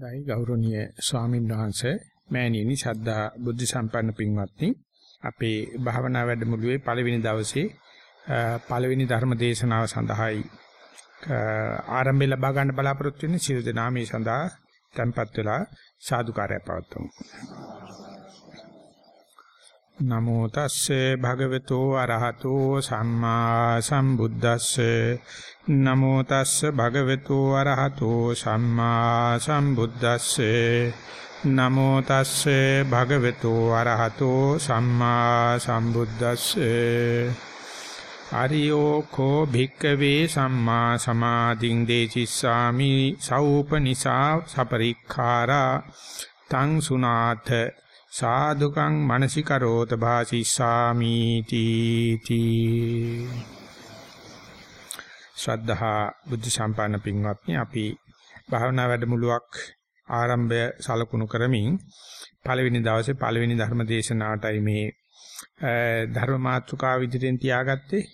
දෛ ගෞරවනීය ස්වාමීන් වහන්සේ මෑණියනි ශද්ධා බුද්ධ සම්පන්න පින්වත්නි අපේ භාවනා වැඩමුළුවේ පළවෙනි දවසේ පළවෙනි ධර්ම දේශනාව සඳහායි ආරම්භය ලබා ගන්න බලාපොරොත්තු වෙන්නේ. සියලු දෙනා මේ සඳහා tempත් වෙලා සාදුකාරය පවත්වමු. නමෝ තස්සේ භගවතු අරහතෝ සම්මා සම්බුද්දස්සේ. නමෝ තස්සේ භගවතු අරහතෝ සම්මා සම්බුද්දස්සේ. නමෝ තස්සේ භගවතු අරහතෝ සම්මා සම්බුද්දස්සේ. ආරියෝ කෝ භික්කවේ සම්මා සමාධින් දේචිස්සාමි. සෞපනිසා සපරික්ඛාරා. තං සුනාත සාදුකං මනසිකරෝත භාසිස්සාමි තීති. ශ්‍රද්ධහා බුද්ධ සම්පන්න පින්වත්නි අපි භාවනා වැඩමුළුවක් ආරම්භය සලකුණු කරමින් පළවෙනි දවසේ පළවෙනි ධර්ම දේශනාවටයි මේ ධර්ම මාතෘකාව විදිහෙන් තියාගත්තේ.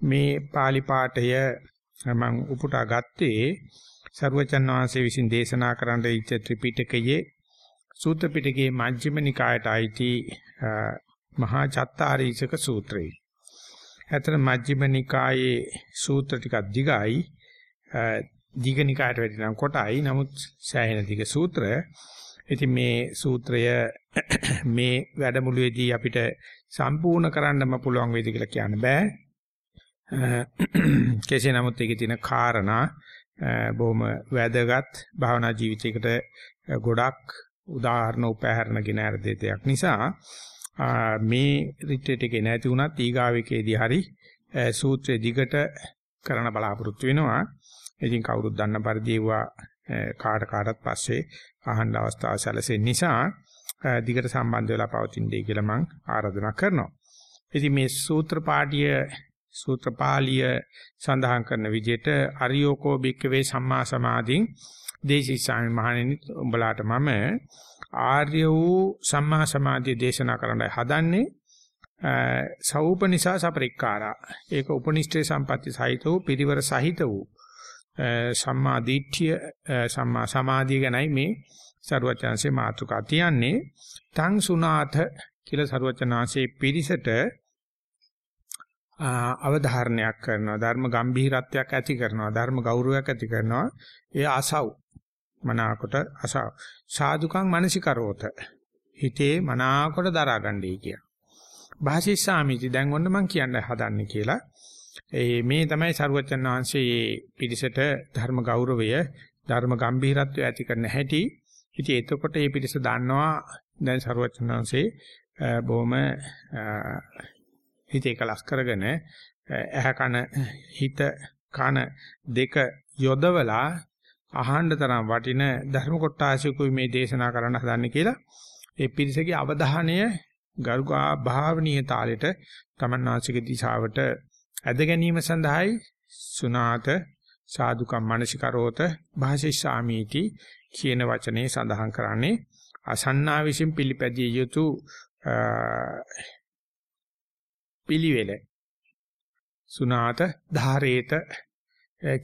මේ pāli පාඨය මම උපුටා ගත්තේ සර්වචන් වහන්සේ විසින් දේශනා කරන්න ඉච්ඡ ත්‍රිපිටකයේ සූත්‍ර පිටකයේ මජ්ක්‍ධිම නිකායට අයිති මහා චත්තාරීසක සූත්‍රය. ඇතර මජ්ක්‍ධිම නිකායේ සූත්‍ර ටිකක් දිගයි. දීඝ නිකායට වැඩි නම් කොටයි. නමුත් සෑහෙන දිග සූත්‍ර. ඉතින් මේ සූත්‍රය මේ වැඩමුළුවේදී අපිට සම්පූර්ණ කරන්නම පුළුවන් වේද කියලා කියන්න බෑ. කෙසේ නමුත් ඒකේ තියෙන කාරණා බොහොම වැදගත් භාවනා ජීවිතයකට ගොඩක් උදාහරණ උපහැරණගෙන අර දෙයක් නිසා මේ රිට්‍රීට් එකේ නැති වුණත් ඊගාවිකේදී හරි සූත්‍රය දිගට කරන බලාපොරොත්තු වෙනවා. ඉතින් කවුරුත් දන්න පරිදි ඒවා කාට කාටත් පස්සේ අහන්න අවස්ථාව සැලසෙන නිසා දිගට සම්බන්ධ වෙලා පවතින්නේ කියලා මම ආරාධනා කරනවා. ඉතින් මේ සූත්‍ර පාඨිය සූත්‍ර පාළිය සඳහන් කරන විදිහට අරියෝකෝ බික්කවේ සම්මා සමාධින් දේශිසාමි මහණෙනි උඹලාට මම ආර්ය වූ සම්මා සමාධිය දේශනා කරන්නයි හදන්නේ සෞපනිසා සපරික්කාරා. ඒක උපනිෂ්ඨේ සම්පatti සහිත වූ පිරිවර සහිත වූ සම්මා දිට්ඨිය සම්මා සමාධිය ගැනයි මේ සරුවචනසේ මාතෘකා තියන්නේ. තං සුනාත කියලා සරුවචනාංශේ පිරිසට අවධාරණයක් කරනවා ධර්ම ගම්භීරත්වයක් ඇති කරනවා ධර්ම ගෞරවයක් ඇති කරනවා. ඒ ආසව් මනාකොට අසව සාදුකං මනසිකරෝත හිතේ මනාකොට දරාගන්නයි කිය. භාෂිස්සාමිති දැන් ඔන්න මම කියන්න හදන්නේ කියලා. ඒ මේ තමයි සරුවචන් වහන්සේ පිරිසට ධර්ම ගෞරවය ධර්ම ගම්භීරත්වය ඇති කරන හැටි. ඉතින් එතකොට මේ පිරිස දන්නවා දැන් සරුවචන් වහන්සේ බොහොම හිතේ කලස් කරගෙන ඇහ කන හිත කන දෙක යොදවලා අහන්න තරම් වටින ධර්ම කොටාසිකුයි මේ දේශනා කරන්න හදන්නේ කියලා ඒ පිරිසගේ අවධානය ගරුකා භාවනීය තාලෙට තමන්නාසික දිශාවට ඇද ගැනීම සඳහායි සුනාත සාදුකම් මනසිකරෝත භාෂිස්සාමීති කියන වචනේ සඳහන් කරන්නේ අසන්නා විසින් පිළිපැදිය යුතු පිළිවෙල. සුනාත ධාරේත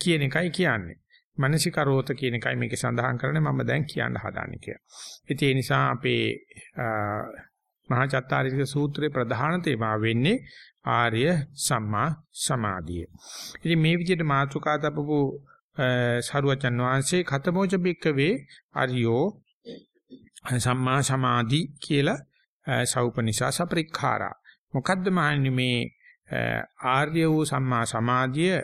කියන එකයි කියන්නේ. මනසිකරෝත කියන එකයි මේකේ සඳහන් කරන්නේ මම දැන් කියන්න හදාන්නේ කියලා. ඉතින් ඒ නිසා අපේ මහා චත්තාරික සූත්‍රයේ ප්‍රධාන තේමාව වෙන්නේ ආර්ය සම්මා සමාධිය. ඉතින් මේ විදිහට මාතෘකා තබපු සරුවචන් වහන්සේ khතමෝච බික්කවේ ආර්යෝ සම්මා සමාධි කියලා සෞපනිසා සපරික්ඛාරා. මොකද්ද මහන්නේ මේ ආර්ය වූ සම්මා සමාධිය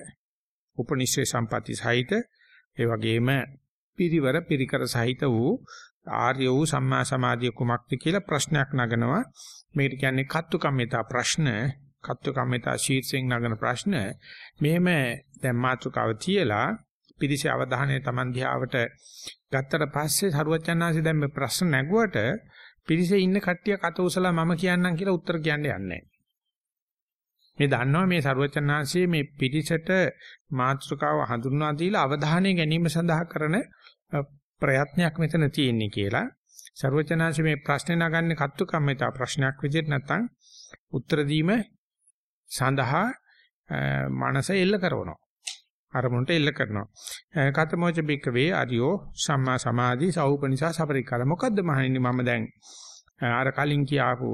උපනිෂේ සම්පatti සහිත ඒ වගේම පිරිවර පිරිකර සහිත වූ ආර්ය වූ සම්මා සමාධිය කුමක්ද කියලා ප්‍රශ්නයක් නගනවා. මේකට කියන්නේ කත්තු කම්මිතා ප්‍රශ්න, කත්තු කම්මිතා ශීර්ෂයෙන් නගන ප්‍රශ්න. මෙහෙම දැන් මාතෘකාව තියලා පිරිස අවධානය Taman දිහාවට ගත්තට පස්සේ සරුවචනාංශي දැන් මේ ප්‍රශ්න නැගුවට පිරිසේ ඉන්න කට්ටිය කත උසලා මම කියන්නම් කියලා උත්තර කියන්න යන්නේ මේ දන්නවා මේ ਸਰුවචනාංශයේ මේ පිටිසට මාත්‍රකාව හඳුන්වා දීලා අවධානය ගැනීම සඳහා කරන ප්‍රයත්නයක් මෙතන තියෙන්නේ කියලා. ਸਰුවචනාංශ මේ ප්‍රශ්නේ නගන්නේ කත්තු කම්මිතා ප්‍රශ්නයක් විදිහට නැත්නම් උත්තර දීම සඳහා මනස එල්ල කරනවා. අරමුණට එල්ල කරනවා. කතමෝච බික්කවේ අරියෝ සම්මා සමාධි සෞපනිසා සපරික්කල. මොකද්ද මහණෙනි මම දැන් අර කලින් කියාපු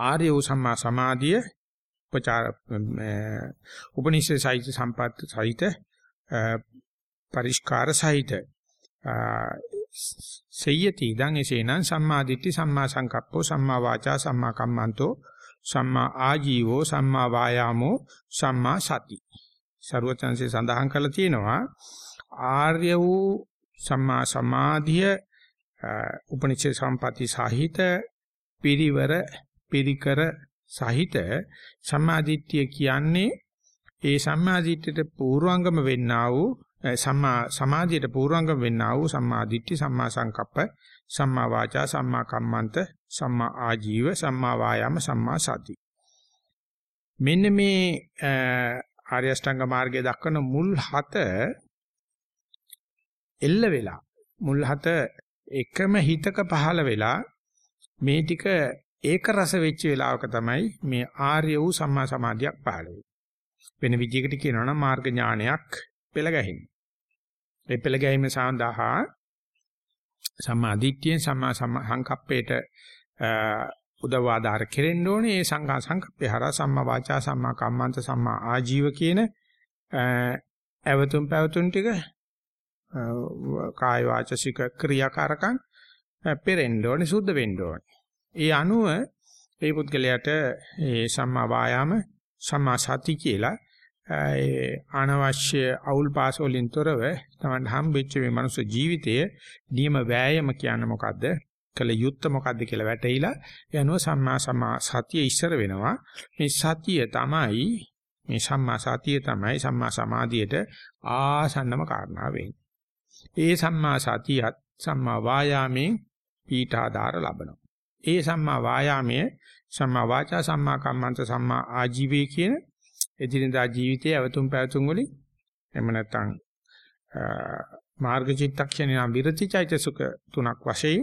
ආර්ය වූ සම්මා සමාධිය උපචාර උපනිෂේ සහිත සම්පත් සහිත පරිස්කාර සහිත සෙය්‍යති. ඉදං එසේනම් සම්මා දිට්ඨි සම්මා සංකප්පෝ සම්මා වාචා සම්මා කම්මන්තෝ සම්මා ආජීවෝ සම්මා වායාමෝ සම්මා සති. ਸਰවචන්සේ සඳහන් කරලා තියෙනවා ආර්ය වූ සම්මා සමාධිය උපනිෂේ සම්පatti සහිත පිරිවර පිරිකර සහිත සම්මාදිට්ඨිය කියන්නේ ඒ සම්මාදිට්ඨියට පූර්වංගම වෙන්නා වූ සම්මා සමාධියට පූර්වංගම වෙන්නා වූ සම්මා දිට්ඨි සම්මා සංකප්ප සම්මා වාචා සම්මා කම්මන්ත සම්මා ආජීව සම්මා වායාම සම්මා සති. මෙන්න මේ ආර්ය අෂ්ටාංග මාර්ගයේ දක්වන මුල් හත එල්ල වෙලා මුල් හත එකම හිතක පහළ වෙලා මේ ටික ඒක රස වෙච්ච වෙලාවක තමයි මේ ආර්ය වූ සම්මා සමාධියක් පහළ වෙන්නේ. වෙන විදිහකට කියනවා නම් මාර්ග ඥානයක් පෙළ ගැහින්නේ. ඒ පෙළ ගැහිම සඳහා සම්මා දිට්ඨියෙන් සම්මා සංකප්පේට උදව් ආධාර කෙරෙන්න ඕනේ. ඒ සංඝා සංකප්පේ හරහා සම්මා වාචා සම්මා කම්මන්ත සම්මා ආජීව කියන ඇවතුම් පැවතුම් ටික කාය වාචසික ක්‍රියාකාරකම් පෙරෙන්න ඕනේ සුද්ධ වෙන්න ඕනේ. ඒ අනුව ඒ පුද්ගලයාට ඒ සම්මා වායාම සම්මා සති කියලා ඒ අනවශ්‍ය අවුල් පාස වලින් තොරව තමයි හම්බෙච්ච මේ මනුස්ස ජීවිතයේ නියම වෑයම කියන්නේ මොකද්ද? කළ යුත්තේ මොකද්ද කියලා වැටහිලා යනවා සම්මා සම්මා සතිය ඉස්සර වෙනවා. මේ සතිය තමයි මේ සම්මා සතිය තමයි සම්මා සමාධියට ආසන්නම කාරණා වෙන්නේ. ඒ සම්මා සතියත් සම්මා වායාමේ පීඨාදාර ලබනවා. ඒ සම්මා වායාමයේ සම්මා වාචා සම්මා කම්මන්ත සම්මා ආජීවයේ කියන එදිනදා ජීවිතයේ අවතුම් පැවතුම් වලින් එහෙම නැත්නම් මාර්ග චිත්තක්ෂණ නම් විරති චෛතසුක තුනක් වශයෙන්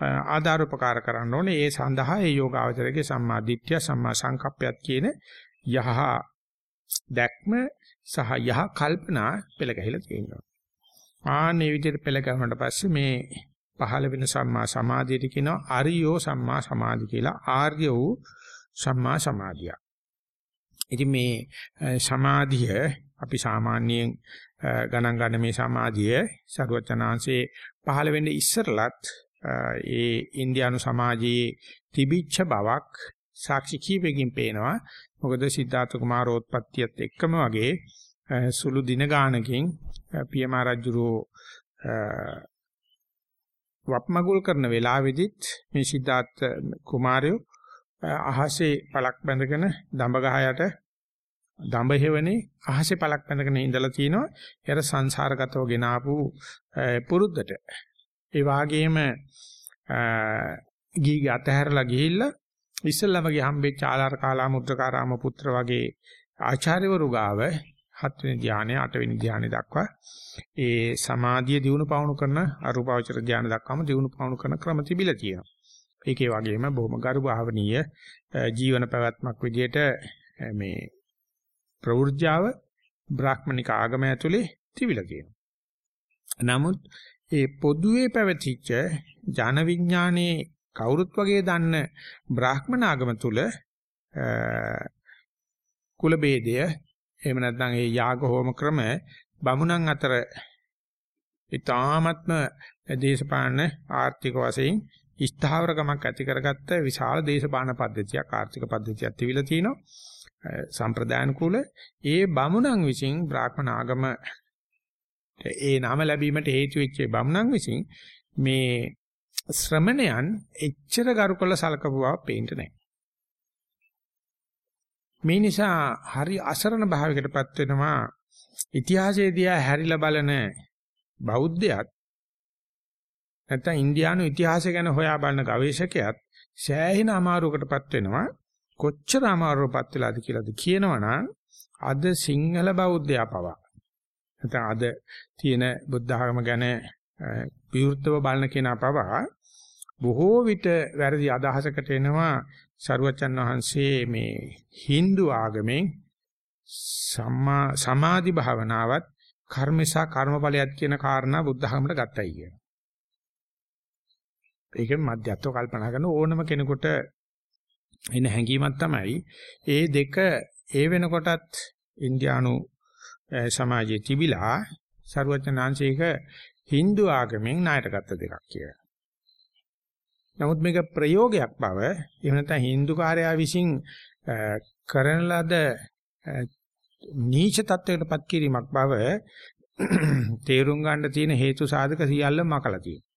ආධාර උපකාර කරන්න ඕනේ. ඒ සඳහා ඒ යෝගාවචරයේ සම්මා දිට්ඨිය සම්මා සංකප්පයත් කියන යහ දැක්ම සහ යහ කල්පනා පෙළ ගැහිලා තියෙනවා. ආන්නේ විදිහට පෙළ ගැහුණාට පස්සේ මේ පහළ වෙන සම්මා සමාධියට කියනවා අරියෝ සම්මා සමාධි කියලා. ආර්ය වූ සම්මා සමාධිය. ඉතින් මේ සමාධිය අපි සාමාන්‍යයෙන් ගණන් ගන්න මේ සමාධිය සරුවචනාංශේ පහළ වෙන්නේ ඉස්සරලත් ඒ ඉන්දියානු සමාජයේ තිබිච්ච බවක් සාක්ෂි කීපකින් පේනවා. මොකද සිද්ධාර්ථ කුමාරෝත්පත්තියත් එක්කම වගේ සුළු දින ගානකින් පියමා රජුරෝ වප්මගුල් කරන වෙලාවෙදිත් මේ සිද්ධාර්ථ කුමාරයෝ අහසේ පලක් බැඳගෙන දඹ ගහ යට දඹ හේවනේ අහසේ පලක් බැඳගෙන ඉඳලා තිනවා. එර සංසාරගතව ගෙන ආපු පුරුද්දට. ඒ වාගේම ගීගේ අතහැරලා ගිහිල්ලා ඉස්සල්ලාම ගිය හම්බෙච්ච ආලාර කාලා මුද්‍රකාරාම පුත්‍ර වගේ ආචාර්යවරු ගාව හත්වෙනි ධානය අටවෙනි ධානය දක්වා ඒ සමාධිය දිනු පවණු කරන අරූපාවචර ධානය දක්වාම දිනු පවණු කරන ක්‍රම තිබිලා තියෙනවා. ඒකේ වගේම බොහොම ගරු භාවනීය ජීවන පැවැත්මක් විදිහට මේ ප්‍රවෘජ්‍යාව බ්‍රාහ්මණික ආගම ඇතුලේ තිබිලා තියෙනවා. නමුත් ඒ පොදුවේ පැවතිච්ච ජන විඥානයේ කවුරුත් වගේ දන්න බ්‍රාහ්මණ ආගම තුල කුල ભેදය එහෙම නැත්නම් ඒ යාග හෝම ක්‍රම බමුණන් අතර ඊ타ත්ම දේශපාලන ආර්ථික වශයෙන් ස්ථාවරකමක් ඇති කරගත්ත විශාල දේශපාලන පද්ධතියක් ආර්ථික පද්ධතියක් තිබිලා තිනවා සම්ප්‍රදායන කුල ඒ බමුණන් විසින් බ්‍රාහ්මණ ආගම ඒ නම ලැබීමට හේතු වෙච්ච බමුණන් විසින් මේ ශ්‍රමණයන් එච්චර ගරුකල සලකපුවා පේන්න නැහැ මේ නිසා හරි අසරණ භාවයකටපත් වෙනවා. ඉතිහාසයේදී හැරිලා බලන බෞද්ධයත් නැත්නම් ඉන්දියානු ඉතිහාසය ගැන හොයා බලන ගවේෂකයාත් සෑහෙන අමාරුවකටපත් වෙනවා. කොච්චර අමාරුවකටපත් වෙලාද කියලාද කියනවනම් අද සිංහල බෞද්ධයා පවා. නැත්නම් අද තියෙන බුද්ධ ආගම ගැන විවෘතව බලන කෙනා පවා බොහෝ විට වැරදි අදහසකට එනවා. සරුවචන් වහන්සේ මේ Hindu ආගමෙන් සම්මා සමාධි භාවනාවත් කර්මසා කර්මඵලයක් කියන කාරණා බුද්ධ ධර්මයට ගත්තයි කියන. ඒකෙන් මධ්‍යස්ථව කල්පනා කරන ඕනම කෙනෙකුට එන හැඟීමක් තමයි ඒ දෙක ඒ වෙනකොටත් ඉන්දියානු සමාජයේ තිබිලා ਸਰුවචනාංශයක Hindu ආගමෙන් ණයට ගත්ත දෙකක් කියලා. නමුත් මේක ප්‍රයෝගයක් බව එහෙම නැත්නම් Hindu කාර්යය විසින් කරන ලද නීච තත්වයකටපත් කිරීමක් බව තේරුම් ගන්න තියෙන හේතු සාධක සියල්ල මකලා තියෙනවා.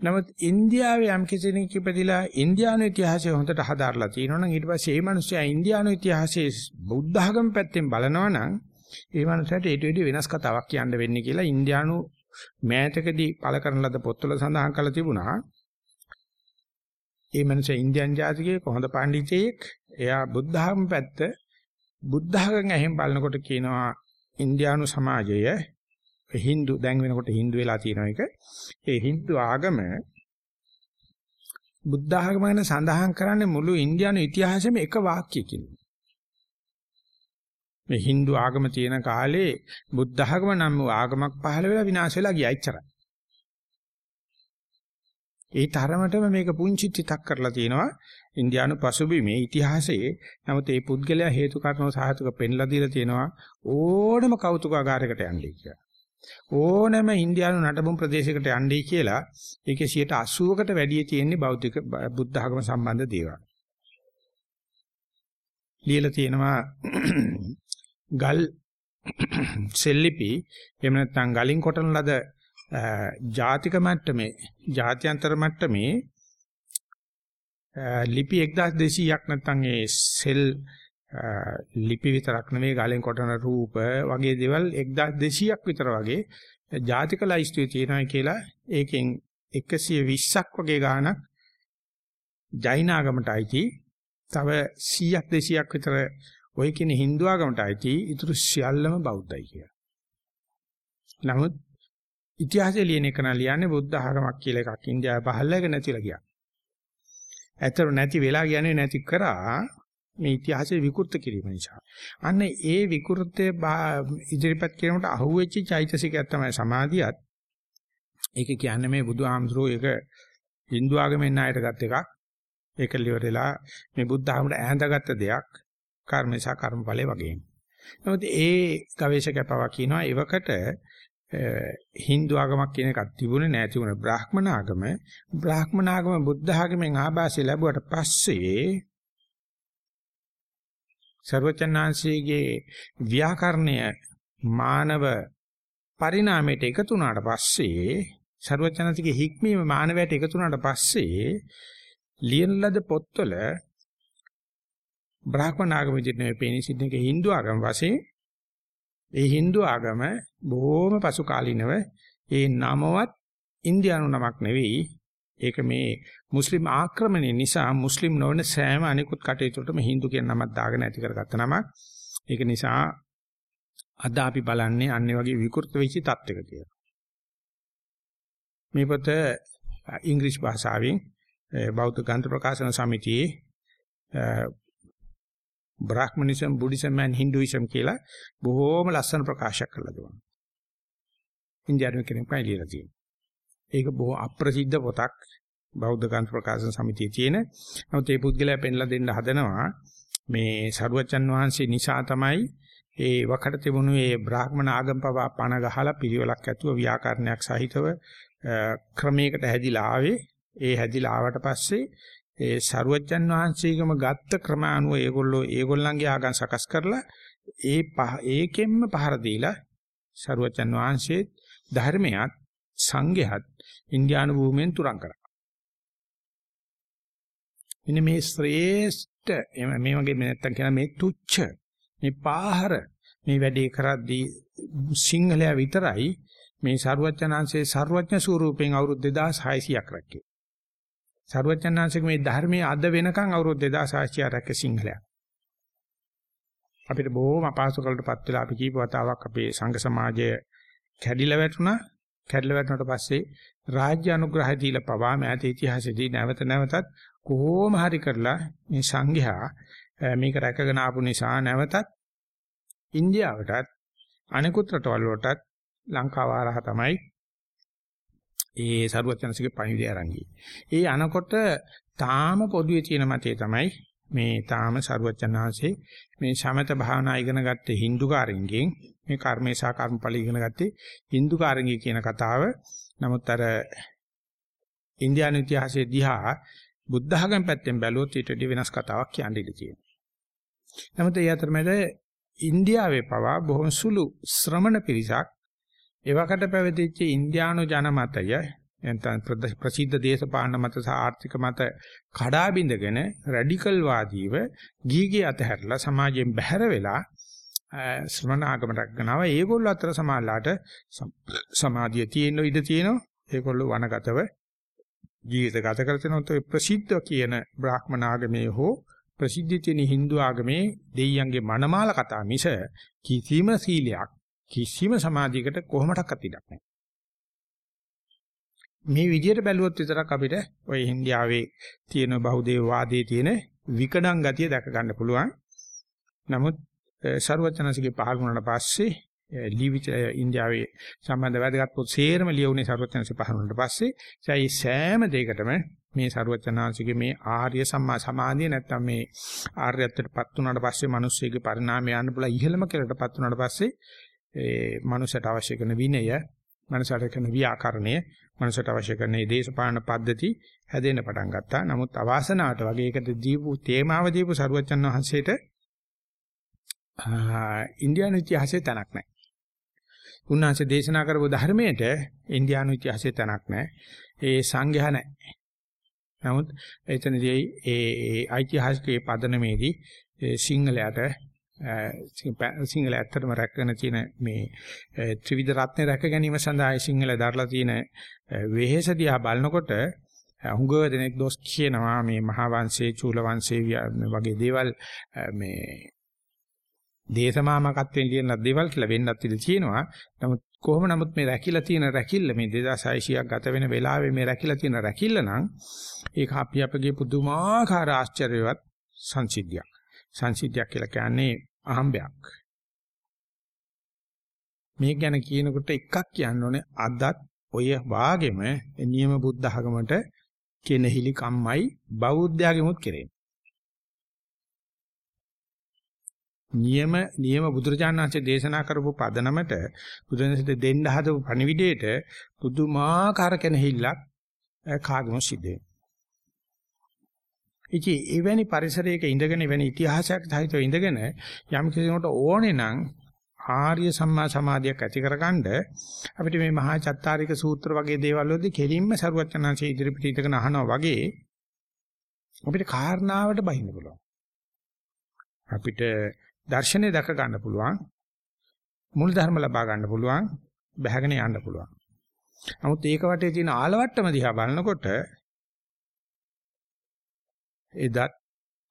නමුත් ඉන්දියාවේ යම් කෙනෙක් ඉපදිලා ඉන්දියානු ඉතිහාසය හොඳට හදාarලා තියෙනවනම් ඊට පස්සේ මේ මිනිස්සයා ඉන්දියානු ඉතිහාසයේ බුද්ධ ආගම පැත්තෙන් බලනවනම් ඒ මනුස්සයාට ඊට වඩා වෙනස් කතාවක් කියන්න වෙන්නේ කියලා ඉන්දියානු මෑතකදී පළ කරන ලද පොත්වල සඳහන් කරලා තිබුණා. ඒ මනුස්සයා ඉන්දියන් ජාතිකයෙක් හොඳ පඬිතෙක්. එයා බුද්ධ ආගම පැත්ත බුද්ධ ආගම ඇහෙන් බලනකොට කියනවා ඉන්දියානු සමාජය හින්දු දැන් වෙනකොට හින්දු වෙලා තියෙන එක. ඒ හින්දු ආගම බුද්ධ ආගම ගැන සඳහන් කරන්නේ මුළු ඉන්දියානු ඉතිහාසෙම එක වාක්‍යයකින්. මේ Hindu ආගම තියෙන කාලේ බුද්ධ ආගම නම් ආගමක් පහළ වෙලා විනාශ වෙලා ගියා ඉච්චරයි. ඒ තරමටම මේක පුංචි තිතක් කරලා තියෙනවා ඉන්දියානු පසුබිමේ ඉතිහාසයේ. නමුත් මේ පුද්ගලයා හේතු කාරණා සාහිතික පෙන්ලා දීලා තියෙනවා ඕනම කෞතුකාගාරයකට යන්නේ කියලා. ඕනම ඉන්දියානු නටබුන් ප්‍රදේශයකට යන්නේ කියලා ඒකේ 80කට වැඩි තියෙන්නේ බෞද්ධ බුද්ධ ආගම සම්බන්ධ දේවල්. ලියලා තියෙනවා ගල් සෙල්ලිපි එහෙම නැත්නම් ගලින් කොටන ලද ජාතික මට්ටමේ ජාත්‍යන්තර මට්ටමේ ලිපි 1200ක් නැත්නම් ඒ සෙල් ලිපි විතරක් නෙවෙයි ගලෙන් කොටන රූප වගේ දේවල් 1200ක් විතර වගේ ජාතික ලයිස්තුවේ තියෙනවා කියලා ඒකෙන් 120ක් වගේ ගාණක් ජෛනාගමට අයිති. තව 100ක් 200ක් විතර ඔය කියන Hindu ආගමට අයිති ඊටු සියල්ලම බෞද්ධයි කියලා. නමුත් ඉතිහාසයේ ලියන එක නා ලියන්නේ බුද්ධ ආගමක් කියලා එකක් ඉන්දියාවේ පහළලක නැතිලා ගියා. ඇත්තට නැති වෙලා කියන්නේ නැති කරා මේ ඉතිහාසය විකෘත කිරීම නිසා. අන්න ඒ විකෘතය ඉදිරිපත් කිරීමට අහුවෙච්ච චෛතසිකයක් තමයි සමාධියත්. ඒක කියන්නේ මේ බුදු ආමඳුරෝ ඒක Hindu ආගමෙන් ණයට ගත් එකක්. ඒක liverලා මේ බුද්ධ ආගමට ඈඳගත්ත දෙයක්. කර්ම සහ කර්මඵලයේ වගේම. නමුත් ඒ ගවේෂකයා පවා කියනවා එවකට Hindu ආගමක් කියන එකක් තිබුණේ නැහැ තිබුණේ බ්‍රාහ්මණ ආගම. බ්‍රාහ්මණ ආගම බුද්ධ ආගමෙන් ආభాසය ලැබුවට පස්සේ සර්වචන්නාංශයේ ව්‍යාකරණය මානව පරිණාමයට එකතු වුණාට පස්සේ ਸਰවචනතික හික්මීම මානවයට එකතු වුණාට පස්සේ ලියන ලද පොත්වල බ්‍රාහ්මණ ආගම විදිහට නෙවෙයි පේන්නේ සිද්ධ Hindu ආගම වශයෙන් ඒ Hindu ආගම බොහොම පසු කාලිනව ඒ නමවත් ඉන්දියානු නමක් නෙවෙයි ඒක මේ මුස්ලිම් ආක්‍රමණය නිසා මුස්ලිම් නොවන සෑම අනිකුත් කටයුතුටම Hindu කියන නමක් දාගෙන ඇති කරගත්ත නමක්. ඒක නිසා අද අපි බලන්නේ අන්නේ වගේ විකෘත වෙච්ච තත්ත්වයක කියලා. මේ පොත ඉංග්‍රීසි භාෂාවෙන් බෞද්ධ ග්‍රන්ථ ප්‍රකාශන සමිතියේ බ්‍රාහ්මනිසම් බුද්දිසම් and හින්දුයිසම් කියලා බොහෝම ලස්සන ප්‍රකාශයක් කරලා දුන්නා. ඉන්දියානු කෙනෙක් පයිලියලා තියෙනවා. ඒක බොහෝ අප්‍රසිද්ධ පොතක් බෞද්ධ ග්‍රන්ථ ප්‍රකාශන සමිතියේ තියෙන. නමුත් මේ පුද්ගලයා පෙන්ලා දෙන්න හදනවා මේ සරුවචන් වහන්සේ නිසා තමයි ඒ වකට තිබුණු ඒ බ්‍රාහ්මණ ආගම පවා පණ ගහලා පිළිවෙලක් ඇතුව ව්‍යාකරණයක් සහිතව ක්‍රමයකට හැදිලා ආවේ. ඒ හැදිලා ආවට පස්සේ ඒ සරුවචන් වහන්සේගම ගත්ත ක්‍රම අනුව ඒගොල්ලෝ ඒගොල්ලන්ගේ ආගම් සකස් කරලා ඒ ඒකෙන්ම පහර දීලා සරුවචන් වහන්සේ ධර්මයක් සංඝයාත් ඉන්දියානු භූමියෙන් තුරන් කරා. මෙන්න මේ ශ්‍රේෂ්ඨ මේ වගේ නැත්තම් කියන මේ තුච්ච මේ පාහර මේ වැඩේ කරද්දී සිංහලයා විතරයි මේ සරුවචනාංශයේ සරුවඥ ස්වරූපෙන් අවුරුදු 2600ක් රැක්කේ. සරුවචනාංශයේ මේ ධර්මයේ අද වෙනකන් අවුරුදු 2600ක් රැක්කේ සිංහලයා. අපිට බොහොම අපහසුකලටපත් වෙලා අපි කීප වතාවක් අපේ සංඝ සමාජය කැඩිලා වැටුණා. කැඩලා වැටුණාට පස්සේ රාජ්‍ය අනුග්‍රහය දීලා පවා මෑත ඉතිහාසයේදී නැවත නැවතත් කොහොම හරි කරලා මේ සංඝයා මේක රැකගෙන ආපු නිසා නැවතත් ඉන්දියාවටත් අනෙකුත් රටවල් වලටත් ලංකාව හරහා තමයි ඒ සරුවචනසිකේ පණිවිඩය අරන් ඒ අනකොට තාම පොදුවේ තියෙන මතය තමයි මේ තාම සරුවචනහන්සේ මේ සමත භාවනා ඉගෙන ගත්තේ Hindu කාරින්ගෙන් මේ කර්මේ සහ කර්මඵල ඉගෙන ගත්තේ Hindu කාරින්ගේ කියන කතාව. නමුත් අර ඉන්දියානු ඉතිහාසයේ දිහා බුද්ධ ධර්ම පැත්තෙන් බැලුවොත් ඊට වඩා වෙනස් කතාවක් කියන්න ඉඩ තියෙනවා. නමුත් ඒ අතරමැද ඉන්දියාවේ පවා බොහොම සුළු ශ්‍රමණ පිරිසක් එවකට පැවතිච්ච ඉන්දියානු ජනමතය එතන ප්‍රසිද්ධ දේශපාලන මත සහ ආර්ථික මත කඩා බිඳගෙන රැඩිකල් වාදීව ගීගේ අතහැරලා සමාජයෙන් බැහැර වෙලා ශ්‍රමණ ආගමකට ගනවා. ඒගොල්ලෝ අතර සමාජලාට සමාධිය තියෙන ඉඩ තියෙනවා. ඒගොල්ලෝ වනගතව ජීවිත ගත කරගෙන උත් ප්‍රසිද්ධ කියන බ්‍රාහ්මණ ආගමේ හෝ ප්‍රසිද්ධ තියෙන Hindu ආගමේ දෙයියන්ගේ මනමාල කතා මිස කිසිම සීලයක් කිසිම සමාධියකට කොහොමඩක්වත් ඉඩක් නැහැ. මේ විදියට බැලුවොත් විතරක් අපිට ওই ඉන්දියාවේ තියෙන බහුදේව වාදයේ තියෙන විකඩම් ගතිය දැක ගන්න පුළුවන්. නමුත් ਸਰවචනසිකේ පහළ වුණාට පස්සේ ලිවිච ඉන්දියාවේ සම්බන්ධ වැදගත් පොත් සේරම ලියුනේ ਸਰවචනසිකේ පහළ වුණාට පස්සේ ඒ සෑම දෙයකටම මේ ਸਰවචනාංශිකේ මේ ආර්ය සම්මා සමාධිය නැත්තම් මේ ආර්යත්වයටපත් උනාට පස්සේ මිනිස්සෙගේ පරිණාමය යන්න බලා ඉහළම කෙලටපත් උනාට පස්සේ ඒ මනුස්සයට අවශ්‍ය කරන විනය, මනුස්සයට කරන ව්‍යාකරණය, මනුස්සයට අවශ්‍ය කරන මේ දේශපාලන පද්ධති හැදෙන්න පටන් ගත්තා. නමුත් අවාසනාවට වගේ ඒකට දීපු තේමාව දීපු සරුවච්චන් වහන්සේට ඉන්දියානු ඉතිහාසයේ තැනක් නැහැ. උන්වහන්සේ දේශනා කරපු ධර්මයට ඉන්දියානු ඉතිහාසයේ තැනක් නැහැ. ඒ සංඝයා නැහැ. නමුත් එතනදී ඒ ඓතිහාසික පදනමේදී සිංහලයට සිංහල ඇත්තටම රැකගෙන තියෙන මේ ත්‍රිවිධ රත්නේ රැක ගැනීම සඳහා සිංහල දරලා තියෙන වෙහෙස දිහා බලනකොට හුඟ දෙනෙක් දොස් කියනවා මේ මහා වංශයේ චූල වංශයේ වගේ දේවල් මේ දේශමාමකත්වයෙන් ලියන දේවල් කියලා වෙන්නත් ඉඩ තියෙනවා. නමුත් කොහොම නමුත් මේ රැකිලා තියෙන රැකිල්ල මේ 2600ක් ගත වෙන වෙලාවේ මේ රැකිලා තියෙන රැකිල්ල නම් ඒක අපි අපගේ පුදුමාකාර ආශ්චර්යවත් සංසිද්ධියක්. සංසිද්ධියක් කියලා කියන්නේ අහම්බයක්. මේ ගැන කියනකොට එකක් කියන්න ඕනේ අදත් ඔය වාගෙම නියම බුද්ධ ආගමට කෙනහිලි කම්මයි බෞද්ධයාගෙමුත් කෙරෙන්නේ. නියම නියම බුදුරජාණන් වහන්සේ දේශනා කරපු පදනමට බුදුරජාණන් දෙන්න හදපු පණිවිඩයට පුදුමාකාර කෙනහිල්ලක් කාගෙම සිද්ධ වෙනවා. ඉතින් එවැනි පරිසරයක ඉඳගෙන එවැනි ඉතිහාසයක් සහිතව ඉඳගෙන යම් කෙනෙකුට ඕනේ නම් ආර්ය සම්මා සමාධියක් ඇති කරගන්න අපිට මේ මහා චත්තාරික සූත්‍ර වගේ දේවල් වලදී කෙලින්ම සරුවචනාංශයේ ඉදිරිපිට ඉඳගෙන අහනවා වගේ අපිට කාරණාවට බහින්න පුළුවන්. අපිට දර්ශනේ දැක ගන්න පුළුවන්. මුල් ධර්ම ලබා ගන්න පුළුවන්. බහගෙන යන්න පුළුවන්. නමුත් ඒක වටේ තියෙන ආලවට්ටම දිහා බලනකොට එදත්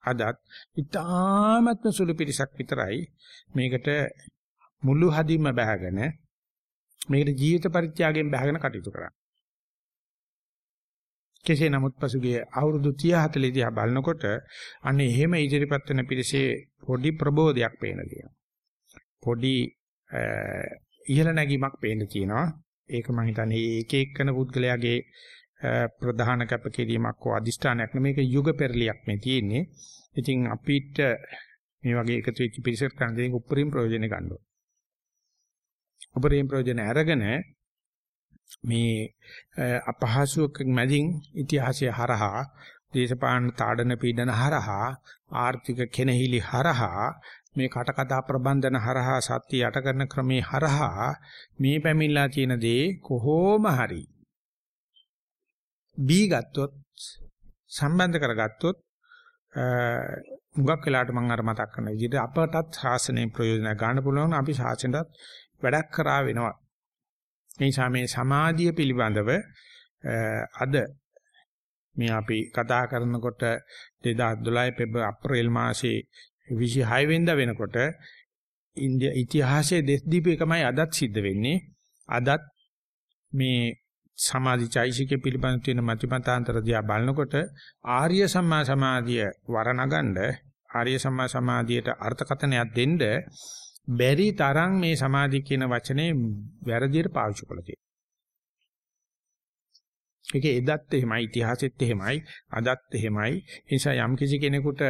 අදත් ඉතාමත්ම සුළු පිරිසක් විතරයි මේකට මුළු හදින්ම බහගෙන මේකට ජීවිත පරිත්‍යාගයෙන් බහගෙන කටයුතු කරන්නේ. කෙසේ නමුත් පසුගිය අවුරුදු 30 40 දිහා බලනකොට අනේ එහෙම ඉදිරිපත් වෙන පිරිසේ පොඩි ප්‍රබෝධයක් පේන තියෙනවා. පොඩි ඉහළ නැගීමක් පේන්න තියෙනවා. ඒක මම හිතන්නේ එක එක්කන පුද්ගලයාගේ ප්‍රධාන කැපකිරීමක් හෝ අදිෂ්ඨානයක් නෙමෙයි මේක යුග පෙරලියක් මේ තියෙන්නේ. ඉතින් අපිට මේ වගේ එකතු වෙච්ච පිරිසකට කරන දේ උපරිම ප්‍රයෝජන ගන්න ඕනේ. උපරිම ප්‍රයෝජන අරගෙන මේ අපහසුක මැදින් ඉතිහාසය හරහා දේශපාලන තාඩන පීඩන හරහා ආර්ථික කෙනහිලි හරහා මේ කටකතා ප්‍රබන්ධන හරහා සත්‍ය යට කරන ක්‍රමේ හරහා මේ පැමිණලා තියෙන දේ කොහොම හරි බී ගත්තොත් සම්බන්ධ කරගත්තොත් මුගක් වෙලාට මම අර මතක් කරන විදිහට අපටත් ශාසනයෙන් ප්‍රයෝජන ගන්න පුළුවන් අපි ශාසනයටත් වැඩක් කරා වෙනවා. ඒ නිසා මේ සමාධිය පිළිබඳව අද මේ අපි කතා කරනකොට 2012 පෙබ්‍රුවරි අප්‍රේල් මාසේ 26 වෙනිදා වෙනකොට ඉන්දියා ඉතිහාසයේ දෙස් දීපේකමයි අදත් සිද්ධ වෙන්නේ. අදත් මේ සමාධි චෛසිකේ පිළිබඳ තියෙන මතිමතාන්තර දිහා බලනකොට ආර්ය සම්මා සමාධිය වරණගන්න ආර්ය සම්මා සමාධියට අර්ථකථනයක් දෙන්න බැරි තරම් මේ සමාධිය කියන වචනේ වැරදියට පාවිච්චි කරලා තියෙනවා. ඒක එදත් එහෙමයි ඉතිහාසෙත් එහෙමයි අදත් එහෙමයි. ඒ නිසා යම් කිසි කෙනෙකුට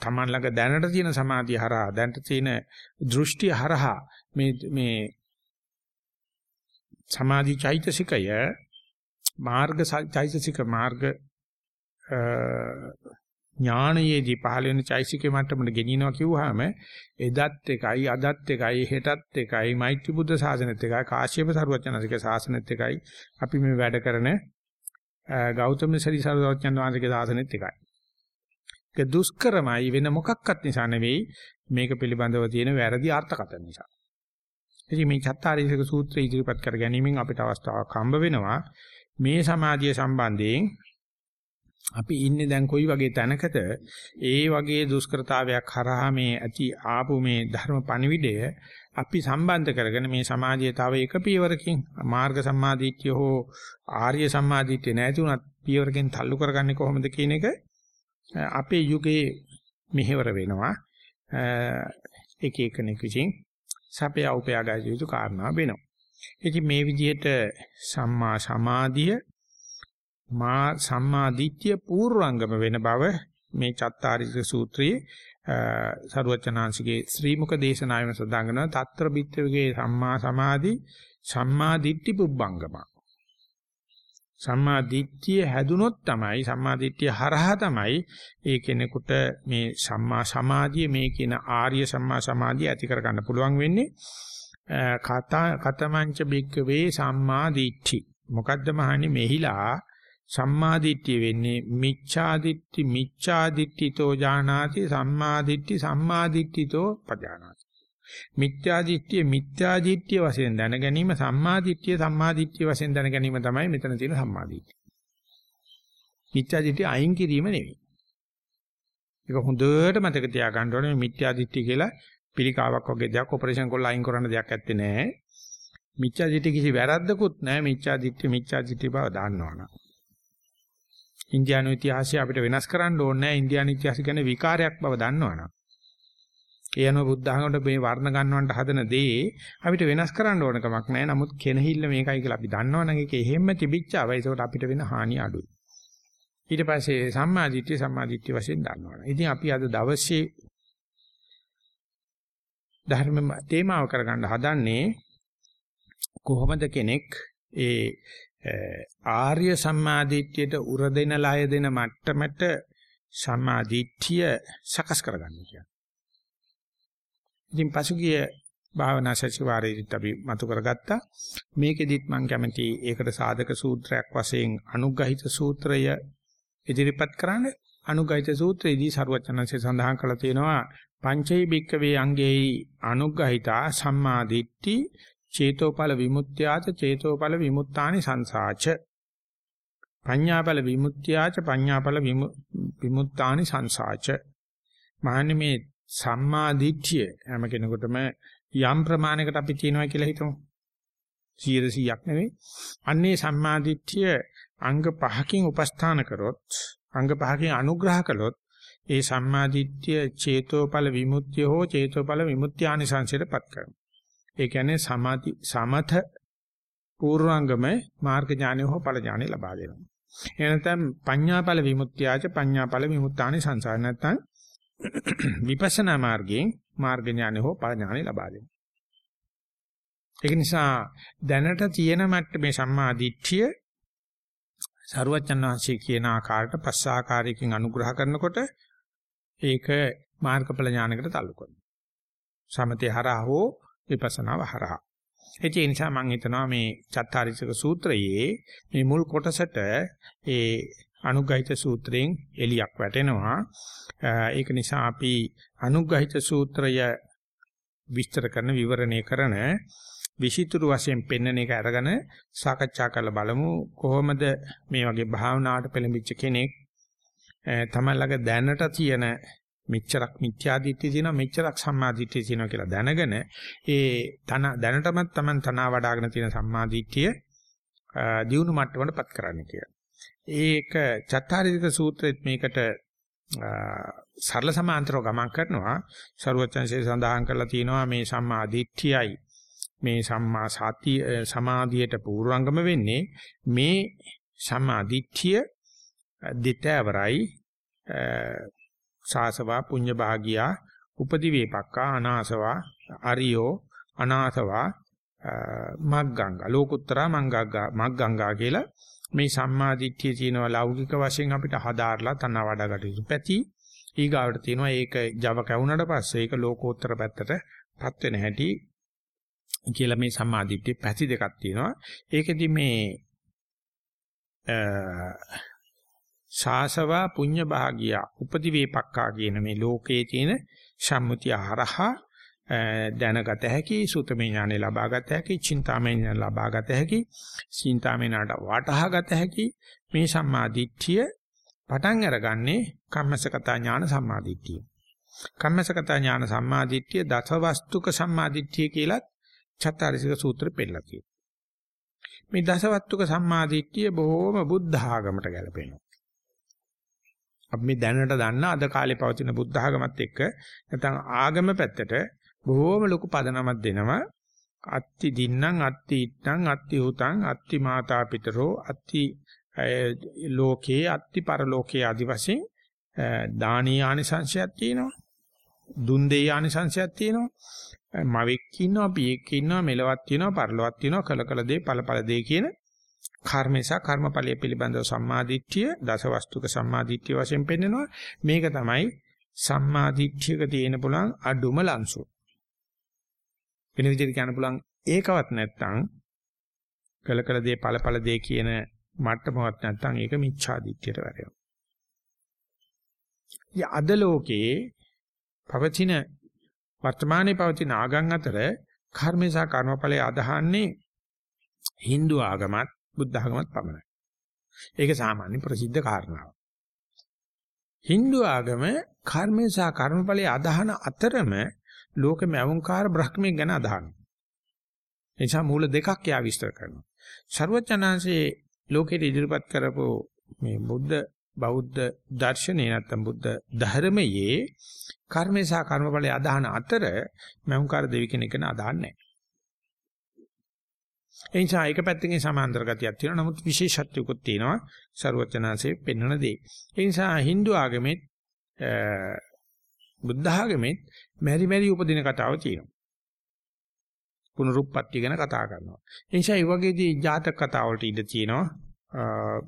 තමන් ළඟ දැනට තියෙන සමාධිය හරහා දැනට තියෙන දෘෂ්ටි හරහා මේ මේ සමාධි චෛතසිකය මාර්ග චෛතසික මාර්ග ඥානයේදී පහළ වෙන චෛතසිකේ මට්ටමට ගෙනියනවා කිව්වහම එදත් එකයි අදත් එකයි හෙටත් එකයි මෛත්‍රී බුද්ධ ශාසනෙත් එකයි කාශ්‍යප සරුවචනසික ශාසනෙත් එකයි අපි මේ වැඩ කරන ගෞතම සරි සරුවචන වහන්සේගේ ශාසනෙත් එකයි. ඒක දුෂ්කරමයි වෙන මොකක්වත් නිසා නෙවෙයි මේක පිළිබඳව තියෙන වැරදි අර්ථකථන නිසා. ඉතින් මේ චත්තාරීසක සූත්‍රය ඉදිරිපත් කර ගැනීමෙන් අපිට අවස්ථාවක් හම්බ වෙනවා. මේ සමාධිය සම්බන්ධයෙන් අපි ඉන්නේ දැන් කොයි වගේ තැනකද? ඒ වගේ දුෂ්කරතාවයක් හරහා මේ ඇති ආපු මේ ධර්ම පණිවිඩය අපි සම්බන්ධ කරගෙන මේ සමාජයේ තව එක පියවරකින් මාර්ග සම්මාදිට්ඨිය හෝ ආර්ය සම්මාදිට්ඨිය නැති උනත් පියවරකින් තල්ලු කරගන්නේ කොහොමද කියන එක අපේ යුගයේ මෙහෙවර වෙනවා. එක එකෙනෙක් විසින්. සපය උපයාගත යුතු කාරණා වෙනවා. ඉතින් මේ විදිහට සම්මා සමාධිය මා සම්මා දිට්ඨිය පූර්වංගම වෙන බව මේ චත්තාරිස සූත්‍රයේ සරුවචනාංශිකේ ශ්‍රී මුක දේශනාවෙන් සඳහන් කරනවා తත්‍ර බිත්‍රගේ සම්මා සමාධි සම්මා දිට්ඨි පුබ්බංගම සම්මා දිට්ඨිය හැදුනොත් තමයි සම්මා දිට්ඨිය හරහා තමයි ඒ කෙනෙකුට මේ සම්මා සමාධිය මේ කියන ආර්ය සම්මා සමාධිය ඇති කර ගන්න පුළුවන් වෙන්නේ. කතා කතමංච බික්කවේ සම්මා දිට්ඨි මොකද්ද මහන්නේ මෙහිලා සම්මාදිට්ඨිය වෙන්නේ මිච්ඡාදිට්ඨි මිච්ඡාදිට්ඨිතෝ ජානාති සම්මාදිට්ඨි සම්මාදිට්ඨිතෝ පජානාති. මිත්‍යාදිට්ඨිය මිත්‍යාදිට්ඨිය වශයෙන් දැන ගැනීම සම්මාදිට්ඨිය සම්මාදිට්ඨිය වශයෙන් දැන ගැනීම තමයි මෙතන තියෙන සම්මාදිට්ඨිය. මිත්‍යාදිට්ඨිය අයින් කිරීම නෙවෙයි. ඒක හොඳට මතක තියාගන්න ඕනේ මිත්‍යාදිට්ඨිය කියලා පිළිකාවක් වගේ දෙයක් ඔපරේෂන් කරලා අයින් කරන්න දෙයක් ඇත්තේ නැහැ. මිත්‍යාදිට්ඨිය කිසි වැරද්දකුත් නැහැ. මිත්‍යාදිට්ඨිය මිත්‍යාදිට්ඨිය බව දන්නවනම්. ඉන්දියානු ඉතිහාසය අපිට වෙනස් කරන්න ඕනේ නැහැ. ඉන්දියානු ඉතිහාසය කියන්නේ විකාරයක් බව දන්නවනම්. ඒ අනුව බුද්ධ ධර්මයට මේ වර්ණ ගන්නවන්ට හදන දේ අපිට වෙනස් කරන්න ඕන කමක් නැහැ. නමුත් කෙනහිල්ල මේකයි කියලා අපි දන්නවනම් ඒක එහෙම්ම තිබිච්චාව. ඒකට අපිට වෙන හානිය අඩුයි. ඊට පස්සේ සම්මාදිට්ඨිය සම්මාදිට්ඨිය වශයෙන් දන්නවනම්. ඉතින් අපි අද දවසේ ධර්ම තේමාව කරගන්න හදන්නේ කොහොමද කෙනෙක් ඒ ආර්ය සම්මාදිට්ඨියට උර දෙන ලය දෙන මට්ටමට සම්මාදිට්ඨිය සකස් කරගන්න කියන්නේ. ඉතින් පසුගිය භාවනා සතිವಾರයේදීත් අපි මතු කරගත්තා. මේකෙදිත් මම කැමති ඒකට සාධක සූත්‍රයක් වශයෙන් අනුග්‍රහිත සූත්‍රය ඉදිරිපත් කරන්න. අනුග්‍රහිත සූත්‍රයේදී සරුවචනන්සේ සඳහන් කරලා තියෙනවා පංචෛ බික්කවේ අංගේයි අනුග්‍රහිතා සම්මාදිට්ඨි චේතෝපල විමුක්ත්‍යාච චේතෝපල විමුක්තානි සංසාච පඤ්ඤාපල විමුක්ත්‍යාච පඤ්ඤාපල විමුක්තානි සංසාච මහන්නේ මේ සම්මා දිට්ඨිය හැම කෙනෙකුටම යම් ප්‍රමාණයකට අපි තියනවා කියලා හිතමු. 100ක් නෙවෙයි. අන්නේ සම්මා දිට්ඨිය අංග පහකින් උපස්ථාන කරොත් අංග පහකින් අනුග්‍රහ කළොත් ඒ සම්මා දිට්ඨිය චේතෝපල විමුක්තිය හෝ චේතෝපල විමුක්ත්‍යානි සංසයටපත් කරනවා. ඒ කියන්නේ සමාධි සමත පූර්වාංගම මාර්ග ඥානය හෝ ඵල ඥානය ලබා දෙනවා. එනතම් පඤ්ඤාඵල විමුක්තියච පඤ්ඤාඵල විමුක්තානි සංසාර නැත්නම් විපස්සනා මාර්ගයෙන් මාර්ග ඥානය හෝ ඵල ඥානය ලබා දෙනවා. ඒක නිසා දැනට තියෙන මට්ටමේ සම්මා දිට්ඨිය සරුවචන් වහන්සේ කියන ආකාරයට පස්ස ආකාරයකින් අනුග්‍රහ කරනකොට ඒක මාර්ගඵල ඥානයකට تعلق කරනවා. සමතේ හරහා හෝ විපස්සනාව හරහා. ඒ නිසා මම හිතනවා මේ චත්තාරිසක සූත්‍රයේ මේ මුල් කොටසට ඒ අනුග්‍රහිත සූත්‍රයෙන් එලියක් වැටෙනවා. ඒක නිසා අපි අනුග්‍රහිත සූත්‍රය විස්තර කරන විවරණය කරන විෂිතුරු වශයෙන් පෙන්වන එක අරගෙන සාකච්ඡා කරලා බලමු කොහොමද මේ වගේ භාවනාවට පෙළඹිච්ච කෙනෙක් තමයි ළඟ දැනට තියෙන මෙච්චරක් මිත්‍යාදිත්‍ය තියෙනවා මෙච්චරක් සම්මාදිත්‍ය තියෙනවා කියලා දැනගෙන ඒ තන දැනටමත් Taman තනවා වඩ아가න තියෙන සම්මාදිත්‍ය දියුණු මට්ටමකටපත් කරන්න කියලා. ඒක චත්තාරික සූත්‍රෙත් මේකට සරල සමාන්තරව ගමන් කරනවා. ਸਰවචන්සේ සඳහන් කරලා තියෙනවා මේ සම්මා දිට්ඨියයි මේ සම්මා සති සමාධියට පූර්වංගම වෙන්නේ මේ සම්මා දිට්ඨිය දිතවරයි සාසවා පුඤ්ඤ භාගියා උපදි වේපක්කා අනාසවා අරියෝ අනාසවා මග්ගංගා ලෝකුත්තරා මංගග්ගා මග්ගංගා කියලා මේ සම්මා දිට්ඨිය තියෙනවා ලෞකික වශයෙන් අපිට හදාarලා තන වඩකට යුතු පැති. ඊගාවට තියෙනවා ඒක Java කැවුනට පස්සේ ඒක ලෝකෝත්තර පැත්තටපත් වෙන හැටි කියලා මේ සම්මා දිට්ඨිය පැති දෙකක් තියෙනවා. ඒකෙදි මේ ශාසවා පුඤ්ඤ භාගියා උපදි වේපක්කා කියන මේ ලෝකයේ තියෙන සම්මුතිය හරහා දැනගත හැකි සුතමේ ඥානෙ ලබාගත හැකි චින්තාමේ ඥාන ලබාගත හැකි චින්තාමේ ඥානට වටහාගත හැකි මේ සම්මාදිට්ඨිය පටන් අරගන්නේ කම්මසකතා ඥාන සම්මාදිට්ඨිය කම්මසකතා ඥාන සම්මාදිට්ඨිය දසවස්තුක සම්මාදිට්ඨිය කියලා චත්තාරිසික සූත්‍රෙ පෙන්නලා තියෙනවා. මේ දසවස්තුක සම්මාදිට්ඨිය බොහෝම බුද්ධ ආගමට ගැලපෙනවා. අපි මේ දැනට දන්න අද කාලේ පවතින බුද්ධ ආගමත් එක්ක නැත්නම් ආගම පැත්තට බොහෝම ලොකු පදනමක් දෙනවා. අත්ති දින්නම් අත්ති ඉත්නම් අත්ති උතං අත්ති මාතා පිතරෝ අත්ති ලෝකේ අත්ති පරලෝකේ ආදි වශයෙන් දානීය ආනිසංශයක් තියෙනවා. දුන් දෙය ආනිසංශයක් තියෙනවා. මවෙක් ඉන්නවා පියෙක් ඉන්නවා මෙලවක් තියෙනවා පරලොවක් තියෙනවා කල කල දේ ඵල ඵල දේ කියන කර්මේසා කර්මඵලයේ පිළිබඳව සම්මාදිට්ඨිය දසවස්තුක සම්මාදිට්ඨිය වශයෙන් පෙන්නනවා මේක තමයි සම්මාදිට්ඨියක තියෙන පුළුවන් අඩුම ලංසු වෙන විදිහට කියන්න පුළුවන් ඒකවත් නැත්තම් කළ කළ දේ ඵල ඵල දේ කියන මට්ටමවත් නැත්තම් ඒක මිච්ඡා දිට්ඨියට වැටෙනවා. ය අද ලෝකේ පවතින වර්තමානයේ පවතින ආගම් අතර කර්මේසා කර්මඵලයේ අදහන්නේ Hindu ආගමත් බුද්ධ ආගමත් පමණයි. ඒක සාමාන්‍ය ප්‍රසිද්ධ කාරණාවක්. Hindu ආගම කර්මේසා කර්මඵලයේ අදහන අතරම ලෝක මෞංකාර බ්‍රහ්මයේ ගැන අදහනවා. එනිසා මූල දෙකක් යා විස්තර කරනවා. ਸਰුවචනාංශයේ ලෝකෙට ඉදිරිපත් කරපු මේ බුද්ධ බෞද්ධ දර්ශනය නැත්නම් බුද්ධ ධර්මයේ කර්මේ සහ කර්මඵලයේ අදහන අතර මෞංකාර දෙවි කෙනෙක් ගැන අදහන්නේ නැහැ. එනිසා ඒක පැත්තකින් සමාන්තර ගතියක් තියෙනවා. නමුත් විශේෂත්වයක්ත් තියෙනවා. ਸਰුවචනාංශයේ පෙන්වන දේ. ඒ නිසා Hindu ආගමෙත් බුද්ධ ආගමෙත් මෙරි මෙරි උපදින කතාව තියෙනවා. පුනරුත්පත්ති ගැන කතා කරනවා. ඒ නිසා මේ වගේදී ජාතක කතා වලට ඉඳ තියෙනවා.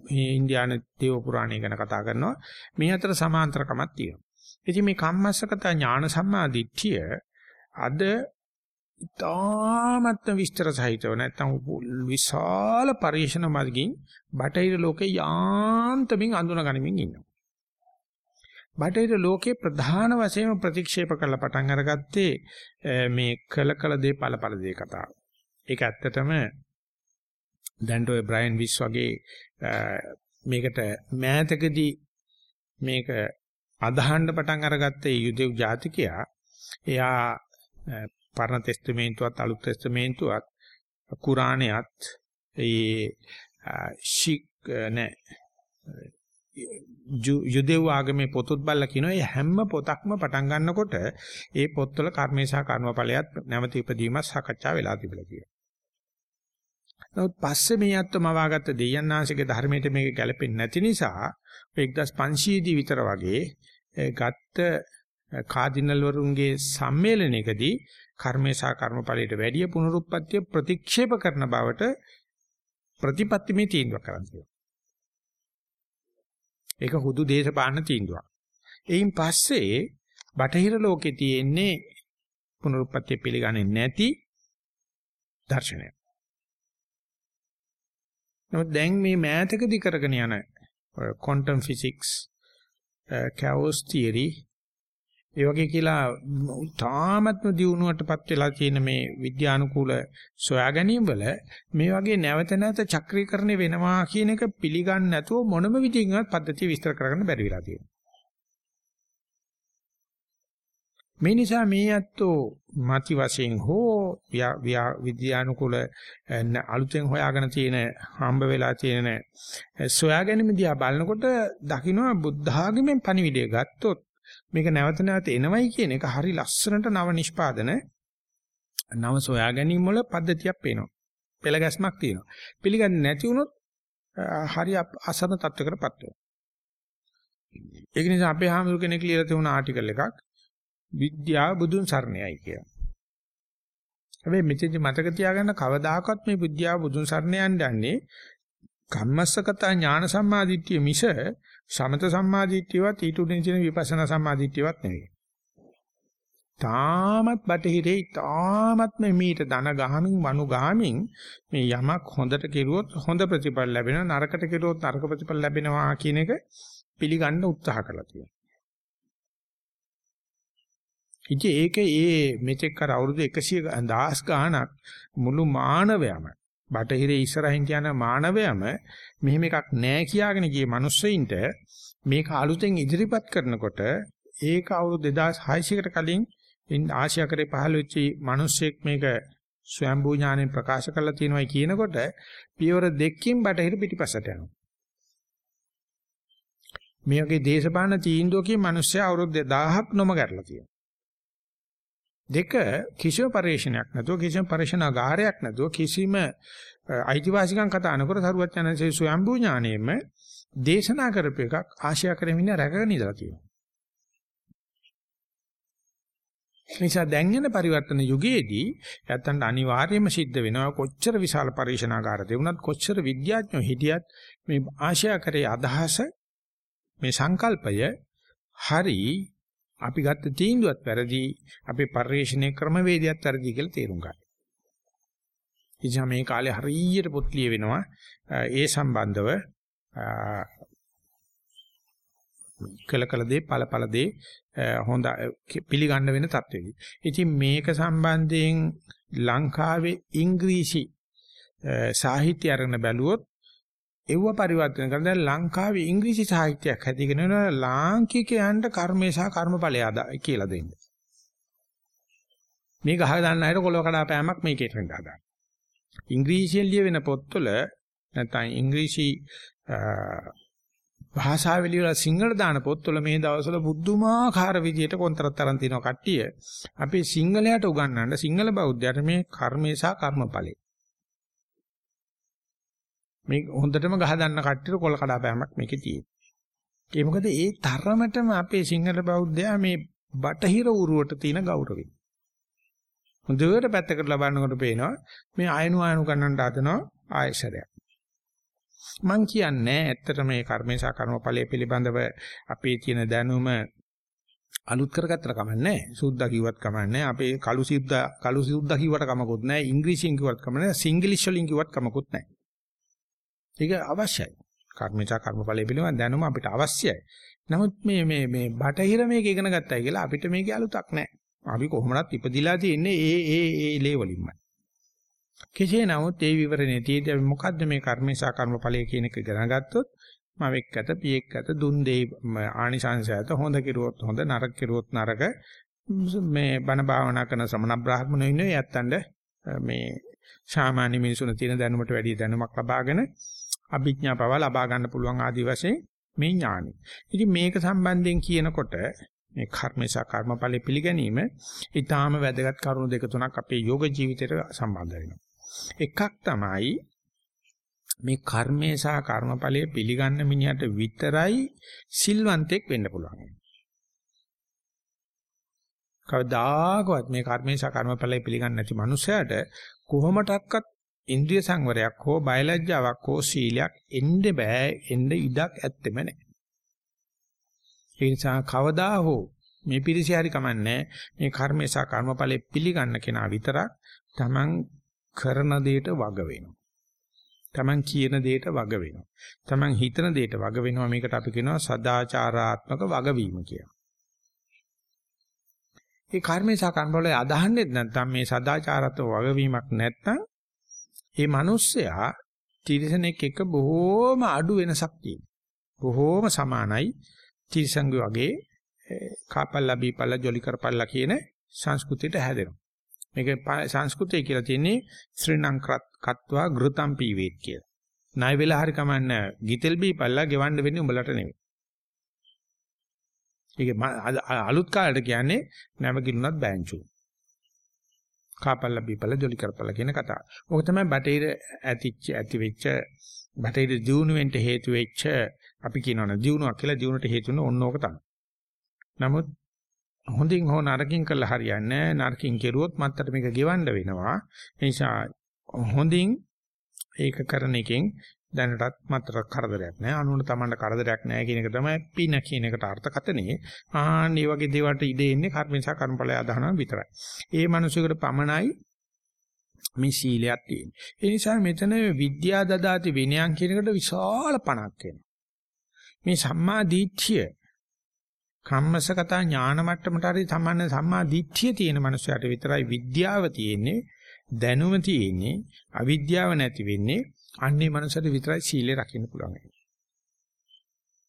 මේ ඉන්දියානු දේව පුරාණය ගැන කතා කරනවා. මේ අතර සමාන්තරකමක් තියෙනවා. ඉතින් මේ කම්මස්සකත ඥාන සම්මාදිට්ඨිය අද ඉතාමත්ම විස්තර සහිතව නැත්නම් විශාල පරිශන මාර්ගින් බටහිර ලෝකේ යාන්තමින් අඳුන ගනිමින් ඉන්නවා. බටහිර ලෝකේ ප්‍රධාන වශයෙන් ප්‍රතික්ෂේප කරලා පටන් අරගත්තේ මේ කල කල දේ ඵල ඵල දේ කතාව. ඒක ඇත්තටම දැන් ඔය බ්‍රයන් විස් වගේ මේකට මෑතකදී මේක අදහන්න පටන් අරගත්තේ යුදෙව් ජාතිකයා එයා පරණ තෙස්තමේන්තුවත් අලුත් තෙස්තමේන්තුවත් කුරාණයත් ඒ ශික් නෑ යුදෙව් ආගමේ පොතුත් බල්ලා කියනවා මේ හැම පොතක්ම පටන් ගන්නකොට ඒ පොත්වල කර්මේ සහ කර්මඵලයක් නැවත ඉපදීමක් සාකච්ඡා වෙලා තිබිලා කියනවා. නමුත් පස්සේ මේ අත්වම වාගත්ත දෙයයන්ාංශික ධර්මයට මේක ගැලපෙන්නේ නැති නිසා 1500 දී විතර වගේ ගත්ත කාඩිනල් වරුන්ගේ සම්මේලනයකදී කර්මේ සහ කර්මඵලයට වැඩිය පුනරුත්පත්ති ප්‍රතික්ෂේප කරන බවට ප්‍රතිපත්තිමේ තීන්දුව කරන්නේ. ඒක හුදු දේශපාලන තීන්දුවක්. එයින් පස්සේ බටහිර ලෝකේ තියෙන්නේ පුනරුත්පත්ති පිළිගන්නේ නැති දර්ශනය. නමුත් දැන් මේ මෑතකදී කරගෙන යන ක්වොන්ටම් ෆිසික්ස්, කැවොස් තියරි ඒ වගේ කියලා තාමත්ම දියුණුවටපත් වෙලා තියෙන මේ විද්‍යානුකූල සොයා ගැනීම වල මේ වගේ නැවත නැවත චක්‍රීකරණය වෙනවා කියන එක පිළිගන්නේ නැතුව මොනම විදිහකින්වත් පද්ධතිය විස්තර කරගන්න බැරි වෙලා තියෙනවා. මේ නිසා මේ ඇත්තෝ මති වශයෙන් හෝ විද්‍යානුකූල අලුතෙන් හොයාගෙන තියෙන හම්බ වෙලා තියෙන සොයා ගැනීම දිහා බලනකොට දකින්න බුද්ධ ආගමෙන් පණිවිඩය ගත්තොත් මේක නැවත නැවත එනවයි කියන එක හරි ලස්සනට නව නිෂ්පාදන නව සොයා ගැනීම වල පද්ධතියක් පේනවා. පෙළ ගැස්මක් තියෙනවා. පිළිගන්නේ නැති වුණොත් හරි අසරණ තත්වයකටපත් වෙනවා. ඒක නිසා අපේ හාමුදුර කෙනෙක් ලියලා තියුණ ආටිකල් එකක් විද්‍යාව බුදුන් සරණයි කියලා. හැබැයි මෙතෙන්දි මතක තියාගන්න කවදාකවත් මේ විද්‍යාව බුදුන් සරණ යන්නේ කම්මස්සකත ඥාන සම්මාදිට්ඨිය මිස සමත සම්මාදිට්ඨියවත් ඊට උඩින් තියෙන විපස්සනා සම්මාදිට්ඨියවත් නෙවෙයි. තාමත් බටහිරේ තාමත් මේ මීට ධන ගහමින් වනු ගහමින් මේ යමක් හොඳට කෙරුවොත් හොඳ ප්‍රතිඵල ලැබෙනවා නරකට කෙරුවොත් නරක ප්‍රතිඵල ලැබෙනවා කියන එක පිළිගන්න උත්සාහ කරලා තියෙනවා. ඉතින් ඒක ඒ මෙතෙක් කර අවුරුදු 100 දහස් ගාණක් මුළු මානවයම බටහිරේ ඉස්සරහින් කියන මානවයම මෙහෙම එකක් නැහැ කියාගෙන ගිය මිනිස්සෙයින්ට මේක අලුතෙන් ඉදිරිපත් කරනකොට ඒක අවුරුදු 2600කට කලින් ආසියා කරේ පහළ වෙච්ච මිනිස්සෙක් මේක ස්වයම්බූ ඥාණයෙන් ප්‍රකාශ කරලා තියෙනවායි කියනකොට පියවර දෙකකින් බටහිර පිටිපස්සට යනවා. මේ වගේ දේශපාලන තීන්දුවකින් මිනිස්සයා අවුරුදු 1000ක් නොම කරලා තියෙනවා. දෙක කිසිම පරිශ්‍රණයක් නැතුව කිසිම පරිශ්‍රණාගාරයක් නැතුව කිසිම අයිතිවාසිකම් කතා නොකර සරුවත් යනසේ ස්වයම්බූ ඥාණයෙන්ම දේශනා කරපු එකක් ආශියා කරමින් රැකගෙන ඉඳලා තියෙනවා. නිසා දැන් යන පරිවර්තන යුගයේදී නැත්තන් අනිවාර්යයෙන්ම සිද්ධ වෙනවා කොච්චර විශාල පරිශනාගාර දෙවුණත් කොච්චර විද්‍යාඥයෝ හිටියත් මේ ආශය කරේ අදහස මේ සංකල්පය හරි අපි ගත්ත තීන්දුවත් වැරදි අපේ පරිශ්‍රණයේ ක්‍රමවේදයත් වැරදි කියලා තේරුම් ගන්න. ඉතින් මේ කාලේ හරියට පොත් ලියවෙනවා ඒ සම්බන්ධව කළ කළ දේ ඵල ඵල දේ හොඳ පිළිගන්න වෙන තත්වෙදී. ඉතින් මේක සම්බන්ධයෙන් ලංකාවේ ඉංග්‍රීසි සාහිත්‍ය අරගෙන බැලුවොත් ඒව පරිවර්තන කරන දැන් ලංකාවේ ඉංග්‍රීසි සාහිත්‍යයක් හැදීගෙන යන ලාංකිකයන්ට කර්මේ සහ කර්මඵලය කියලා දෙන්න. මේ ගහ ගන්න අයට කොලව කඩාපෑමක් මේකේට වෙන්න හදා. ඉංග්‍රීසියෙන් ලියවෙන පොත්වල නැත්නම් ඉංග්‍රීසි භාෂාව එළියලා සිංහල දාන පොත්වල මේ දවස්වල බුද්ධමාකාර විදියට කොන්තරත් තරම් තියෙනවා කට්ටිය. අපි සිංහලයට උගන්වන්න සිංහල බෞද්ධයට මේ කර්මේ සහ කර්මඵලේ. මේ හොඳටම ගහ ගන්න කට්ටියට කොල කඩාපෑමක් මේකේ තියෙනවා. ඒ මොකද ඒ තරමටම අපේ සිංහල බෞද්ධයා මේ බටහිර උරුවට තියෙන ගෞරවය. හොඳට පැත්තකට ලබන්නකොට පේනවා මේ අයනු අයනු ගන්නට හදනවා ආයශරයක්. මං කියන්නේ ඇත්තට මේ කර්මේශා කර්මඵලයේ පිළිබඳව අපේ තියෙන දැනුම අලුත් කරගත්තට කමන්නේ සුද්ධා කිව්වත් කමන්නේ අපේ කළු සිද්දා කළු සිද්දා කිව්වට කමකුත් නැහැ ඉංග්‍රීසියෙන් කිව්වත් කමන්නේ සිංග්ලිෂ් වලින් කිව්වත් කමකුත් නැහැ ඒක අවශ්‍යයි. කර්මේශා කර්මඵලයේ පිළිබඳ දැනුම අපිට අවශ්‍යයි. නමුත් මේ මේ මේ බටහිර මේක ඉගෙන ගත්තයි කියලා අපිට මේකේ අලුතක් නැහැ අපි කොහොමවත් ඉපදිලා තියෙන්නේ ඒ ඒ ඒ ලේවලින්මයි කෙසේ නමුත් ඒ විවරණේ තියෙද්දී අපි මොකද්ද මේ කර්මේශා කර්මඵලය කියන එක ඉගෙන ගත්තොත් මම එක්කත පියෙක් ඇත දුන් දෙයි ආනිසංසයත හොඳ කිරුවොත් හොඳ නරක කිරුවොත් නරක මේ බණ භාවනා කරන සමන බ්‍රාහ්මණයෝ ඉන්නේ යත්තන්ඩ මේ සාමාන්‍ය මිනිසුන් තියෙන දැනුමට වැඩි දැනුමක් ලබාගෙන අභිඥා පව ලබා ගන්න පුළුවන් ආදි වශයෙන් මේ ඥානෙ. ඉතින් මේක සම්බන්ධයෙන් කියනකොට මේ කර්මේශා කර්මඵල පිළිගැනීම ඊටාම වැදගත් කරුණු දෙක තුනක් අපේ යෝග ජීවිතයට සම්බන්ධ වෙනවා. එකක් තමයි මේ කර්මේ සහ කර්මඵලයේ පිළිගන්න මිනිහට විතරයි සිල්වන්තෙක් වෙන්න පුළුවන්. කවදාකවත් මේ කර්මේ සහ කර්මඵලයේ පිළිගන්නේ නැති මනුස්සයාට කොහොමඩක්වත් ඉන්ද්‍රිය සංවරයක් හෝ බයලජ්ජාවක් හෝ සීලයක් එන්න බෑ එන්න ඉඩක් ඇත්තෙම නැහැ. ඒ නිසා කවදා හෝ මේ පිරිසි හරි කමන්නේ මේ කර්මේ සහ කර්මඵලයේ පිළිගන්න කෙනා විතරක් Taman කරන දෙයට වග වෙනවා. Taman කියන දෙයට වග වෙනවා. Taman හිතන දෙයට වග වෙනවා. මේකට අපි කියනවා සදාචාරාත්මක වගවීම කියලා. මේ කර්මේ සහ කර්මවල අදහන්නේ නැත්නම් මේ සදාචාරාත්මක වගවීමක් නැත්නම් මේ මිනිස්සයා තිරසනෙක් එක බොහෝම අඩු වෙනසක් තියෙනවා. බොහෝම සමානයි තිරසංග වගේ කාපල්ලා බීපල්ලා ජොලි කරපල්ලා කියන සංස්කෘතියට හැදෙනවා. මේක සංස්කෘතිය කියලා තියෙන්නේ ශ්‍රීණං කත්වා ගෘතම් පීවේත් කියලා. ණය වෙලා හරි කමන්න ගිතෙල් බීපල්ලා ගෙවන්න වෙන්නේ උඹලට නෙවෙයි. ඒක අලුත් කාලේට කියන්නේ නැවගිලුණත් බෑන්චු. කාපල්ලා බීපල්ලා ජොලි කරපල්ලා කියන කතාව. ඕක තමයි බටේර ඇතිච්ච ඇති වෙච්ච බටේර දියුණුවෙන්ට හේතු වෙච්ච අපි කියනවනේ දියුණුවක් කියලා දියුණුවට හේතු වෙන ඕන ඕක තමයි. නමුත් හොඳින් හෝ නරකින් කළා හරියන්නේ නරකින් කෙරුවොත් මත්තට මේක ගෙවන්න වෙනවා. ඒ නිසා හොඳින් ඒක කරන එකෙන් දැනටත් මත්තට කරදරයක් නැහැ. අනුන්ට Tamanට කරදරයක් නැහැ කියන එක තමයි පින කියන එකට අර්ථකතනේ. ආන් මේ වගේ දේවල්ට ඉඩ එන්නේ කර්ම නිසා කර්මඵලය අදහනවා විතරයි. ඒ මිනිසෙකුට පමණයි මේ සීලයක් තියෙන්නේ. ඒ නිසා මෙතන විද්‍යා දදාති විනයන් කියන එකට විශාල පණක් වෙනවා. මේ සම්මා දිට්ඨිය කම්මසගත ඥාන මට්ටමට හරි සම්මාන සම්මා දිට්ඨිය තියෙන මනුස්සයට විතරයි විද්‍යාව තියෙන්නේ දැනුම තියෙන්නේ අවිද්‍යාව නැති වෙන්නේ අන්නේ මනුස්සයට විතරයි සීලය රකින්න පුළුවන්.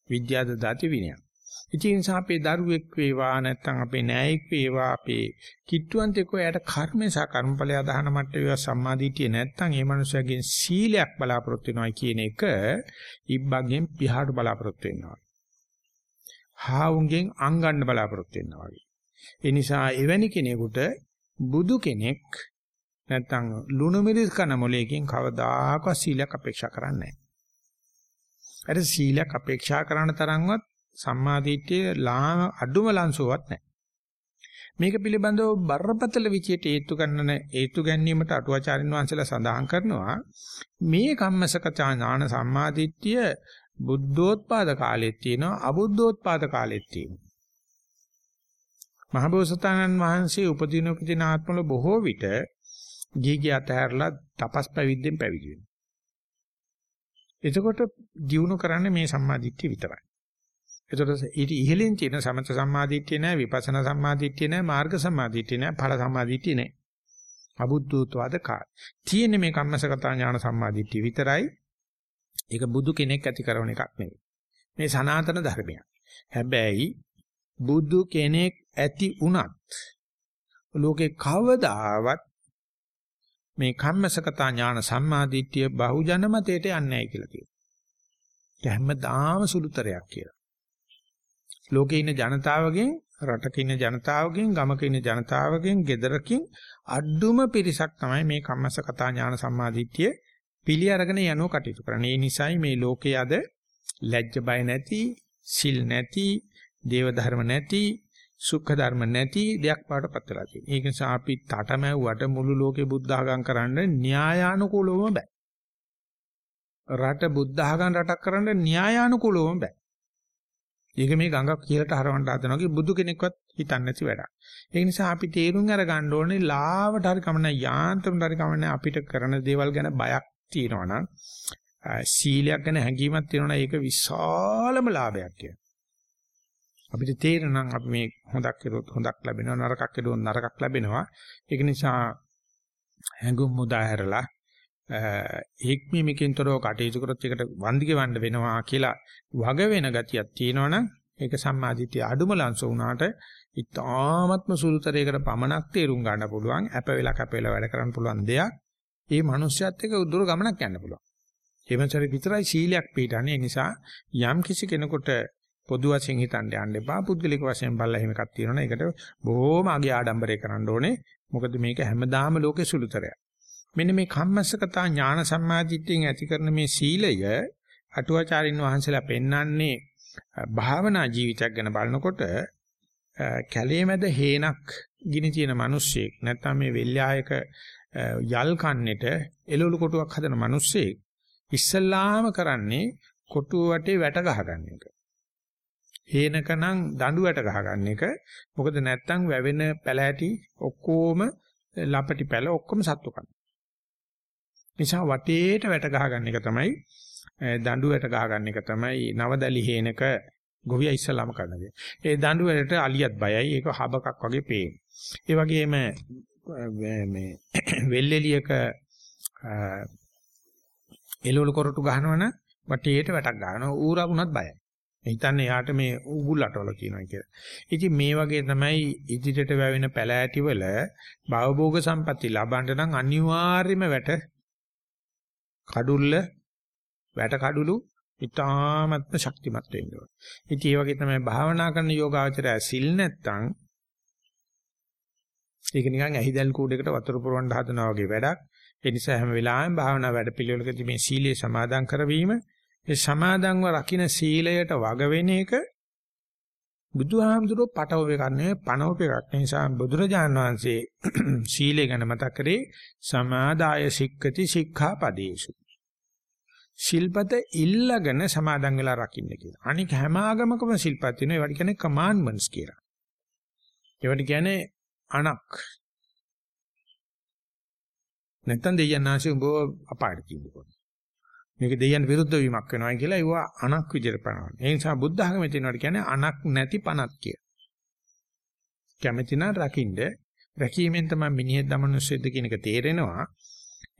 විද්‍යාව දදාති විනය. ඉතින් අපේ දරුවෙක් වේවා නැත්නම් අපේ නෑයෙක් වේවා අපේ කිට්ටුවන්තෙක් එයාට කර්මේ සහ කර්මඵලය අදහන මට්ට වේවා සම්මාදිටිය නැත්නම් ඒ මනුස්සයාගෙන් සීලයක් බලාපොරොත්තු වෙනවා කියන එක ඉබ්බගෙන් පියාට බලාපොරොත්තු වෙනවා. හාවුන්ගෙන් අංගන්න බලාපොරොත්තු වෙනවා වගේ. ඒ නිසා එවැනි කෙනෙකුට බුදු කෙනෙක් නැත්තම් ලුණු මිරිස් කන මොලේකින් කවදාකවත් සීලයක් අපේක්ෂා කරන්නේ නැහැ. අර සීලයක් අපේක්ෂා කරන තරම්වත් සම්මාදිට්ඨිය ලා අඩුම ලංසුවක් නැහැ. මේක පිළිබඳව බරපතල විචයට හේතු ගන්නන හේතු ගැනීමට අටුවාචාරින් වහන්සේලා සඳහන් කරනවා මේ කම්මසකචා ඥාන සම්මාදිට්ඨිය බුද්ධෝත්පාද කාලෙත් තියෙනවා අබුද්ධෝත්පාද කාලෙත් තියෙනවා. මහබෝසතාණන් වහන්සේ උපදින උපදින ආත්මවල බොහෝ විට ගීගී අතහැරලා තපස් පැවිද්දෙන් පැවිදි වෙනවා. එතකොට දියුණු කරන්නේ මේ සම්මාදිට්ඨිය විතරයි. එතකොට ඊට ඉහළින් තියෙන සමත සම්මාදිට්ඨිය නෑ විපස්සනා සම්මාදිට්ඨිය නෑ මාර්ග සම්මාදිට්ඨිය නෑ ඵල සම්මාදිට්ඨිය නෑ. අබුද්ධෝත්වාද කාල. තියෙන්නේ මේ කම්මසගතා ඥාන සම්මාදිට්ඨිය විතරයි. ඒක බුදු කෙනෙක් ඇති කරන එකක් නෙවෙයි. මේ සනාතන ධර්මයක්. හැබැයි බුදු කෙනෙක් ඇති වුණත් ලෝකේ කවදාවත් මේ කම්මසකතා ඥාන සම්මාදිට්ඨිය බහුජන මතයට යන්නේ නැහැ කියලා කියනවා. ඒ හැමදාම සුළුතරයක් කියලා. ලෝකේ ඉන්න ජනතාවගෙන් රටක ඉන්න ජනතාවගෙන් ගමක ඉන්න ජනතාවගෙන් ගෙදරකින් අඩුම පිරිසක් තමයි මේ කම්මසකතා ඥාන සම්මාදිට්ඨිය පිළි අරගෙන යනෝ කටයුතු කරන්නේ. ඒ නිසායි මේ ලෝකයේ අද ලැජ්ජ බය නැති, සිල් නැති, දේව ධර්ම නැති, සුඛ ධර්ම නැති දෙයක් පාටපත් වෙලා තියෙනවා. ඒක නිසා අපි තටමැව්වට මුළු ලෝකේ බුද්ධ ආගම් කරන්න න්‍යායානුකූලවම බෑ. රට බුද්ධ ආගම් රටක් කරන්න න්‍යායානුකූලවම බෑ. ඒක මේ ගඟක් කියලාට හරවන්න හදනවා කි බුදු කෙනෙක්වත් හිතන්නේ නැති වැඩක්. ඒ නිසා අපි තේරුම් අර ගන්න ඕනේ ලාවට හරි කමන යාන්ත්‍රමට හරි කමන අපිට කරන දේවල් ගැන බයක් තියෙනවා නම් සීලයක් ගැන හැඟීමක් තියෙනවා ඒක විශාලම ලාභයක් කියලා. අපිට තේරෙනවා අපි මේ හොඳක් කළොත් හොඳක් ලැබෙනවා නරකක් කළොත් නරකක් ලැබෙනවා. ඒක නිසා හැඟුම් මුදාහැරලා ඒක්මීමකින්තරෝ කටයුතු කරොත් ඒකට වන්දි ගෙවන්න වෙනවා කියලා වග වෙන ගතියක් තියෙනවනම් ඒක සම්මාදිටිය අඩුම ලංස වුණාට ඉතාමත්ම සුළුතරයකට පමණක් තේරුම් ගන්න පුළුවන් අප වෙලා කැප වෙලා වැඩ කරන්න පුළුවන් දෙයක් ඒ මනුස්සයත් එක්ක උදුර ගමනක් යන්න පුළුවන්. ඒ මනසට විතරයි සීලයක් පිටන්නේ. ඒ නිසා යම් කිසි කෙනෙකුට පොදු වශයෙන් හිතන්න යන්න එපා. පුද්ගලික වශයෙන් බලලා එහෙම එකක් තියෙනවනේ. ඒකට බොහොම අගේ ආඩම්බරේ කරන්න ඕනේ. මොකද මේක හැමදාම ලෝකේ සුළුතරයක්. මෙන්න මේ කම්මස්සකතා ඥාන සම්මාදිට්ඨියෙන් ඇති කරන මේ සීලය අටුවාචාරින් වහන්සේලා පෙන්වන්නේ භාවනා ජීවිතයක් ගැන බලනකොට කැලේ මැද හේනක් ගිනි තියෙන මිනිස්සෙක් නැත්නම් මේ වෙල්යායක යල් කන්නේට එළවලු කොටුවක් හදන මිනිස්සෙක් ඉස්සල්ලාම කරන්නේ කොටුව වටේ වැට ගහගන්න එක. හේනකනම් දඬු වැට ගහගන්න එක. මොකද නැත්තම් වැවෙන පැලෑටි ඔක්කොම ලපටි පැල ඔක්කොම සත්තු කන. නිසා වටේට වැට ගහගන්න එක තමයි දඬු වැට ගහගන්න එක තමයි නවදලි හේනක ගොවියා ඉස්සලාම කරන්නේ. ඒ දඬු වැටට අලියත් බයයි. ඒක හබකක් වගේ පේන. ඒ වගේම මේ වෙල්ෙලියක එළවලු කොරටු ගහනවනම් වටේට වැටක් ගන්නවා ඌරා වුණත් බයයි. හිතන්නේ යාට මේ උගුලටවල කියනවා කියලා. ඉතින් මේ වගේ තමයි ඉදිරියට වැවෙන පැලෑටි වල භවභෝග සම්පatti ලබන්න නම් අනිවාර්යයෙන්ම වැට කඩුල්ල වැට කඩුළු ඊටාත්ම ශක්තිමත් වෙන්න ඕනේ. ඉතින් ඒ වගේ තමයි භාවනා කරන යෝගාවචරය සිල් නැත්තම් ඒක නිකන් ඇහිදල් කූඩේකට වතුර පුරවන්න හදනවා වගේ වැඩක්. ඒ නිසා හැම වෙලාවෙම භාවනා වැඩපිළිවෙලකදී මේ සීලයේ සමාදන් කරවීම ඒ සමාදන්ව රකින්න සීලයට වග වෙන එක බුදුහාමුදුරුවෝ පටව එකක් නෙවෙයි පණව එකක්. ඒ නිසා බුදුරජාණන් වහන්සේ සීලය ගැන මතක් කරේ සමාදාය සික්කති සික්ඛාපදේසු. ශිල්පත ඉල්ලගෙන සමාදන් වෙලා රකින්න කියලා. අනික හැම ආගමකම ශිල්පත් තියෙනවා. ඒවට කියන්නේ කමාන්ඩ්මන්ට්ස් කියලා. ඒවට කියන්නේ අණක්. නැත්තම් දෙයයන් ආශි උඹ අපායට තිබුණා. මේක දෙයයන් විරුද්ධ වීමක් වෙනවා කියලා ඒව අණක් විදිහට පනවනවා. ඒ නිසා බුද්ධ ධර්මයේ තියෙනවට කියන්නේ අණක් නැති පණක් කිය. කැමැති නම් රකින්න රැකීමෙන් තමයි මිනිහෙක් දමනුස්සෙද්ද කියන එක තේරෙනවා.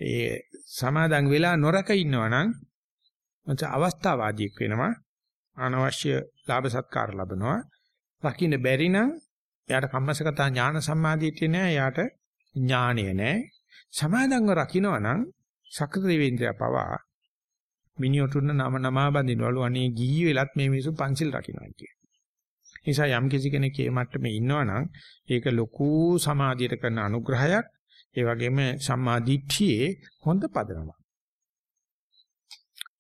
ඒ සමාදන් වෙලා නොරක ඉන්නවා නම් මච අවස්ථාවාදීක් වෙනවා. අනවශ්‍ය ලාභ සත්කාර ලබනවා. රකින්න බැරි නම් එයාට කම්මසගතා ඥාන සම්මාදිටිය නෑ. එයාට ඥාණය නෑ. සමාදන්ව රකින්නවා නම් සක්‍ර දෙවේන්ද්‍රය පවා මිනිඔටුන්න නම නමා බඳිනවලු අනේ ගිහි වෙලත් මේ මිනිස්සු පන්සිල් රකින්නවා කිය. නිසා යම් කිසි කෙනෙක් මේ මට්ටමේ ඉන්නවනම් ඒක ලොකු සමාධියට කරන අනුග්‍රහයක්. ඒ වගේම සම්මාදිට්ඨියේ හොඳ පදනමක්.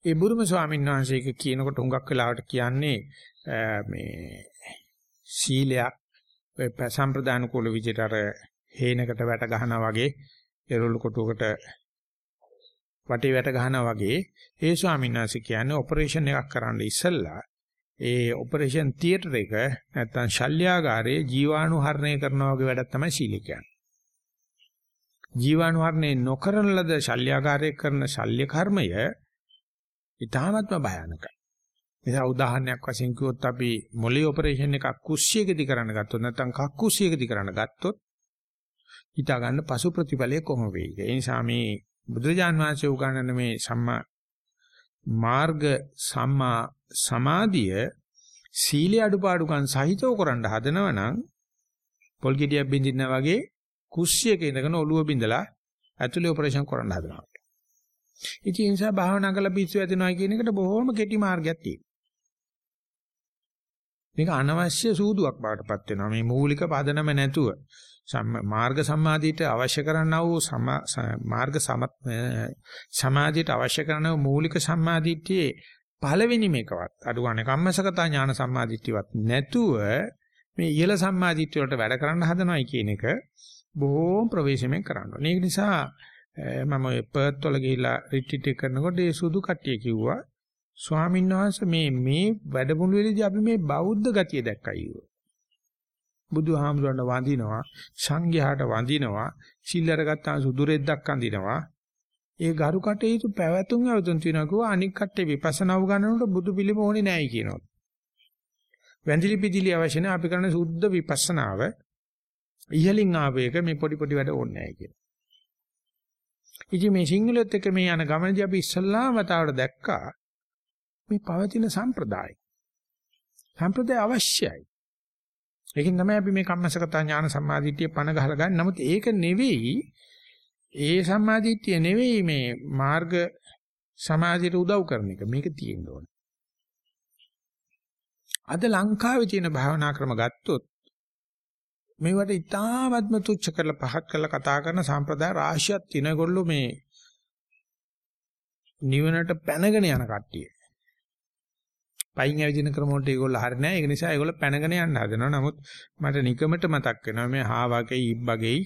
ඒ බුදුම ස්වාමීන් වහන්සේක කියනකොට හුඟක් වෙලාවට කියන්නේ මේ සීලයක් සම්ප්‍රදාන කුල විදිහට අර හේනකට වැට ගහනා වගේ එරොළු කොටුවකට වටේ වැට ගහනවා වගේ ඒ ස්වාමීන් වහන්සේ කියන්නේ ඔපරේෂන් එකක් කරන්න ඉස්සෙල්ලා ඒ ඔපරේෂන් තියටර් එක නැත්තම් ශල්‍යාගාරයේ ජීවාණු හරණය කරනවා වගේ වැඩක් තමයි සීල කියන්නේ. ජීවාණු හරණය නොකරන ලද ශල්‍යාගාරයේ කරන ශල්‍ය කර්මය ඊටාත්ම භයානකයි. නිසා උදාහරණයක් වශයෙන් කිව්වොත් අපි මොලේ ඔපරේෂන් එකක් කුස්සියකදී කරන්න ගත්තොත් නැත්නම් කක්කුස්සියකදී කරන්න ගත්තොත් හිතා ගන්න පසු ප්‍රතිඵලය කොහොම වෙයිද? ඒ නිසා මේ බුදුරජාන් වහන්සේ උගන්වන මේ සම්මා මාර්ග සම්මා සමාධිය සීල අඩුපාඩුකම් සහිතව කරන්න හදනවා නම් පොල් ගෙඩියක් බින්දිනා වගේ කුස්සියක ඉඳගෙන ඔළුව බින්දලා ඇතුලේ ඔපරේෂන් කරන්න හදනවා. ඉතින් ඒ නිසා භාවනා කරලා පිස්සු ඇතිනවා කියන එකට බොහොම කෙටි මාර්ගයක් තියෙනවා. මේක අනවශ්‍ය සූදුවක් බාටපත් වෙනවා. මේ මූලික පදනම නැතුව මාර්ග සම්මාදියට අවශ්‍ය කරනා වූ මාර්ග සමාධියට අවශ්‍ය කරන මූලික සම්මාදිට්ඨියේ පළවෙනි මේකවත් අඩුවනේ කම්මසගතා ඥාන සම්මාදිට්ඨියවත් නැතුව මේ ඉහළ සම්මාදිට්ඨිය වලට වැඩ කරන්න හදනවයි කියන එක බොහෝම ප්‍රවේශමෙන් කරන්න ඕනේ. ඒක නිසා මම ඔය පර්ත් වල ගිහිලා රිට්‍රීට් එක කරනකොට ඒ සුදු කට්ටිය කිව්වා ස්වාමීන් වහන්සේ මේ මේ වැඩමුළුවේදී අපි මේ බෞද්ධ ගතිය දැක්කයි. බුදුහාමුදුරන්ට වඳිනවා සංඝයාට වඳිනවා සිල්ලර ගත්තා සුදු රෙද්දක් අඳිනවා. ඒ ගරු කටයුතු පැවැතුම් අවතුන් තියනවා කිව්වා අනික් කට්ටේ විපස්සනා උගන්නනකොට බුදු පිළිම ඕනේ නැහැ කියනවා. වැඳිලි පිදිලි අවශ්‍ය නැහැ. අපි කරන සුද්ධ විපස්සනාව. ඉහලින් ආව එක මේ පොඩි පොඩි වැඩ ඕනේ නැහැ කියලා. ඉතින් මේ සිංහලෙත් එක මේ යන ගමනදී අපි ඉස්සල්ලාම වතාවට දැක්කා මේ පවතින සම්ප්‍රදාය සම්ප්‍රදාය අවශ්‍යයි ඒකෙන් තමයි අපි මේ කම්මසගත ඥාන සම්මාදිට්ඨිය පණ ගහලා ගන්න. නමුත් ඒක නෙවෙයි ඒ සම්මාදිට්ඨිය නෙවෙයි මේ මාර්ග සමාධියට උදව් කරන එක. මේක තියෙන්න ඕන. අද ලංකාවේ තියෙන භාවනා ක්‍රම ගත්තොත් මේවට ඉතාමත්ම තුච්ච කරලා පහත් කරලා කතා කරන සම්ප්‍රදාය රාශියක් තිනගොල්ලෝ මේ නිවනට පැනගෙන යන කට්ටිය. පයින් ඇවිදින ක්‍රම වලට ඒගොල්ලෝ හරිය නැහැ. ඒක නිසා ඒගොල්ලෝ පැනගෙන යන්න හදනවා. නමුත් මට නිකමට මතක් වෙනවා මේ හාවගේ ඉබ්බගේ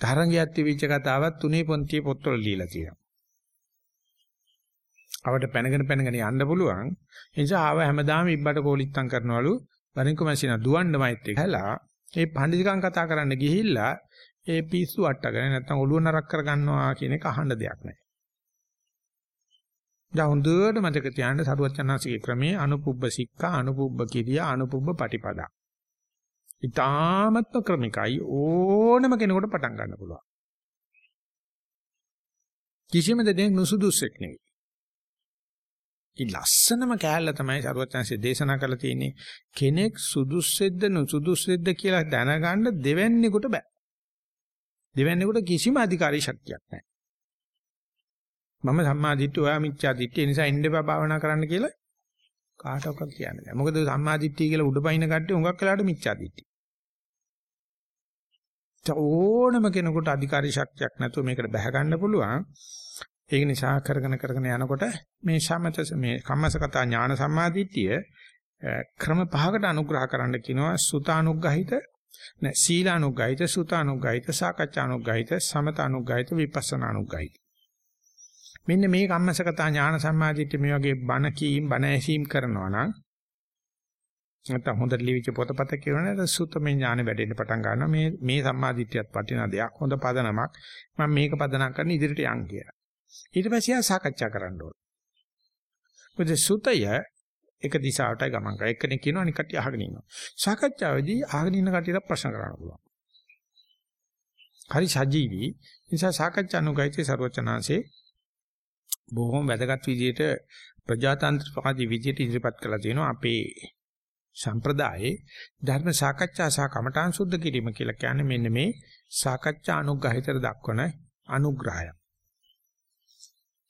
තරංගයක් තිබිච්ච කතාවක් තුනේ පොන්තිය පොත්වල ලියලා තියෙනවා. අවට පැනගෙන පැනගෙන යන්න පුළුවන්. ඒ නිසා ආව හැමදාම ඉබ්බට කෝලිත්තම් කරනවලු. වරින්කම මැෂින දුවන්නමයිත් එක්කලා ඒ පඬිතුකම් කතා කරන්න ගිහිල්ලා ඒ පිස්සු අට්ටගෙන නැත්තම් ඔළුව නරක් කරගන්නවා කියන එක අහන්න දෙයක් නැහැ. දැන් හොඳට මතක තියාගන්න සරුවචනාංශිකේ ක්‍රමයේ අනුපුබ්බ සික්ඛා අනුපුබ්බ කිරියා අනුපුබ්බ පටිපදා. ඊටාමත්ම ක්‍රමිකයි ඕනම කෙනෙකුට පටන් ගන්න පුළුවන්. කිසිම දෙයක් නුසුදුසෙක් නෙවෙයි. ඒ ලස්සනම කෑල්ල තමයි සරුවචනසේ දේශනා කරලා තියෙන්නේ. කෙනෙක් සුදුස්සෙද්ද නුසුදුස්සෙද්ද කියලා දැනගන්න දෙවන්නේකට බෑ. දෙවන්නේකට කිසිම අධිකාරී ශක්තියක් නැහැ. මම සම්මා දිට්ඨිය ඔයා මිච්ඡා දිට්ඨිය නිසා ඉන්න බා භාවනා කරන්න කියලා කාටවත් කියන්නේ නැහැ. මොකද සම්මා දිට්ඨිය කියලා උඩපයින් කට්ටිය හුඟක් වෙලාට මිච්ඡා දිට්ඨිය. ඕනම කෙනෙකුට අධිකාරී ශක්තියක් නැතුව මේකට බැහැ ගන්න පුළුවන්. ඒක නිසා කරගෙන කරගෙන යනකොට මේ සමත මේ කම්මසකතා ඥාන සම්මාදිට්ඨිය ක්‍රම පහකට අනුග්‍රහ කරන්න කියනවා සුතානුග්‍රහිත නෑ සීලානුග්‍රහිත සුතානුග්‍රහිත සාකච්ඡානුග්‍රහිත සමතානුග්‍රහිත විපස්සනානුග්‍රහිත මෙන්න මේ කම්මසකතා ඥාන සම්මාදිට්ඨිය මේ වගේ බණ කීම් බණ ඇසීම් කරනවා නම් නැත්නම් හොඳට ලිවිච්ච පොතපත කියවනේ සුතමේ ඥාන වැඩෙන්න පටන් ගන්නවා මේ මේ සම්මාදිට්ඨියත් වටිනා දෙයක් හොඳ පදනමක් මම මේක පදනම් කරන ඉදිරියට යන් කියලා ඊට පස්සේ ආ සාකච්ඡා කරන්න ඕන. මොකද සුතය එක දිශාවටයි ගමන් කරා. එක්කෙනෙක් කියනවා අනික කටිය අහගෙන ඉන්නවා. සාකච්ඡාවේදී අහගෙන ඉන්න කටියට ප්‍රශ්න කරන්න පුළුවන්. හරි සජීවි. නිසා සාකච්ඡා අනුගායිතේ ਸਰවචනාංශේ බොහොම වැදගත් විදිහට ප්‍රජාතන්ත්‍රවාදී විදිහට ඉදිරිපත් කළා තියෙනවා අපේ සම්ප්‍රදායේ ධර්ම සාකච්ඡා සහ කමඨාන් සුද්ධ කිරීම කියලා කියන්නේ මෙන්න මේ සාකච්ඡා අනුග්‍රහිතර දක්වන අනුග්‍රහය.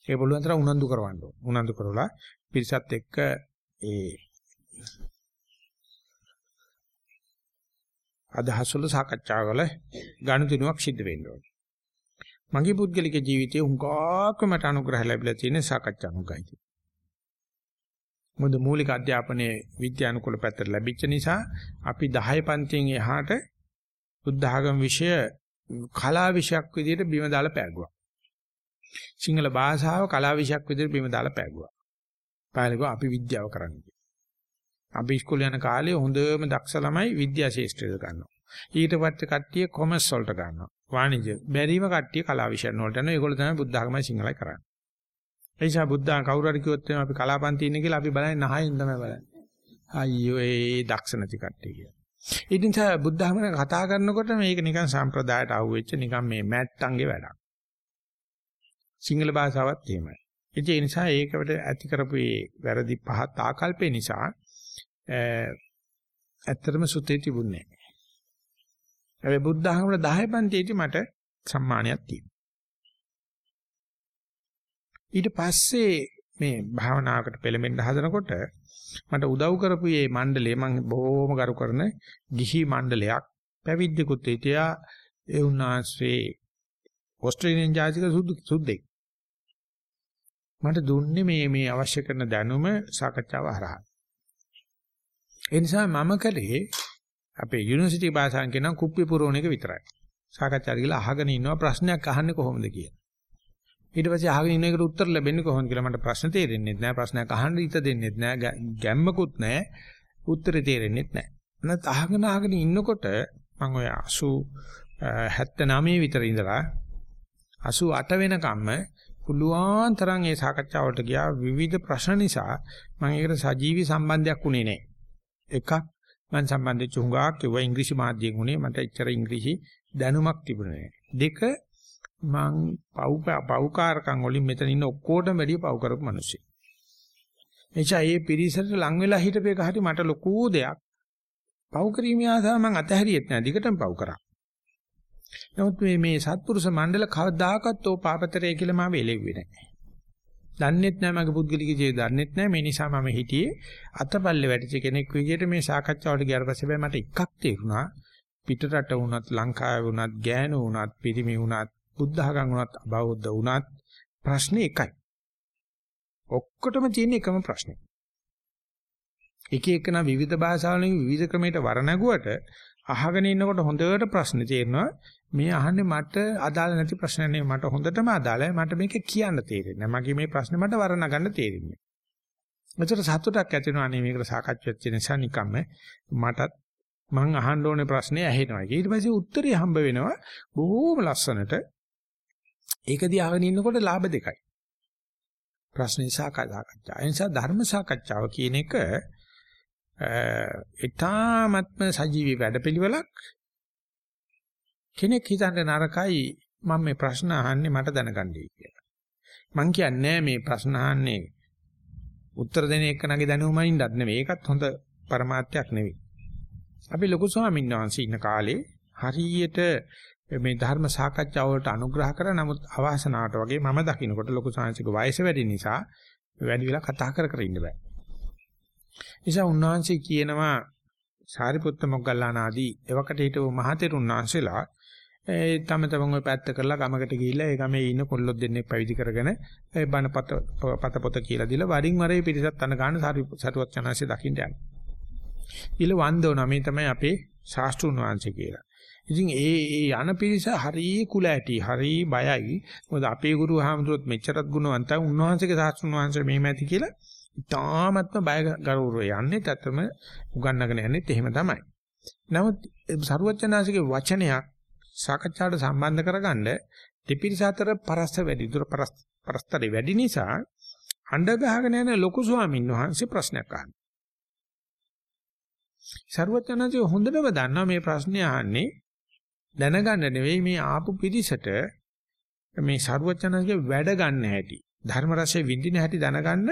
ඒ පුළුවන් තරම් උනන්දු කරවන්න ඕන. උනන්දු කරලා පිරිසත් එක්ක ඒ අදහස් වල සාකච්ඡාවල ගනුදෙනුවක් සිද්ධ වෙන්න ඕන. මගේ පුද්ගලික ජීවිතයේ හුඟක්ම මට අනුග්‍රහ ලැබිලා තියෙන සාකච්ඡා අනුග්‍රහයි. මොකද මූලික අධ්‍යාපනයේ විද්‍යානුකූල පැත්තට ලැබිච්ච නිසා අපි 10 පන්තියෙන් එහාට බුද්ධ ආගම විෂය කලා විෂයක් විදිහට බිම දාලා පෑගුවා. සිංහල භාෂාව කලා විෂයක් විදිහට බිම දාලා පෑගුවා. පාලකෝ අපි විද්‍යාව කරන්නේ. අපි ඉස්කෝලේ යන කාලේ හොඳම දක්ෂ ළමයි විද්‍යා ශාස්ත්‍රයට ගන්නවා. ඊට පස්සේ කට්ටිය කොමර්ස් වලට ගන්නවා. වාණිජ්‍ය. බැරිම කට්ටිය කලා විෂයන් වලට යනවා. ඒගොල්ලෝ තමයි බුද්ධ ආගමයි සිංහලයි කරන්නේ. ඒ නිසා බුද්ධ කවුරු හරි කිව්වොත් අපි කලාපන්ති ඉන්නේ කියලා අපි බලන්නේ නහයෙන් තමයි බලන්නේ. අයියෝ ඒ දක්ෂ නැති කට්ටිය කියලා. ඉතින් තා බුද්ධ ආගම කතා කරනකොට මේක නිකන් සම්ප්‍රදායට අහුවෙච්ච නිකන් මේ මැට්ටන්ගේ වැඩක්. සිංහල භාෂාවත් එහෙමයි. ඒ නිසා ඒකට ඇති කරපු මේ වැරදි පහත් ආකල්පේ නිසා ඇත්තටම සුතේ තිබුණේ නැහැ. හැබැයි බුද්ධ ධර්මවල 10 පන්තියේදී මට සම්මානයක් තියෙනවා. ඊට පස්සේ මේ භාවනාවකට පෙළඹෙන්න හදනකොට මට උදව් කරපු මේ මණ්ඩලය මම බොහොම කරු කරන ගිහි මණ්ඩලයක් පැවිද්දෙකුත් හිටියා ඒ උන්වහන්සේ ඕස්ට්‍රේලියානු ජාතික සුද්දෙක්. මට දුන්නේ මේ මේ අවශ්‍ය කරන දැනුම සාකච්ඡාව හරහා. ඒ නිසා මම කලේ අපේ යුනිවර්සිටි භාෂාවෙන් කියන කුප්පි පුරවන එක විතරයි. සාකච්ඡා කරලා අහගෙන ඉන්නවා ප්‍රශ්නයක් අහන්නේ කොහොමද කියලා. ඊට පස්සේ අහගෙන ඉන්න එකට උත්තර ලැබෙන්නේ කොහොමද කියලා මට ප්‍රශ්න තේරෙන්නේ නැහැ. ප්‍රශ්නයක් අහන්න ඉත දෙන්නේ නැහැ. ගැම්මකුත් නැහැ. උත්තරේ තේරෙන්නේ නැහැ. නැත් අහගෙන අහගෙන ඉන්නකොට මම ඔය 80 79 විතර ඉඳලා 88 වෙනකම්ම පුළුවන් තරම් ඒ සාකච්ඡාවලට ගියා විවිධ ප්‍රශ්න නිසා මම ඒකට සජීවී සම්බන්ධයක් උනේ නැහැ. එකක් මම සම්බන්ධෙච්ච හුඟක් ඒවා ඉංග්‍රීසි මාධ්‍යයෙන් උනේ මට එච්චර ඉංග්‍රීසි දැනුමක් තිබුණේ නැහැ. දෙක මං පව් පව්කාරකම් වලින් මෙතන ඉන්න ඔක්කොටම වැඩිය පව් කරපු මිනිස්සු. එනිසා මේ පිරිසට ලං වෙලා හිටපේක හරි මට ලොකු දෙයක්. පව් කිරීමේ ආසාව මං අතහැරියෙත් නෑ. දිගටම පව් කරා. නමුත් මේ මේ සත්පුරුෂ මණ්ඩල කවදාකවත් ඕ පාපතරය කියලා මම වෙලෙව්වේ නැහැ. දන්නෙත් නැහැ මගේ පුද්ගලික ජීවිතය දන්නෙත් නැහැ මේ නිසා මම හිටියේ අතපල්ලේ වැටිච්ච කෙනෙක් විදිහට මේ සාකච්ඡාවට ගියාට පස්සේ බෑ මට එකක් තේරුණා. පිටරට වුණත් ලංකාවේ වුණත් ගෑනු වුණත් පිරිමි වුණත් බුද්ධඝම් වුණත් අබෞද්ධ වුණත් ප්‍රශ්නේ එකයි. ඔක්කොටම තියෙන එකම ප්‍රශ්නේ. එක එකන විවිධ භාෂාවලින් විවිධ ක්‍රමයකට වර්ණගුවට අහගෙන ඉන්නකොට හොඳට ප්‍රශ්න තේරෙනවා මේ අහන්නේ මට අදාළ නැති ප්‍රශ්න නෙවෙයි මට හොඳටම අදාළයි. මට මේක කියන්න තේරෙන්නේ මගේ මේ ප්‍රශ්නේ මට වර්ණ ගන්න තේරෙන්නේ මෙතන සතුටක් ඇති වෙනවා නේ මේකට සාකච්ඡා වෙච්ච නිසා නිකම්ම මටත් මං අහන්න ඕනේ ප්‍රශ්නේ ඇහෙනවා. ඊට පස්සේ උත්තරේ හම්බ වෙනවා. බොහොම ලස්සනට ඒක දිහාගෙන ඉන්නකොට ලාභ දෙකයි. ප්‍රශ්නේ සාකච්ඡා. ඒ නිසා ධර්ම සාකච්ඡාව කියන එක ඊටාත්ම සජීවී වැඩපිළිවෙලක් කෙනෙක් හිතන්නේ නරකයි මම මේ ප්‍රශ්න අහන්නේ මට දැනගන්නයි කියලා. මං කියන්නේ මේ ප්‍රශ්න අහන්නේ උත්තර දෙන එකනගේ දැනුමයින්වත් නෙවෙයි. ඒකත් හොඳ પરමාර්ථයක් නෙවෙයි. අපි ලොකු ස්වාමීන් වහන්සේ ඉන්න කාලේ හරියට මේ ධර්ම සාකච්ඡාව වලට අනුග්‍රහ කරා නමුත් අවාසනාවට වගේ මම දකින්නකොට ලොකු සාංශික වයස වැඩි නිසා වැඩි වෙලා කතා කර කර ඉන්න බෑ. නිසා උන්වහන්සේ කියනවා සාරිපුත්ත මොග්ගල්ලාන ආදී එවකට හිටපු මහතෙරුන් වහන්සේලා ඒ තම තමන් ওই පැත්ත කරලා ගමකට ගිහිල්ලා ඒ ගමේ ඉන්න කොල්ලොත් දෙන්නෙක් පැවිදි කරගෙන ඒ බණ පත පත පොත කියලා දීලා වරින් වර මේ පිරිසත් අන ගන්න සරුවත් චනන්සේ දකින්න යනවා. ඊළ වන්දෝනා මේ තමයි අපේ ශාස්ත්‍රුන් වහන්සේ කියලා. ඉතින් ඒ ඒ යන පිරිස හරි කුල ඇටි හරි බයයි. මොකද අපේ ගුරු හාමුදුරුවොත් මෙච්චරත් ගුණවන්තයි උන්වහන්සේගේ ශාස්ත්‍රුන් වහන්සේ මෙහෙමයි කියලා ඉතාමත්ම බය ගෞරවය යන්නේ තත්ම උගන්නගෙන යන්නේ එහෙම තමයි. නමුත් සරුවචනාංශගේ වචනයක් සාකච්ඡාවට සම්බන්ධ කරගන්න දෙපිරිස අතර පරස්ත වැඩි දුර පරස්තරේ වැඩි නිසා අඬ ගහගෙන යන ලොකු ස්වාමීන් වහන්සේ ප්‍රශ්නයක් අහනවා. සරුවචනාංශය හොඳටම දන්නවා මේ ප්‍රශ්නේ අහන්නේ දැනගන්න නෙවෙයි මේ ආපු පිරිසට මේ සරුවචනාංශගේ වැඩ ගන්න හැටි ධර්ම රසයේ විඳින හැටි දැනගන්න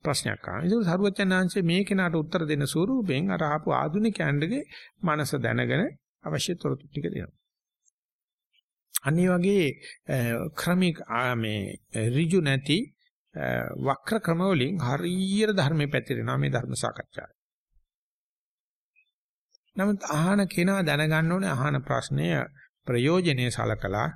ප්‍රශ්නයක් ආවා. ඒක සරුවචනාංශයේ මේ කෙනාට උත්තර දෙන ස්වරූපෙන් අර ආපු ආධුනිකයන්ගේ මනස දැනගෙන අවශ්‍ය තොරතුරු ටික දෙනවා. අනිත් වගේ ක්‍රමික මේ ඍජු නැති වක්‍ර ක්‍රම වලින් හරියට ධර්මයේ පැතිරෙනවා මේ ධර්ම සාකච්ඡාව. නමුත් අහන කෙනා දැනගන්න ඕනේ අහන ප්‍රශ්නය ප්‍රයෝජනේ සලකලා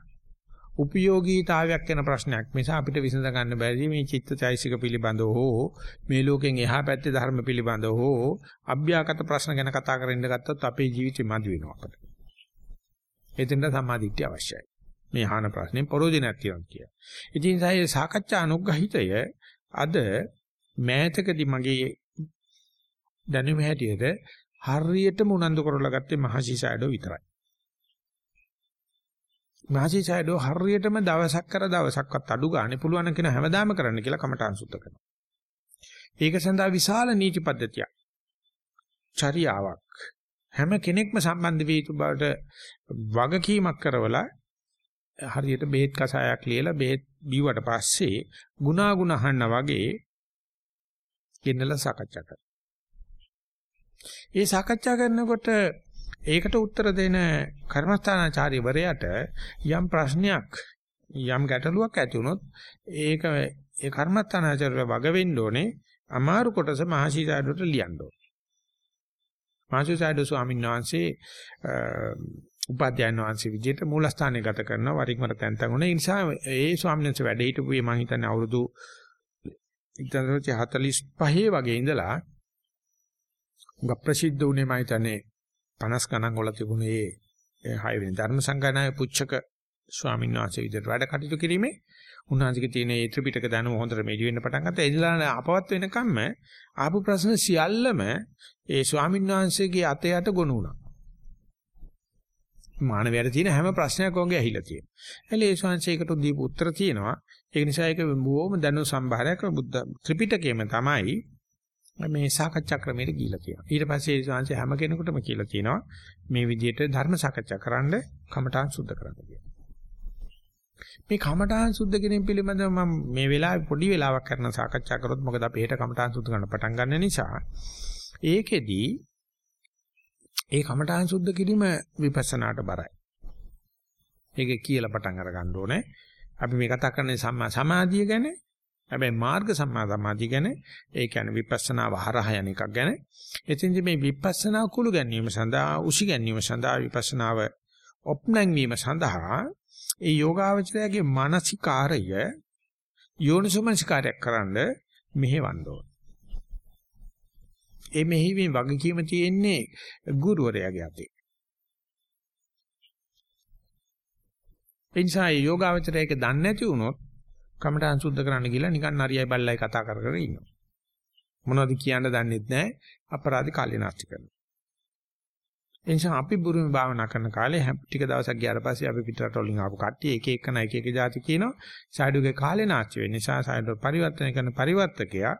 උපයෝගීතාවයක් වෙන ප්‍රශ්නයක් මිස අපිට විසඳ ගන්න බැරි මේ චිත්තචෛසික පිළිබඳව හෝ මේ ලෝකෙන් එහා පැත්තේ ධර්ම පිළිබඳව හෝ අභ්‍යාගත ප්‍රශ්න ගැන කතා කරන්න ගත්තොත් අපේ ජීවිතේ මදි වෙනවා අපිට. එතෙන්ට සම්මාදිට්ඨිය අවශ්‍යයි. මේ අහන ප්‍රශ්නේ පරෝධිනක් තියෙනවා කිය. ඉතින් ඒ සාකච්ඡා අනුග්‍රහිතය අද මෑතකදී මගේ දැනුම හැටියට හරියටම උනන්දු කරලා ගත්තේ මහසි සයඩෝ විතරයි. මහසි සයඩෝ හරියටම දවසක් කර දවසක්වත් අඩු ගන්න පුළුවන් කියන හැමදාම කරන්න කියලා කමටහන් සුද්ධ කරනවා. ඒක සඳහා විශාල නීති පද්ධතියක්. චර්යාවක් හැම කෙනෙක්ම සම්බන්ධ වී යුතු බවට වගකීමක් කරවලා හරියට බෙහෙත් කසායක් ලියලා බෙහෙත් බිව්වට පස්සේ ගුණාගුණ අහන්න වගේ ගෙන්නලා සාකච්ඡා කරනවා. ඒ සාකච්ඡා කරනකොට ඒකට උත්තර දෙන කර්මස්ථානාචාර්යවරයාට යම් ප්‍රශ්නයක් යම් ගැටලුවක් ඇති වුණොත් ඒක ඒ කර්මස්ථානාචාර්යව වග වෙන්න ඕනේ අමාරු කොටස මහසීසාඩුවට ලියන්න ඕනේ. මහසීසාඩු ස්වාමීන් වහන්සේ උපාධ්‍යයන් වහන්සේ විදිහට මූලස්ථානයේ ගත කරනවා වරින් වර තැන් තැන් උනේ. ඒ නිසා ඒ ස්වාමීන් වහන්සේ වැඩ හිටපු මම හිතන්නේ අවුරුදු 1945 වගේ ඉඳලා උග ප්‍රසිද්ධ වුණේ මම හිතන්නේ 50 ගණන් වල තිබුණේ ඒ 6 වෙනි ධර්ම සංගායනාවේ පුච්චක ස්වාමීන් වහන්සේ විදිහට වැඩ කටයුතු කිරීමේ උන්වහන්සේගේ තියෙන ඒ ත්‍රිපිටක දැනුම හොඳට මෙඩි වෙන්න පටන් ගත්තා. එදිලා අපවත් වෙනකම්ම ආපු ප්‍රශ්න සියල්ලම ඒ ස්වාමීන් වහන්සේගේ අත යට ගොනු වුණා. මානවයට තියෙන හැම ප්‍රශ්නයක් වගේ ඇහිලා තියෙනවා. එහල ඒ ශාංශයකට දීපු උත්තර තියෙනවා. ඒ නිසා ඒක බොහොම දැනුම් සම්භාරයක් බුද්ධ ත්‍රිපිටකයේම තමයි මේ සාකච්ඡා ක්‍රමයට ගිහිලා තියෙනවා. ඊට පස්සේ ඒ ශාංශය හැම කෙනෙකුටම කියලා තියෙනවා මේ විදිහට ධර්ම සාකච්ඡා කරන්න කමඨාන් සුද්ධ කරන්න කියලා. මේ කමඨාන් සුද්ධ කිරීම පිළිබඳව මම මේ වෙලාවේ පොඩි වෙලාවක් කරන සාකච්ඡා කරොත් මොකද අපි හෙට කමඨාන් සුද්ධ කරන්න පටන් ගන්න නිසා ඒකෙදී ඒ කමඨාන් සුද්ධ කිරීම විපස්සනාට බරයි. ඒක කියලා පටන් අර ගන්න ඕනේ. අපි මේ කතා කරන්නේ සම්මා සමාධිය ගැන. හැබැයි මාර්ග සම්මා සමාධිය ගැන ඒ කියන්නේ විපස්සනාව හරහා යන එකක් ගැන. එතින්දි මේ විපස්සනා කුළු ගැනීම සඳහා උසි ගැනීම සඳහා විපස්සනාව ඔප්නැංවීම සඳහා ඒ යෝගාවචරයේ මානසිකාරය යෝනිසෝමනසිකාරයක් කරන්න මෙහෙවන්න ඕන. ඒ මෙහිවීම වගකීම තියෙන්නේ ගුරුවරයාගේ අතේ. ඒ නිසා යෝගාවචරයක දන්නේ නැති වුණොත් කමඨාන් සුද්ධ කරන්න ගිහලා නිකන් නරියයි බල්ලයි කතා කර කර ඉන්නවා. මොනවද කියන්න දන්නෙත් නැහැ අපරාධ කාලේ නාස්ති කරනවා. ඒ නිසා අපි බුරුමේ භාවනා කරන කාලේ ටික දවසක් ගියාට පස්සේ අපි පිටරට වලින් ආපු කට්ටිය එක එකන එක එක જાති කියනවා. සයිඩුගේ කාලේ නාස්ති වෙන නිසා සයිඩු පරිවර්තන කරන පරිවර්තකයා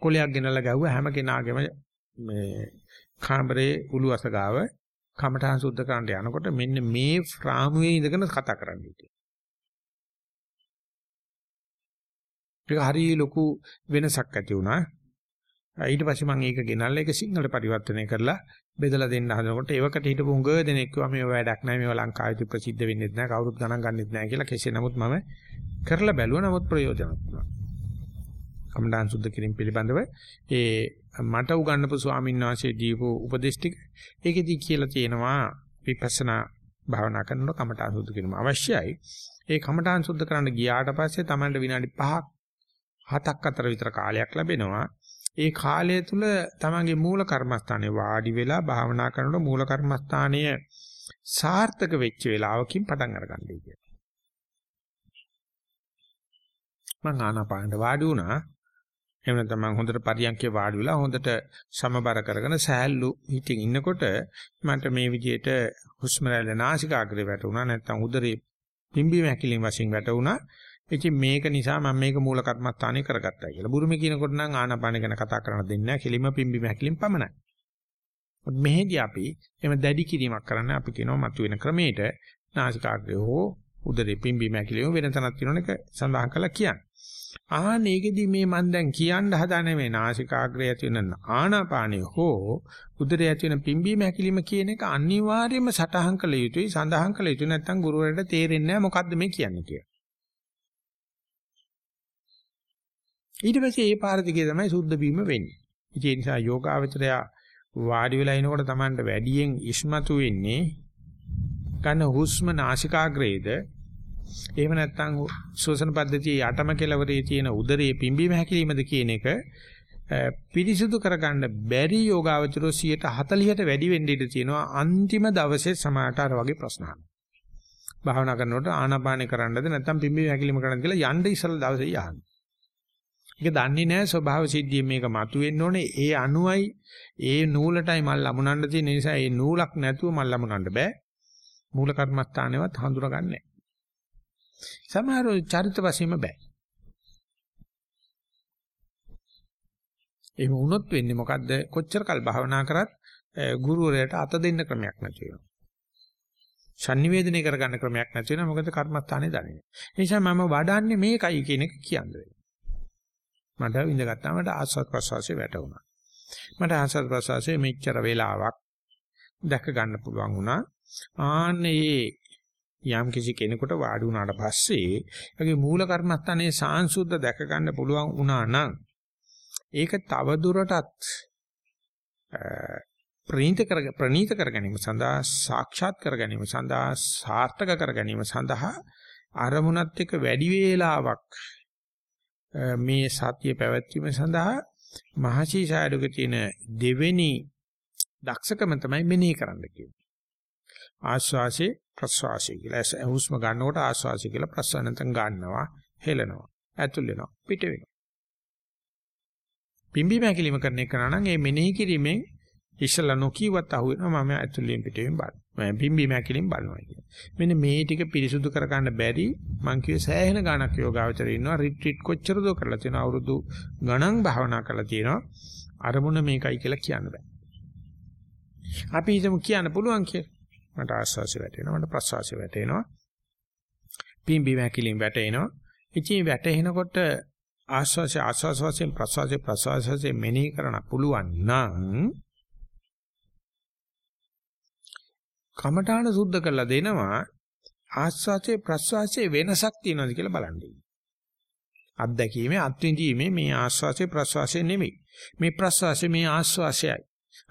කොලයක් ගෙනල්ලා ගැහුවා හැම කෙනාගේම මේ කාමරේ උළු අසගාව කමඨාන් සුද්ධ කරන්න යනකොට මෙන්න මේ රාමුවේ ඉඳගෙන කතා කරන්න හිටියේ. ඒක හරිය ලොකු වෙනසක් ඇති වුණා. ඊට පස්සේ මම ඒක ගෙනල්ලා ඒක සිංහලට පරිවර්තනය කරලා බෙදලා දෙන්න හදනකොට ඒවකට හිටපු උඟ දෙනෙක් කිව්වා මේ වැඩක් නැහැ මේවා ලංකාවේ ප්‍රසිද්ධ වෙන්නේ නැහැ කවුරුත් ගණන් ගන්නෙත් නැහැ කියලා කෙසේ නමුත් මම කරලා බැලුවා නමුත් ප්‍රයෝජනවත් වුණා. කමඩාන් සුද්ධ කිරීම පිළිබඳව ඒ මට උගන්වපු ස්වාමීන් වහන්සේ දීපු උපදේශ ටික ඒකෙදි කියලා තියෙනවා විපස්සනා භාවනා කරනකොට කමඨාන් සුද්ධ කිරීම අවශ්‍යයි. ඒ කමඨාන් සුද්ධ කරන්න ගියාට පස්සේ Tamanට විනාඩි 5ක් 7ක් අතර විතර කාලයක් ලැබෙනවා. ඒ කාලය තුල Tamanගේ මූල කර්මස්ථානේ වාඩි වෙලා භාවනා කරනකොට මූල කර්මස්ථානය සාර්ථක වෙච්ච වෙලාවකින් පටන් අරගන්නයි කියන්නේ. මං ආනාපානට වාඩි වුණා. එහෙම නැත්නම් මං හොඳට පරියන්කේ වාඩි වෙලා හොඳට සමබර කරගෙන සෑහළු හිටින් ඉන්නකොට මට මේ විදිහට හුස්ම රැල්ල නාසිකාග්‍රේ වැටුණා නැත්නම් උදරේ පිම්බීම හැකිලින් වශයෙන් වැටුණා. ඉතින් මේක නිසා මම මේක මූල කර්මස්ථානේ කරගත්තා කියලා. බුරුමේ කියනකොට නම් ආනාපාන ගැන කතා කරන්න දෙන්නේ නැහැ. කෙලිම පිම්බීම හැකිලින් පමණයි. මෙහෙදී අපි එම දැඩි කිරීමක් කරන්න අපි කියනවා මතුවෙන ක්‍රමයට නාසිකාග්‍රේ හෝ උදරේ පිම්බීම හැකිලිම වෙන තැනක් තියෙන එක සඳහන් කළා කියන්නේ. ආහන ඒකෙදි මේ මම දැන් කියන්න හදන මේ නාසිකාග්‍රය ඇති වෙන ආනාපානිය හෝ උදරය ඇති වෙන පිම්බීම හැකිලිම කියන එක අනිවාර්යයෙන්ම සටහන් කළ යුතුයි සඳහන් කළ යුතුයි නැත්නම් ගුරුවරයාට තේරෙන්නේ නැහැ මොකද්ද මේ කියන්නේ කියලා. ඊට පස්සේ ඒ පාර දිගේ තමයි සුද්ධ බීම වෙන්නේ. ඒ නිසා යෝගාවචරය වාඩි වෙලා ඉනකොට Tamanට වැඩියෙන් ඉස්මතු වෙන්නේ ගන්න හුස්ම නාසිකාග්‍රේද එහෙම නැත්නම් ශ්වසන පද්ධතියේ යටම කෙලවරේ තියෙන උදරයේ පිම්බීම හැකිලීමද කියන එක පිරිසිදු කරගන්න බැරි යෝගාවචරෝ 140ට වැඩි වෙන්න ඉඩ තියෙනවා අන්තිම දවසේ සමාහට අර වගේ ප්‍රශ්න අහනවා. භාවනා කරනකොට ආනාපානෙ කරන්නද නැත්නම් පිම්බීම හැකිලීම කරන්නද කියලා යන්න ඉස්සලා දවසේ යහන්න. ඒක දන්නේ නැහැ ස්වභාව සිද්ධියෙන් මේක මතුවෙන්න ඕනේ ඒ අනුයි ඒ නූලටයි මල් ලමුනන්න තියෙන නිසා ඒ නූලක් නැතුව මල් ලමුනන්න බෑ. මූල කර්මස්ථානේවත් හඳුනගන්නේ සමහර චරිත වශයෙන්ම බෑ. එහෙම වුණොත් වෙන්නේ මොකද්ද? කොච්චර කල් භාවනා කරත් ගුරුවරයාට අත දෙන්න ක්‍රමයක් නැති වෙනවා. sannivedanaya කරගන්න ක්‍රමයක් නැති වෙනවා. මොකද කර්මස්ථානේ දන්නේ. ඒ නිසා මම වඩන්නේ මේකයි කියන එක කියන්නේ. මට විඳගත්තා මට ආස්වාද ප්‍රසවාසයේ වැටුණා. මට ආස්වාද ප්‍රසවාසයේ මෙච්චර වෙලාවක් දැක ගන්න පුළුවන් වුණා. ආන්නේ යම් කිසි කෙනෙකුට වාඩි වුණාට පස්සේ ඒගේ මූල කර්මස්ථානයේ සාංශුද්ධ දැක ගන්න පුළුවන් වුණා නම් ඒක තව දුරටත් ප්‍රණීත කර ප්‍රණීත කර ගැනීම සඳහා සාක්ෂාත් කර ගැනීම සඳහා සාර්ථක කර ගැනීම සඳහා අරමුණත් එක්ක වැඩි වේලාවක් මේ සතිය පැවැත්වීම සඳහා මහසීසායඩක තියෙන දෙවෙනි දක්ෂකම තමයි මෙනෙහි කරන්න කියන්නේ. ආස්වාසේ ප්‍රස්වාසය කියලා. හුස්ම ගන්නකොට ආස්වාසය කියලා ප්‍රස්වාස නැත්නම් ගන්නවා, හෙලනවා, ඇතුල් වෙනවා, පිට වෙනවා. පිම්බි මැකිලිම කරන එක නම් ඒ මෙනෙහි කිරීමෙන් ඉස්සලා නොකියවත් අහුවෙනවා මම ඇතුළෙන් පිටවෙන් බලනවා. මම පිම්බි මැකිලිම බලනවා කියන්නේ. මෙන්න මේ ටික පිරිසුදු කරගන්න බැරි මං කියේ සෑහෙන ගාණක් යෝගාවචරය ඉන්නවා රිට්‍රීට් කොච්චරද කරලා තියෙනවා අවුරුදු ගණන් භාවනා කරලා තියෙනවා. අරමුණ මේකයි කියලා කියන්න බෑ. අපි හිතමු කියන්න පුළුවන් කියලා. මට ආස්වාසිය වැටෙනවා මට ප්‍රස්වාසිය වැටෙනවා පිම්බි වැකිලින් වැටෙනවා ඉතින් වැටෙනකොට ආස්වාසිය ආස්වාස වශයෙන් ප්‍රස්වාසිය ප්‍රස්වාස වශයෙන් මෙනෙහි කරන්න පුළුවන් නම් කමඨාන සුද්ධ කරලා දෙනවා ආස්වාසේ ප්‍රස්වාසයේ වෙනසක් තියෙනවද කියලා බලන්න. අත්දැකීමේ අත්විඳීමේ මේ ආස්වාසේ ප්‍රස්වාසයේ නෙමෙයි. මේ ප්‍රස්වාසයේ මේ ආස්වාසයයි.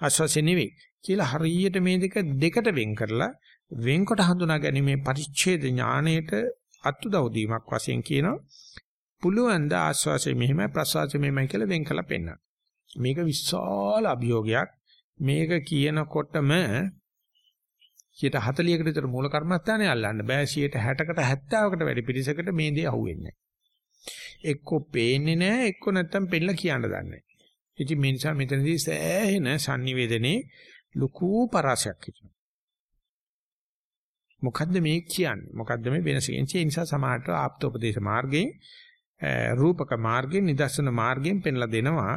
ආස්වාසේ නෙවෙයි. කියලා හරියට මේ දෙක දෙකට වෙන් කරලා වෙන්කොට හඳුනා ගැනීමේ පරිච්ඡේද ඥාණයට අත්උදව් දීමක් වශයෙන් කියනවා පුළුවන් ද ආස්වාසය මෙහෙමයි ප්‍රසවාසය මෙහෙමයි කියලා වෙන් කළා පෙන්නන්න. මේක විශාල අභියෝගයක්. මේක කියනකොටම 40කට විතර මූල කර්මස්ථානේ අල්ලන්න බෑ 60කට 70කට වැඩි පිරිසකට මේ දේ අහුවෙන්නේ නැහැ. එක්ක පේන්නේ නැහැ එක්ක නැත්තම් පෙන්නලා කියන්න දන්නේ නැහැ. ඉතින් මේ නිසා මෙතනදී සෑහෙන sannivedane ලুকু පරාසයක් හිටිනවා. මොකද්ද මේ කියන්නේ? මොකද්ද මේ වෙනස? ඒ නිසා සමාහට ආප්තෝපදේශ මාර්ගයෙන් රූපක මාර්ගයෙන් නිදර්ශන මාර්ගයෙන් පෙන්ලා දෙනවා.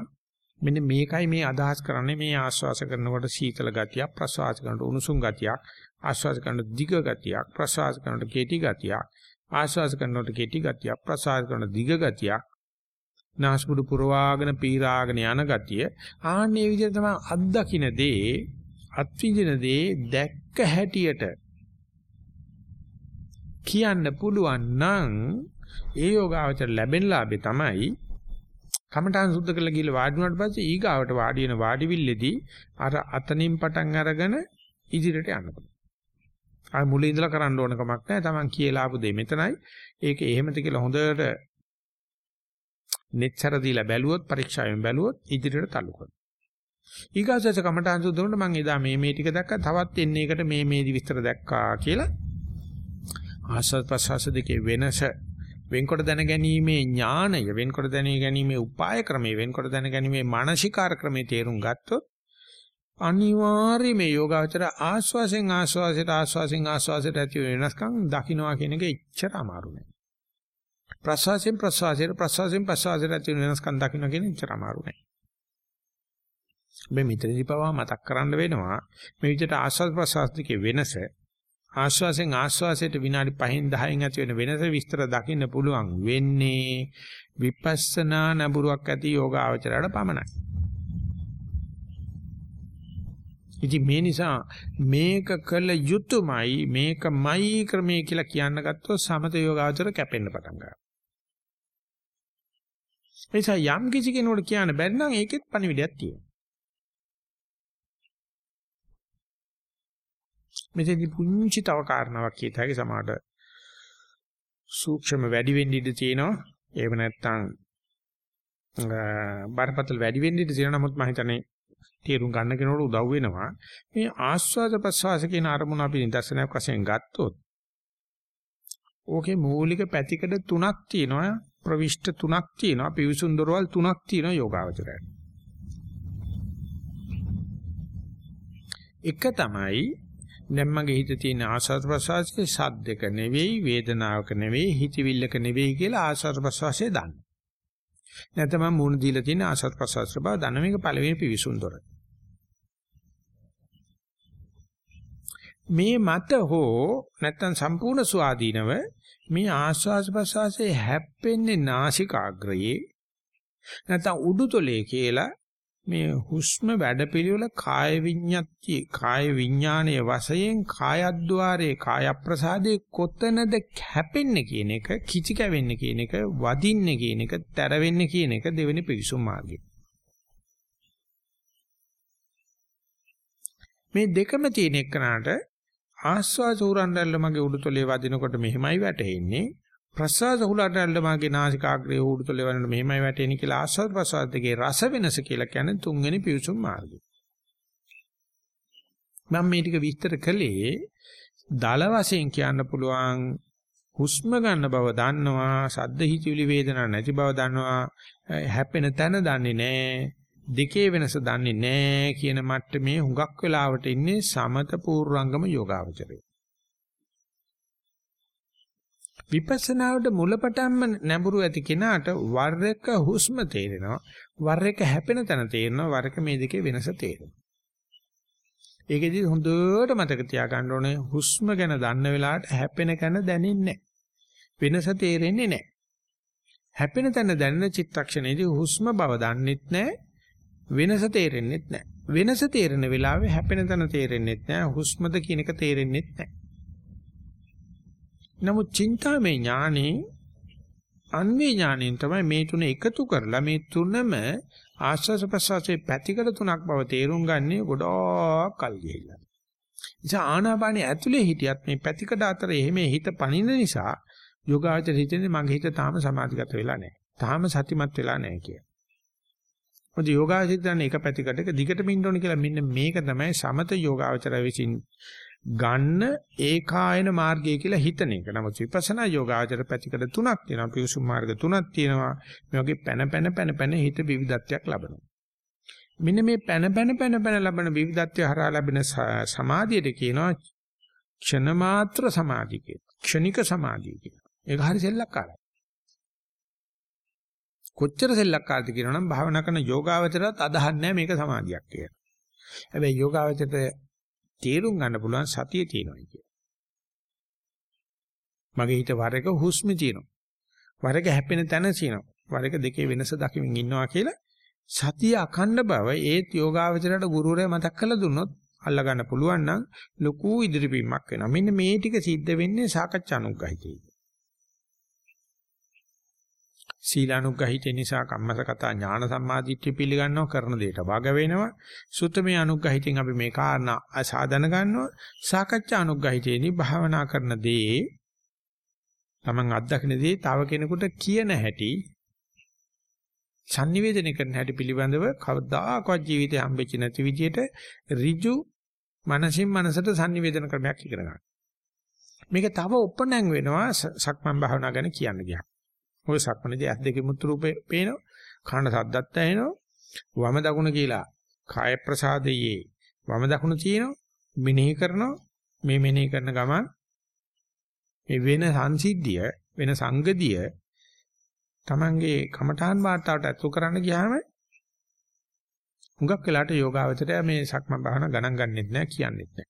මෙන්න මේකයි මේ අදහස් කරන්නේ මේ ආශ්වාස කරනකොට සීතල ගතියක් ප්‍රශ්වාස කරනකොට උණුසුම් ගතියක් ආශ්වාස කරනකොට දිග ගතියක් ප්‍රශ්වාස කරනකොට කෙටි ගතියක් ආශ්වාස කරනකොට කෙටි ගතියක් ප්‍රශ්වාස කරනකොට දිග ගතියක් නාස්පුඩු පුරවාගෙන පීරාගෙන යන ගතිය ආන්නේ විදිහට තමයි අත්දකින්න දේ අත්විඳින දේ දැක්ක හැටියට කියන්න පුළුවන් නම් ඒ යෝගාවචර ලැබෙන ලාභේ තමයි කමඨාන් සුද්ධ කරලා ගිහලා වාඩි වුණාට පස්සේ ඊගාවට වාඩි වෙන වාඩිවිල්ලේදී අර අතනින් පටන් අරගෙන ඉදිරියට යන්න පුළුවන්. ආ මුලින් ඉඳලා කරන්න ඕන කමක් නැහැ. Taman කියලා ආපු දෙය මෙතනයි. ඒක එහෙමද කියලා හොඳට netතර දීලා බැලුවොත් පරීක්ෂාවෙන් බැලුවොත් ඉදිරියට තල්ලු කරනවා. ඊගාසස කමඨාන් සුද්ධ වුණාට මම එදා මේ මේ ටික දැක්කා. තවත් එන්නේ එකට මේ මේ විස්තර දැක්කා කියලා ආස්වාද ප්‍රසවාස දෙකේ වෙනස වෙන්කොට දැන ගැනීමේ ඥාණය වෙන්කොට දැන ගැනීමේ උපාය ක්‍රමයේ වෙන්කොට දැන ගැනීමේ මානසිකාර ක්‍රමයේ තේරුම් ගත්තොත් අනිවාර්යයෙන් මේ යෝගාචර ආස්වාසෙන් ආස්වාසයට ආස්වාසෙන් ආස්වාසයට ඇති වෙනස්කම් දකින්නවා කියන එක එච්චර අමාරු නෑ. ප්‍රසවාසයෙන් ප්‍රසවාසයට ප්‍රසවාසයෙන් ප්‍රසවාසයට ඇති වෙනස්කම් දකින්න කියන එච්චර අමාරු නෑ. මේ මිත්‍රදි පවා මතක් කරන්න වෙනවා මේ විදිහට ආස්වාද ප්‍රසවාස දෙකේ වෙනස ආශ්වාසෙන් ආශ්වාසයට විනාඩි 5න් 10න් ඇති වෙන වෙනස විස්තර දකින්න පුළුවන් වෙන්නේ විපස්සනා නඹුරුවක් ඇති යෝග ආචරයට පමණයි. ඉතින් මේ නිසා මේක කළ යුතුයමයි මේකමයි ක්‍රමයේ කියලා කියන්න ගත්තොත් සමත යෝගාචර කැපෙන්න පටන් ගන්නවා. එනිසා යම් කිසි කෙනෙකුට කියන්න බැරි නම් ඒකෙත් පණිවිඩයක් තියෙනවා. මෙතෙන්දි පුංචි තව කාරණාවක් කියත හැකි සමහරට සූක්ෂම වැඩි වෙන්න ඉඩ තියෙනවා. එහෙම නැත්නම් බරපතල වැඩි වෙන්න ඉඩ තියෙනවා. නමුත් මම හිතන්නේ තේරුම් ගන්න කෙනෙකුට උදව් වෙනවා. මේ ආස්වාද ප්‍රසවාස කියන අරමුණ අපි නිදර්ශනයක් වශයෙන් ගත්තොත් ඕකේ මූලික පැතිකඩ තුනක් තියෙනවා. ප්‍රවිෂ්ඨ තුනක් තියෙනවා. පිවිසුන් දොරවල් තුනක් තියෙනවා යෝගාවචරයට. එක තමයි දැන් මගේ හිතේ තියෙන ආස්වාද ප්‍රසවාසයේ සද්දක නෙවෙයි වේදනාවක නෙවෙයි හිතවිල්ලක නෙවෙයි කියලා ආස්වාද ප්‍රසවාසයේ දන්න. නැත්නම් මම මුණ දීලා තියෙන ආස්වාද ප්‍රසවාස බව දන්න මේක පළවෙනි පිවිසුන්දොර. මේ මත හෝ නැත්නම් සම්පූර්ණ ස්වාධීනව මේ ආස්වාද ප්‍රසවාසයේ හැප්පෙන්නේ නාසිකාග්‍රයේ නැත්නම් උඩුතොලේ කියලා මේ හුස්ම වැඩපිළිවෙල කාය විඤ්ඤාති කාය විඥානයේ වශයෙන් කායද්්වාරේ කාය ප්‍රසාදේ කොතනද හැපෙන්නේ කියන එක කිචි කැවෙන්නේ කියන එක වදින්නේ කියන එක තැර වෙන්නේ කියන එක දෙවෙනි පිවිසුම් මාර්ගය. මේ දෙකම තියෙන එකනට ආස්වාද උරන්ඩල්ල මගේ උඩුතලේ වදිනකොට මෙහෙමයි වැටෙන්නේ ප්‍රසවාස හුලටල්ල මාගේ නාසිකාග්‍රේ උඩුතල වලට මෙහෙමයි වැටෙන්නේ කියලා ආස්වාද ප්‍රසවාස දෙකේ රස වෙනස කියලා කියන්නේ තුන්වෙනි පිවිසුම් මාර්ගය. මම මේ ටික විස්තර කළේ දල වශයෙන් කියන්න පුළුවන් හුස්ම ගන්න බව දන්නවා සද්ද හිතිවිලි වේදනා නැති බව දන්නවා හැපෙන තැන දන්නේ නැහැ දෙකේ වෙනස දන්නේ නැහැ කියන මට්ටමේ හුඟක් වෙලාවට ඉන්නේ සමත පූර්වංගම යෝගාවචරය. විපස්සනාවට මුලපටන්ම නැඹුරු ඇති කෙනාට වර එක හුස්ම තේරෙනවා. වර එක හැපෙන තැන තේරෙනවා. වර එක මේ දෙකේ වෙනස තේරෙනවා. ඒකෙදි හොඳට මතක තියාගන්න ඕනේ හුස්ම ගැන දන්න වෙලාවට හැපෙන කන දැනෙන්නේ වෙනස තේරෙන්නේ නැහැ හැපෙන තැන දැනෙන චිත්තක්ෂණයේදී හුස්ම බව දන්නෙත් නැහැ වෙනස තේරෙන්නෙත් නැහැ වෙනස තේරෙන වෙලාවේ හැපෙන තැන තේරෙන්නෙත් නැහැ හුස්මද කියන එක තේරෙන්නෙත් නැහැ නමුත් චින්තාමය ඥානේ අන්වේ ඥාණයෙන් තමයි මේ තුන එකතු කරලා මේ තුනම ආස්වාස ප්‍රසවාසයේ පැතිකඩ තුනක් බව තේරුම් ගන්නේ ගොඩාක් කල් ගිහිල්ලා. නිසා ආනාපානිය ඇතුලේ හිටියත් මේ පැතිකඩ අතර එහෙම හිත පනින නිසා යෝගාචර හිතෙන්නේ මගේ හිත තාම සමාධිගත වෙලා නැහැ. තාම සතිමත් වෙලා නැහැ කිය. මොකද යෝගාචරිතයන් එක පැතිකඩක දිගටම ඉන්න ඕනේ කියලා මෙන්න මේක තමයි සමත යෝගාචර විසින් ගන්න ඒකායන මාර්ගය කියලා හිතන එක. නමුත් විපස්සනා යෝගාචර පැතිකඩ තුනක් තියෙනවා. පිවිසුම් මාර්ග තුනක් තියෙනවා. මේ වගේ පැන පැන පැන පැන හිත විවිධත්වයක් ලබනවා. මෙන්න මේ පැන පැන පැන පැන ලබන විවිධත්වය හරහා ලැබෙන සමාධියට කියනවා ක්ෂණ මාත්‍ර සමාධිය කියලා. ක්ෂණික සමාධිය කියලා. ඒක හරි සෙල්ලක්කාරයි. කොච්චර සෙල්ලක්කාරද කියනවනම් භාවනා කරන යෝගාවචරات අදහන්නේ මේක සමාධියක් කියලා. හැබැයි යෝගාවචරයට තේරුම් ගන්න පුළුවන් සතිය තියෙනවා කිය. මගේ හිත වර එක හුස්ම තියෙනවා. වර එක හැපෙන තැන තියෙනවා. වර එක දෙකේ වෙනස දකිමින් ඉන්නවා කියලා සතිය අඛණ්ඩ බව ඒත් යෝගාවචරයට ගුරුවරයා මතක් කරලා දුන්නොත් අල්ලා ගන්න පුළුවන් නම් ලොකු ඉදිරිපීමක් වෙනවා. මෙන්න මේ ටික සිද්ධ වෙන්නේ සාකච්ඡා අනුග්‍රහිතේ. සීලානුග්‍රහිතේ නිසා කම්මසකතා ඥාන සම්මාදිට්ඨිය පිළිගන්නව කරන දෙයට වග වෙනවා. සුත්තමේ අනුග්‍රහිතෙන් අපි මේ කාරණා අසාධන ගන්නවා. සාකච්ඡා අනුග්‍රහිතේදී භාවනා කරන දේ Taman අත්දකින්න දේ තව කෙනෙකුට කියන හැටි sannivedana කරන හැටි පිළිබඳව කවදාකවත් ජීවිතේ හම්බෙච්ච නැති විදියට ඍජු මනසින් මනසට sannivedana ක්‍රමයක් ඉගෙන ගන්න. මේක තව උපනං වෙනවා සක්මන් භාවනා ගැන කියන්න ගියා. ඔය සක්මනේදී ඇස් දෙකේ මුතු රූපේ පේනවා. කන සද්දත් ඇහෙනවා. වම දකුණ කියලා කාය ප්‍රසාදයේ වම දකුණ තියෙනවා. මෙනෙහි කරනවා. මේ මෙනෙහි කරන ගමන් මේ වෙන සංසිද්ධිය වෙන සංගතිය Tamange කමඨාන් වාර්තාවට ඇතුළු කරන්න ගියාම හුඟක් වෙලාට යෝගාවචරය මේ සක්මන් භාවනා ගණන් ගන්නෙත් නැහැ කියන්නෙත් නැහැ.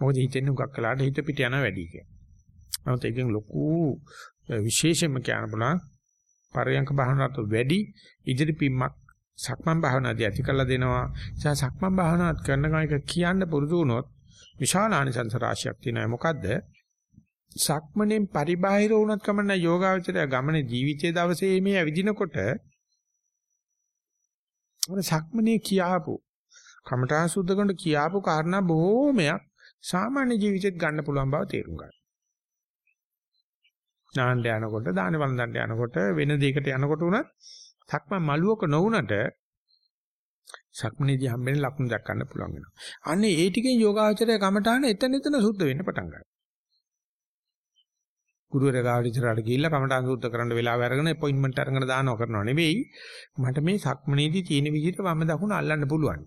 මොකද හිතෙන්නේ හුඟක් වෙලාට හිත පිට යන වැඩි කියලා. නමුත් ඒකෙන් ලොකු විශේෂයෙන්ම කියන්න පුළුවන් පරයන්ක භාවනාවට වැඩි ඉදිරි පිම්මක් සක්මන් භාවනාදී ඇති කරලා දෙනවා. ඒ සක්මන් භාවනාවත් කරන ගමන් කියන්න පුරුදු වුණොත් විශාල ආනිසංස රාශියක් තියෙනවා. මොකද්ද? සක්මණෙන් පරිබාහිර වුණත් කමන්න යෝගාවචරය ගමනේ ජීවිතයේ දවසේ මේ ඇවිදිනකොට අර සක්මනේ කියාපු කමඨා සුද්ධ කරන කියාපු කාරණා බොහෝමයක් සාමාන්‍ය ජීවිතෙත් ගන්න පුළුවන් බව තේරුම් ගන්න. නාන්න යනකොට දාන වළඳන්න යනකොට වෙන දෙයකට යනකොට උනත් සක්මන් මළුවක නොවුනට සක්මනේදී හම්බෙන ලකුණු දක්වන්න පුළුවන් වෙනවා. අනේ ඒ ටිකෙන් යෝගාචරය කමඨාන එතන එතන සුද්ධ වෙන්න පටන් ගන්නවා. ගුරුවරයා ගාවට ඉස්සරහට ගිහිල්ලා කමඨාන් සුද්ධ කරන්න වෙලාව අරගෙන අපොයින්ට්මන්ට් අරගෙන දානවා කරනවා නෙවෙයි. මට මේ සක්මනේදී තියෙන විදිහට වම දකුණ අල්ලන්න පුළුවන්.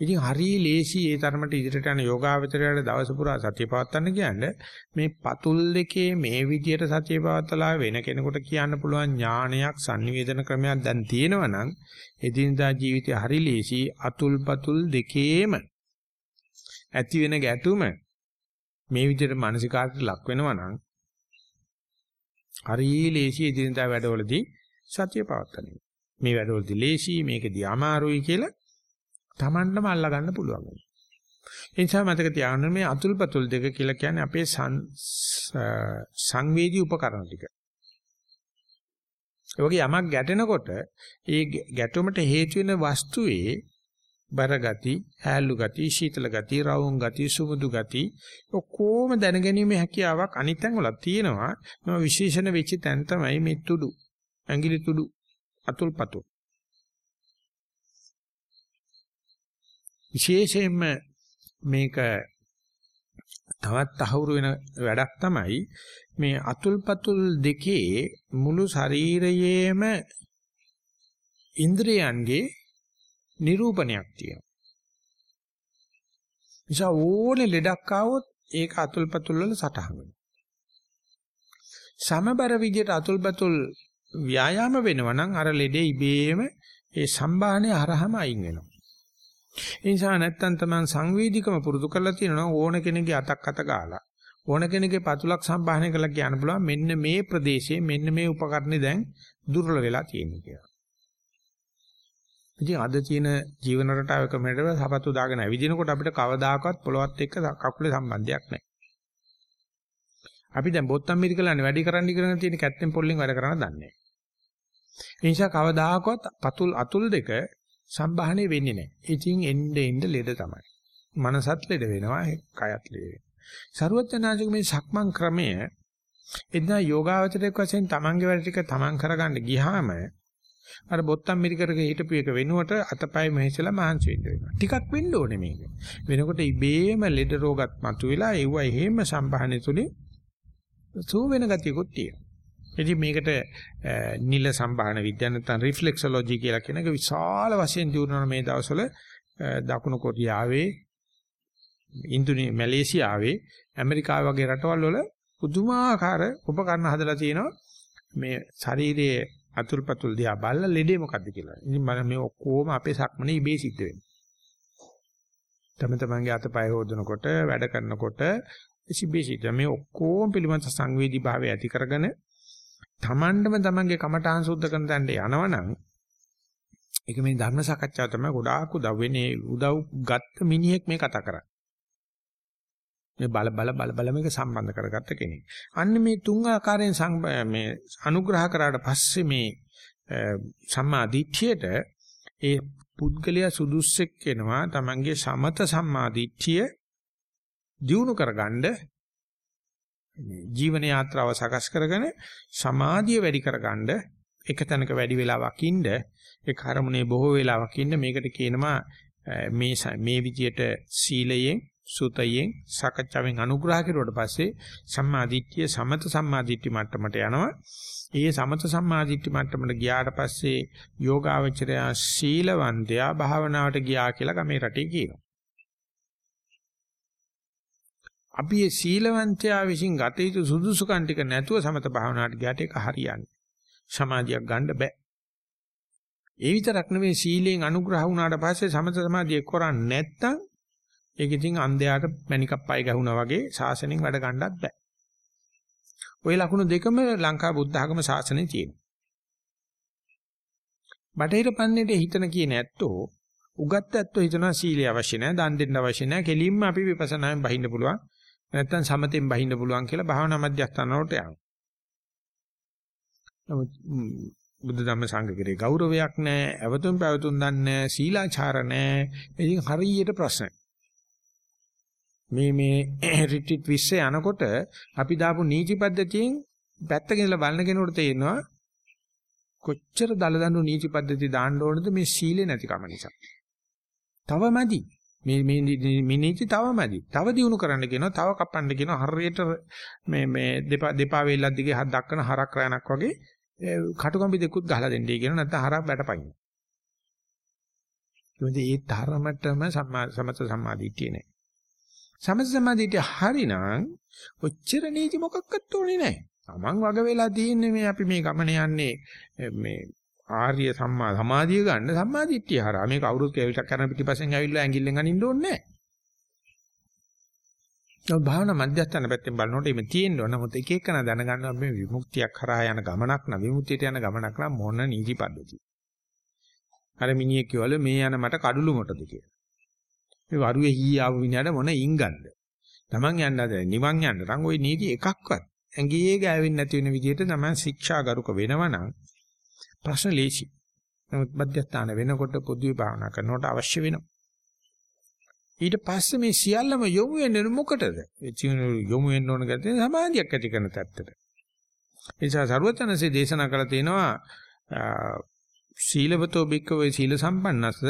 ඉතින් හරිය ලේසි ඒ තරමට ඉදිරියට යන යෝගාවචරයට දවස පුරා සතිය පවත්වන්න කියන්නේ මේ පතුල් දෙකේ මේ විදියට සතිය පවත්වලා වෙන කෙනෙකුට කියන්න පුළුවන් ඥානයක් sannivedana ක්‍රමයක් දැන් තියෙනවා නම් එදිනදා ජීවිතේ හරිය ලේසි අතුල් පතුල් දෙකේම ඇති වෙන ගැටුම මේ විදිහට මානසිකාර්යට ලක් වෙනවා නම් හරි ලේසි එදිනදා වැඩවලදී සතිය පවත්තන එක. මේ වැඩවලදී ලේසි මේකදී අමාරුයි කියලා Tamannම අල්ලා ගන්න පුළුවන්. ඒ නිසා මතක තියාගන්න මේ අතුල්පතුල් දෙක කියලා කියන්නේ අපේ සංවේදී උපකරණ ටික. ඒ වගේ යමක් ගැටෙනකොට ඒ ගැටුමට හේතු වෙන වස්තුවේ බර ගති, හැලු ගති, ශීතල ගති, රවුම් ගති, සුමුදු ගති ඔක්කොම දැනගැනීමේ හැකියාවක් අනිත් තැන් වල තියෙනවා. මම විශේෂණ වෙච්ච තැන් තමයි මේ තුඩු. ඇඟිලි තුඩු අතුල්පතු. විශේෂයෙන්ම මේක තවත් අහුරු වෙන වැඩක් තමයි මේ අතුල්පතුල් දෙකේ මුළු ශරීරයේම ඉන්ද්‍රයන්ගේ නිරූපණයක් තියෙනවා. නිසා ඕනේ ලෙඩක් ආවොත් ඒක අතුල්පතුල් වල සටහන් වෙනවා. සමබර විදියට අතුල්පතුල් ව්‍යායාම වෙනවා නම් අර ලෙඩේ ඉබේම ඒ සම්බාහනය හරහම අයින් වෙනවා. ඒ නිසා නැත්තම් තමන් සංවේදීකම පුරුදු කරලා තියෙනවා ඕන කෙනෙක්ගේ අතක් අත ගාලා ඕන කෙනෙක්ගේ පතුලක් සම්බාහනය කරලා කියන්න පුළුවන් මෙන්න මේ ප්‍රදේශයේ මෙන්න මේ උපකරණේ දැන් දුර්වල වෙලා තියෙනවා කියලා. ඉතින් අද තියෙන ජීවන රටාවක මෙතන සපත්තු දාගෙන ඇවිදිනකොට අපිට කවදාකවත් පොළවත් එක්ක කකුලේ සම්බන්ධයක් නැහැ. අපි දැන් බොත්තම් මිරිකලානේ වැඩි කරන්න ඉගෙන තියෙන කැත්තෙන් පොල්ලෙන් වැඩ කරන්න දන්නේ නැහැ. ඒ නිසා කවදාකවත් පතුල් අතුල් දෙක සම්බාහනේ වෙන්නේ නැහැ. ඉතින් එnde එnde ලෙඩ තමයි. මනසත් ලෙඩ වෙනවා, කයත් ලෙඩ වෙනවා. සරුවචනාංශික මේ සක්මන් ක්‍රමය එදා යෝගාවචරයක් වශයෙන් තමන්ගේ වැඩ ටික තමන් කරගන්න ගියාම අර බොත්තම් මිරිකරක හිටපු එක වෙනුවට අතපය මෙහෙසලා මහන්සි වෙන්න වෙනවා. ටිකක් වෙන්න ඕනේ මේක. වෙනකොට ඉබේම ලෙඩ රෝගත් මතුවෙලා ඒව එහෙම සම්භාහණය තුලින් සූ වෙන ගතියකුත් තියෙනවා. ඉතින් මේකට නිල සම්භාහන විද්‍යාව නැත්නම් රිෆ්ලෙක්සොලොජි කියලා කියන එක විශාල වශයෙන් දියුණුවන මේ දවස්වල දකුණු කොරියාවේ ඉන්දුනි මැලේසියාවේ ඇමරිකාව වගේ රටවල් වල පුදුමාකාර උපකරණ හදලා තියෙනවා මේ ශරීරයේ අතුල්පතුල් දිහා බලලා ලෙඩේ මොකද්ද කියලා. ඉතින් මම මේ ඔක්කොම අපේ සක්මනේ ඉබේ සිද්ධ වෙනවා. තම තමන්ගේ අතපය හොදනකොට වැඩ කරනකොට ඉබේ සිද්ධ මේ ඔක්කොම පිළිබඳ සංවේදී භාවය ඇති කරගෙන තමන්ටම තමන්ගේ කමඨාන් සුද්ධ කරන තැනට යනවනම් ඒක මේ ධර්ම සාකච්ඡාව තමයි ගොඩාක් උදව් වෙන්නේ උදව් ගත්ත මිනිහෙක් මේ කතා කරන්නේ. මේ බල බල බල බල මේක සම්බන්ධ කරගත්ත කෙනෙක්. අන්න මේ තුන් ආකාරයෙන් මේ අනුග්‍රහ කරාට පස්සේ මේ සම්මා දිට්ඨියට ඒ පුද්ගලයා සුදුස්සෙක් වෙනවා තමන්ගේ සමත සම්මා දිට්ඨිය දියුණු කරගන්න ජීවන යාත්‍රාව සකස් කරගෙන සමාධිය වැඩි කරගන්න එක තැනක වැඩි වෙලාවක් ඉන්න ඒ කර්මනේ බොහෝ වෙලාවක් ඉන්න මේකට කියනවා මේ මේ විදියට සීලයෙන් සුතයෙන් සකච්ඡාවෙන් අනුග්‍රහ කෙරුවට පස්සේ සම්මාදිට්ඨිය සමත සම්මාදිට්ඨි මට්ටමට යනවා. ඒ සමත සම්මාදිට්ඨි මට්ටමට ගියාට පස්සේ යෝගාවචරය සීලවන්තයා භාවනාවට ගියා කියලා ගමේ රටේ කියනවා. අපි මේ සීලවන්තයා විසින් ගත යුතු සුදුසුකම් ටික නැතුව සමත භාවනාවට ගියාට ඒක හරියන්නේ. සමාධියක් ගන්න බෑ. ඒ විතරක් නෙවෙයි සීලෙන් අනුග්‍රහ වුණාට පස්සේ සමත සමාධිය කරන්නේ නැත්තම් ඒක ඉතින් අන්ධයාට මණිකක් පය ගැහුණා වගේ ශාසනයෙන් වැඩ ගන්නත් බෑ. ওই ලකුණු දෙකම ලංකා බුද්ධ ආගම ශාසනයේ තියෙනවා. බටහිර පන්නේට හිතන කියන ඇත්තෝ උගත් ඇත්තෝ හිතනවා සීලය අවශ්‍ය නැහැ, දන් දෙන්න අවශ්‍ය නැහැ, කෙලින්ම අපි විපස්සනායෙන් බහින්න පුළුවන්. නැත්තම් සමතෙන් බහින්න පුළුවන් කියලා භාවනා මධ්‍යස්ථාන වලට යනවා. නමුත් බුද්ධ ධම්ම සංඝ කෙරේ ගෞරවයක් නැහැ, අවතුම් පැවතුම් දන්නේ නැහැ, සීලාචාර නැහැ. ඉතින් හරියට ප්‍රශ්න. මේ මේ රිට්‍රීට් 20 යනකොට අපි දාපු නීති පද්ධතියෙන් පැත්තකින් ඉඳලා බලන කෙනෙකුට තේරෙනවා කොච්චර දලදඬු නීති පද්ධති දාන්න ඕනද මේ සීලේ නැතිකම නිසා. තවමදි. මේ මේ මේ නීති තවමදි. තව දිනු කරන්න කියනවා, තව කපන්න කියනවා. හරියට මේ මේ දෙපා දෙපා වේලක් දිගේ හත් දක්කන හරක් රැණක් වගේ කටුකම්බි දෙකුත් ගහලා දෙන්නයි කියනවා. නැත්නම් හරක් බැටපයින්. මොකද ඒ තරමටම සම්මා සමත සම්මාදිටියේ නෑ. සමත සම්මාදිටිය හරිනම් ඔච්චර නීති මොකක්වත් ඕනේ නෑ. Taman වග වෙලා තියෙන්නේ මේ අපි මේ ගමන යන්නේ මේ ආර්ය සම්මා සමාධිය ගන්න සම්මාදිට්ඨිය හරහා මේක අවුරුදු කේවිතක් කරන පිටිපස්සෙන් ඇවිල්ලා ඇඟිල්ලෙන් අනින්න ඕනේ නැහැ. භාවනා මධ්‍යස්ථාන පැත්තෙන් බලනකොට මේ තියෙන්න ඕන මොකද එක එකන දැනගන්නවා මේ විමුක්තියක් කරා යන ගමනක් න විමුක්තියට යන ගමනක් නම් මොන නීති පද්ධතිය. අර මිනිහෙක් කිව්වලු මේ යන මට කඩුළු මොටද කියලා. මේ වරුවේ හී ආව විනාඩ මොන ඉංගන්ද. Taman යන්න හද නිවන් යන්න නම් ওই නීති එකක්වත් ඇඟේ ගෑවෙන්නේ නැති වෙන විදිහට තමයි ශික්ෂාගරුක වෙනවනම් ප්‍රශ්න ලේසි. නමුත් මධ්‍යස්ථාන වෙනකොට පොදුවේ භාවනා කරනකොට අවශ්‍ය වෙනවා. ඊට පස්සේ මේ සියල්ලම යොමු වෙන්නේ මොකටද? ඒ යොමු වෙන්න ඕන ගැතේ සමාධියක් ඇති කරන තත්ත්වයට. ඒ නිසා සරුවචනසේ දේශනා කළ තියෙනවා සීලවතෝ බික්කවේ සීල සම්පන්නස්ස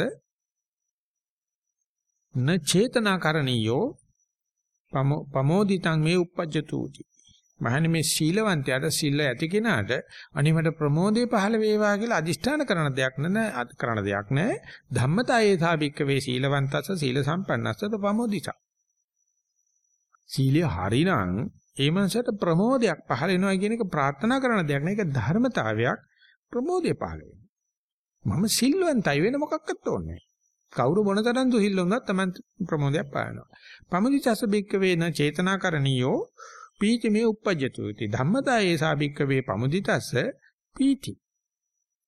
න චේතනාකරණියෝ පමෝදිතං මේ uppajjatuti මහන්නේ මේ සීලවන්තයාට සිල්ල ඇති කෙනාට අනිමට ප්‍රමෝදේ පහළ වේවා කියලා අදිෂ්ඨාන කරන දෙයක් නෑ කරන දෙයක් නෑ. ධම්මතායේ සාභික්ක වේ සීලවන්තස්ස සීල සම්පන්නස්සත ප්‍රමෝදිතා සීලය හරිනම් ඒ මනසට ප්‍රමෝදයක් පහළ වෙනවා කියන එක ප්‍රාර්ථනා කරන දෙයක් නෑ. ඒක ධර්මතාවයක්. ප්‍රමෝදේ පහළ වෙනවා. මම සිල්වන්තයි වෙන මොකක්වත් ඕනේ කවුරු මොනතරම් දුහිල්ල වුණත් Taman ප්‍රමෝදයක් පානවා පමුදිතස්ස බික්ක වේන චේතනාකරණියෝ පීති මේ uppajjatuti ධම්මතායේ සාභික්ක වේ පමුදිතස්ස පීති.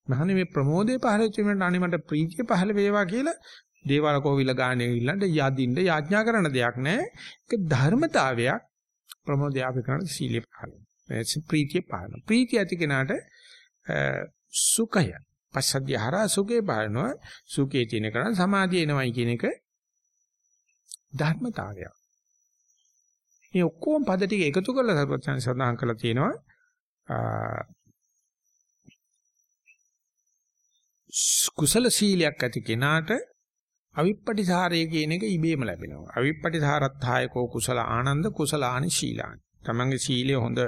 මහන්නේ මේ ප්‍රමෝදේ පහළ වෙච්ච අනිමට ප්‍රීතිය පහළ වේවා කියලා දේවාල කෝවිල ගානේ ඉල්ලන්න යදින්න යාඥා කරන දෙයක් නැහැ ඒක ධර්මතාවයක්. ප්‍රමෝදය අපි කරන සීලිය පහළ ප්‍රීතිය පහළ ප්‍රීතිය ඇති කෙනාට සුඛය. පස්සද්ධිය හරහා සුඛේ පහළනවා සුඛේ තියෙන කරන් සමාධිය එනවයි කියන එක ධර්මතාවයක්. මේ ඔක්කොම පද ටික එකතු කරලා සර්වඥයන් සඳහන් කරලා තියෙනවා කුසල සීලයක් ඇති කෙනාට අවිප්පටිසාරය කියන එක ඉබේම ලැබෙනවා. අවිප්පටිසාරත්ථායකෝ කුසල ආනන්ද කුසලානි ශීලානි. තමන්ගේ සීලය හොඳ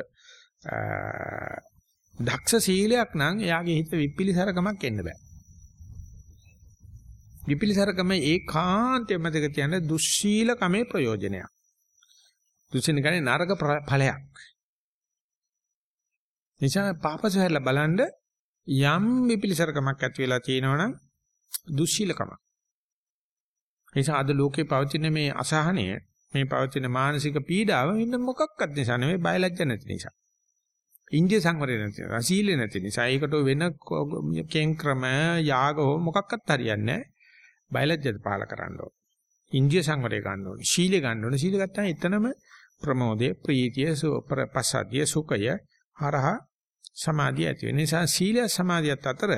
දක්ෂ සීලයක් නම් එයාගේ හිත විපිලිසරකමක් එන්න බෑ. විපිලිසරකම ඒකාන්තයෙන්ම දෙක තියන දුස්සීලකමේ ප්‍රයෝජනයක්. දුසින කියන්නේ නරක ඵලයක්. නිසා පාපස හැරලා බලන්න යම් විපිලිසරකමක් ඇති වෙලා තියෙනවනම් දුස්සීලකම. නිසා අද ලෝකේ පවතින මේ අසහනය මේ පවතින මානසික පීඩාව ඉන්න මොකක්වත් නිසා නෙවෙයි බයලජ්ජ නැති නිසා. ඉන්දිය සංවරය නැති නිසා සීලෙ නැති නිසා ඒකට වෙන කෙන් ක්‍රම යාග මොකක්වත් හරියන්නේ නැහැ. බයලජ්ජත පාල කරන්න ඕන. ඉන්දිය සංවරය ගන්න ඕන. ශීලෙ ගන්න ඕන. ශීල ගත්තාම එතනම ප්‍රමෝදය, ප්‍රීතිය, පසද්දිය, සුඛය හරහා සමාධිය ඇති වෙන නිසා සීලය සමාධියත් අතර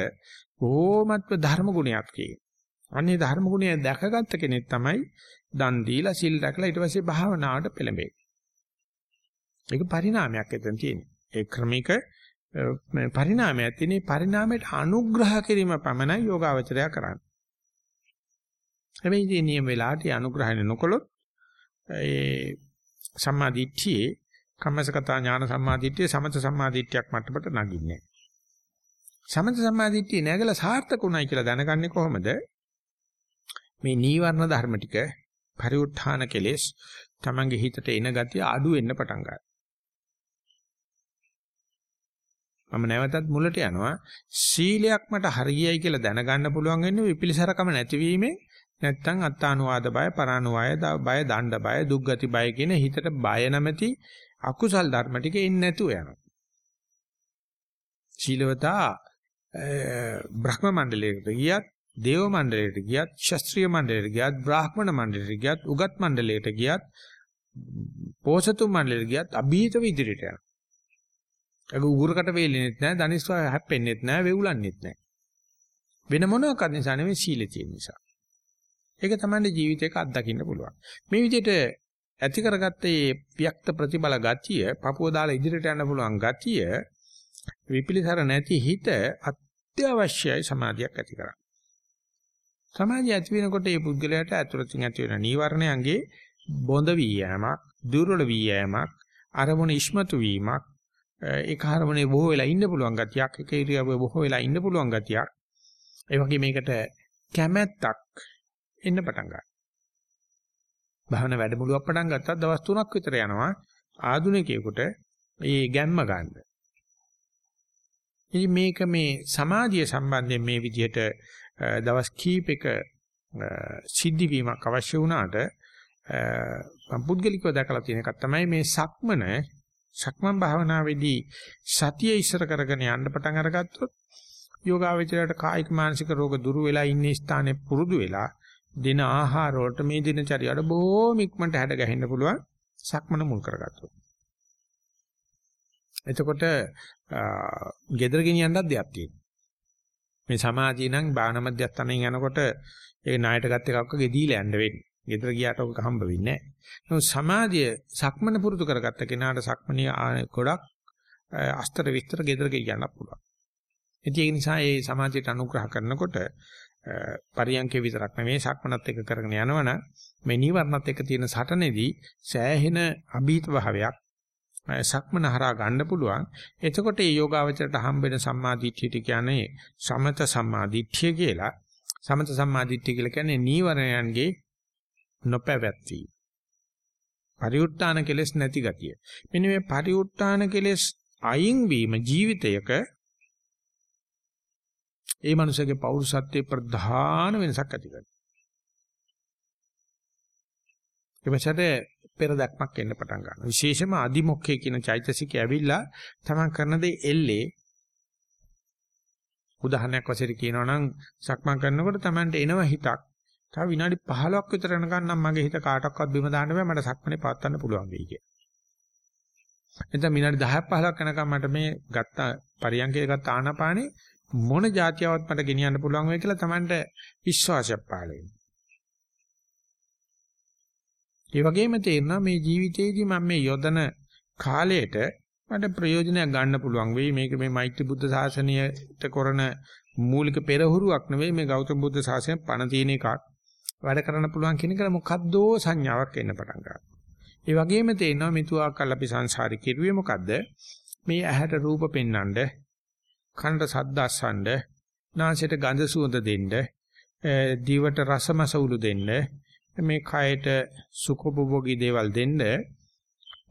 බොහොමත්ව ධර්ම ගුණයක් තියෙනවා. අන්නේ ධර්ම ගුණය දැකගත්ත කෙනෙක් තමයි දන් දීලා සිල් රැකලා ඊට පස්සේ භාවනාවට පෙළඹෙන්නේ. ඒක පරිණාමයක් එතන තියෙන්නේ. ඒ ක්‍රමික පරිණාමයක් තියෙන පරිණාමයට අනුග්‍රහ කිරීම පමණයි යෝගාවචරය කරන්නේ. හැබැයි ඉතින් නියම වෙලාවට අනුග්‍රහණය නොකළොත් ඒ සම්මා දිට්ඨියේ කම්මසගතා ඥාන සම්මා දිට්ඨිය සමත සම්මා දිට්ඨියක් මට්ටමට නගින්නේ. සමත සම්මා දිට්ඨිය නැගලා සාර්ථකුණයි කියලා දැනගන්නේ කොහොමද? මේ නීවරණ ධර්ම ටික පරිඋත්ථාන කෙලෙස් තමන්ගේ හිතට එන ගතිය අඩු වෙන්න පටන් ගන්නවා. මම නැවතත් මුලට යනවා සීලයක් මට හරියයි කියලා දැනගන්න පුළුවන් වෙන්නේ විපිලිසරකම නැතිවීමෙන් නැත්තම් අත්තානුවාද බය පරානුවාය බය දණ්ඩ බය දුක්ගති බය කියන හිතට බය නැමැති අකුසල් ධර්ම ටික එන්නේ නැතුව යනවා සීලවතා බ්‍රහ්ම මණ්ඩලයකට ගියත් දේව මණ්ඩලයට ගියත් ශාස්ත්‍රීය මණ්ඩලයට ගියත් බ්‍රාහ්මණ මණ්ඩලයට ගියත් උගත් මණ්ඩලයට ගියත් පෝසතු මණ්ඩලයට ගියත් අභීතව ඉදිරියට යනවා ඒක උගුරකට වේලෙන්නෙත් නැහැ, ධනිස්වා හැප්පෙන්නෙත් නැහැ, වෙවුලන්නෙත් නැහැ. වෙන මොනවාක්වත් නිසා නෙවෙයි සීලේ තියෙන නිසා. ඒක තමයි ජීවිතේක අත්දකින්න පුළුවන්. මේ විදිහට ඇති කරගත්ත මේ වික්ත ප්‍රතිබල ගතිය, පපුව දාලා ඉදිරියට යන්න පුළුවන් ගතිය, විපිලිසර නැති හිත අත්‍යවශ්‍යයි සමාධියක් ඇති කරගන්න. සමාධිය ඇති වෙනකොට මේ පුද්ගලයාට ඇතුළතින් ඇති වෙන නීවරණයන්ගේ බොඳ වී යෑමක්, දුර්වල වී යෑමක්, අරමුණ ඉස්මතු වීමක්, ඒක හරමනේ බොහෝ වෙලා ඉන්න පුළුවන් ගතියක් ඒක ඉරියව්වේ බොහෝ වෙලා ඉන්න පුළුවන් ගතියක් ඒ වගේ මේකට කැමැත්තක් එන්න පටන් ගන්නවා භාවනා වැඩමුළුවක් පටන් ගත්තත් දවස් 3ක් විතර යනවා ආධුනිකයෙකුට මේ ගැම්ම ගන්න. ඉතින් මේක මේ සමාධිය සම්බන්ධයෙන් මේ විදිහට දවස් කීපයක සිද්ධ වීමක් අවශ්‍ය වුණාට මම පුද්ගලිකව දැකලා තියෙන එකක් තමයි මේ සක්මන සක්මන් භාවනාවේදී සතිය ඉස්සර කරගෙන යන්න පටන් අරගත්තොත් යෝගාවචරයට කායික මානසික රෝග දුරු වෙලා ඉන්න ස්ථානේ පුරුදු වෙලා දින ආහාර වලට මේ දිනචරියට බොහොම ඉක්මනට හැඩ ගැහෙන්න පුළුවන් සක්මන මුල් කරගත්තොත්. එතකොට gedara ගෙනියන්නත් දෙයක් තියෙනවා. මේ සමාධිය නම් බාහන මධ්‍යස්ථානයෙන් යනකොට ඒ ණයට ගත් එකක් වගේ දීලා යන්න වෙන්නේ. ගෙදර ගියාට ඔක හම්බ වෙන්නේ නැහැ. සමාධිය සක්මන පුරුදු කරගත්ත කෙනාට සක්මණේ ගොඩක් අස්තර විස්තර ගෙදර ගියන්න පුළුවන්. ඉතින් ඒ නිසා මේ සමාධියට අනුග්‍රහ කරනකොට පරියන්කේ විතරක් නෙමෙයි සක්මනත් එක්ක කරගෙන යනවනම් මේ නිවර්ණත් එක්ක තියෙන සටනේදී සෑහෙන අභීත භාවයක් සක්මන හරහා ගන්න පුළුවන්. එතකොට මේ යෝගාවචරයට හම්බෙන සම්මාදිට්ඨියට කියන්නේ සමත සම්මාදිට්ඨිය කියලා. සමත සම්මාදිට්ඨිය කියලා කියන්නේ නීවරණයන්ගේ නොපැවැත්වි. පරිඋත් ทาน කෙලෙස් නැති ගතිය. මෙන්න මේ පරිඋත් ทาน කෙලෙස් අයින් වීම ජීවිතයක ඒ මනුස්සගේ පෞරුෂත්වයේ ප්‍රධාන වෙනසක් ඇති කරනවා. එවසට පෙර දක්මක් එන්න පටන් ගන්නවා. විශේෂම අදිමොක්ඛේ කියන චෛතසිකය ඇවිල්ලා තමන් කරන දේ එල්ලේ උදාහරණයක් වශයෙන් කියනවා නම් සක්මන් කරනකොට තමන්ට එනවා හිතක් තව විනාඩි 15ක් විතර යනකම් නම් මගේ හිත කාටවත් බිම දාන්න බෑ මට සක්මනේ පවත්වන්න පුළුවන් වෙයි කිය. එතන විනාඩි 10ක් 15ක් යනකම් මට මේ ගත්ත පරියන්කේ ගත්ත ආනාපානේ මොන જાතියාවක් මට ගෙනියන්න පුළුවන් වෙයි කියලා Tamanට විශ්වාසයක් පහළ වෙනවා. ඒ වගේම තේරෙනවා මේ ජීවිතේදී මම මේ යොදන කාලයට මට ප්‍රයෝජනයක් ගන්න පුළුවන් වෙයි මේක මේ මෛත්‍රී බුද්ධ ශාසනයට කරන මූලික පෙරහුරුවක් නෙවෙයි මේ ගෞතම බුද්ධ ශාසනය පණ තියෙන එකක් වැඩ කරන්න පුළුවන් කියන එක මොකද්දෝ සංඥාවක් එන්න පටන් ගන්නවා. ඒ වගේම තේනවා මිතුආකල් අපි සංසාරේ කිරුවේ මොකද්ද? මේ ඇහැට රූප පෙන්වන්න, කනට ශබ්ද අසන්න, නාසයට ගඳ සුවඳ දෙන්න, දිවට රසමසවුලු දෙන්න, මේ කයට සුඛෝපභෝගී දේවල් දෙන්න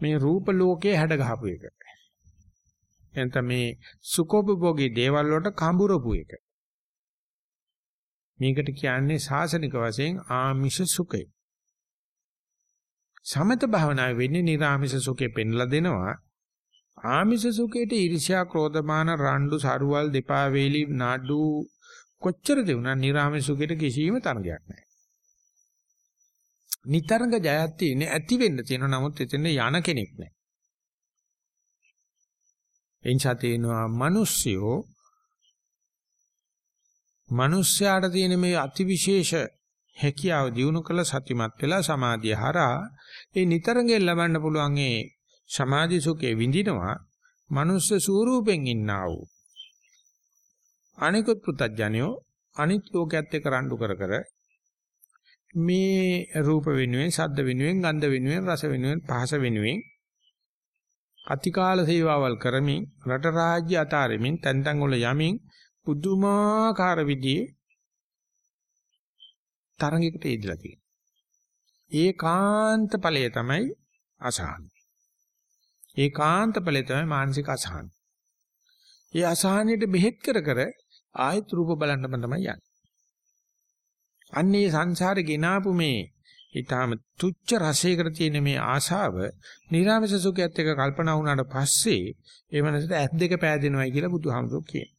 මේ රූප ලෝකේ හැඩ ගහපු එක. එතන මේ සුඛෝපභෝගී දේවල් වලට කඹරපු එක. මේකට කියන්නේ සාසනික වශයෙන් ආමිෂ සුඛය. සමත භාවනාවේ වෙන්නේ නිර්ආමිෂ සුඛය පෙන්ලා දෙනවා. ආමිෂ සුඛයට ඊර්ෂ්‍යා ක්‍රෝධමාන රණ්ඩු සරුවල් දෙපා වේලි නඩු කොච්චර දෙවුණා නිර්ආමිෂ සුඛයට කිසිම තරගයක් නැහැ. නිතරංග ජයත් තියෙන්නේ ඇති වෙන්න තියෙන නමුත් එතන යන කෙනෙක් නැහැ. එනිසා තියෙනවා මිනිස්සුયો මිනිස්යාට තියෙන මේ අතිවිශේෂ හැකියාව දිනු කළ සතිමත් වෙලා සමාධිය හරහා ඒ නිතරගෙන් ලබන්න පුළුවන් ඒ සමාධි සුඛේ විඳිනවා මනුස්ස ස්වරූපෙන් ඉන්නා වූ අනිකුත් පුතඥයෝ අනිත් ලෝකයේත් එක්ක රණ්ඩු කර කර මේ රූප වෙනුවෙන් ශබ්ද වෙනුවෙන් ගන්ධ වෙනුවෙන් රස වෙනුවෙන් පහස වෙනුවෙන් අතිකාල සේවාවල් කරමින් රට රාජ්‍ය අතාරමින් තැන් තැන් වල යමින් පුදුමාකාර විදිහේ තරඟයකට ඉදලා තියෙනවා. ඒකාන්ත ඵලය තමයි අසහන. ඒකාන්ත ඵලය තමයි මානසික අසහන. ඒ අසහනෙට බෙහෙත් කර කර ආයත් රූප බලන්නම තමයි යන්නේ. අන්නේ සංසාරේ ගෙනාපු මේ ඊටාම තුච්ච රසයකට තියෙන මේ ආශාව නිර්ආමස සුඛයත් එක්ක කල්පනා වුණාට පස්සේ ඒ මනසට ඇස් දෙක පෑදෙනවයි කියලා බුදුහාමුදුරුවෝ කියනවා.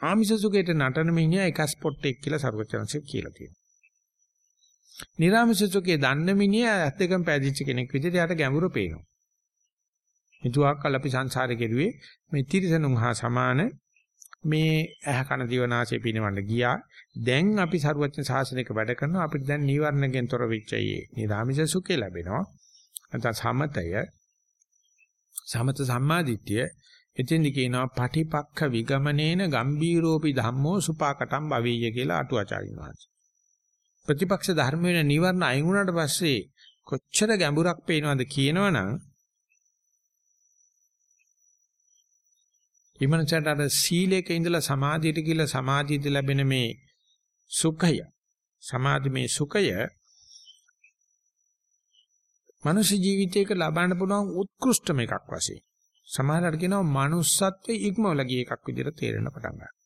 ආමිෂ සුඛයට නටන මිනිහා එක ස්පොට් එක කියලා සර්වචනසේ කියලා තියෙනවා. නිර්ආමිෂ සුඛයේ දන්න මිනිහා ඇස් දෙකම පෑදිච්ච කෙනෙක් විදිහට යාට ගැඹුරු පේනවා. හිතුවාකල් අපි සංසාරේ කෙරුවේ මේ තිරිසනුන් හා සමාන මේ ඇහ කන දිවනාසය පිනවන්න ගියා. දැන් අපි සරුවචන ශාසනයක වැඩ කරනවා අපිට දැන් නීවරණයෙන් තොර වෙච්ච යේ නිරාමිෂ සුඛය ලැබෙනවා. නැත්නම් සමතය සමත සම්මාදිට්ඨිය එතෙන්දි කියනවා පටිපක්ඛ විගමනේන ගම්බීරෝපි ධම්මෝ සුපාකටම් භවීය කියලා අටුවාචාරින් වහන්සේ. ප්‍රතිපක්ෂ ධර්ම වෙන නිවර්ණ අයින් වුණාට පස්සේ කොච්චර ගැඹුරක් පේනවද කියනවනම් ඊමණට අර සීලයක ඉඳලා සමාධියට කියලා සමාධියට ලැබෙන මේ සුඛය සමාධි මේ සුඛය මනුෂ්‍ය ජීවිතයක ලබන්න පුළුවන් උත්කෘෂ්ඨම එකක් වශයෙන් සමහරවල් කියනවා manussත්වයේ ඉක්මවල ගිය එකක් විදිහට තේරෙන්න පටන් ගන්නවා.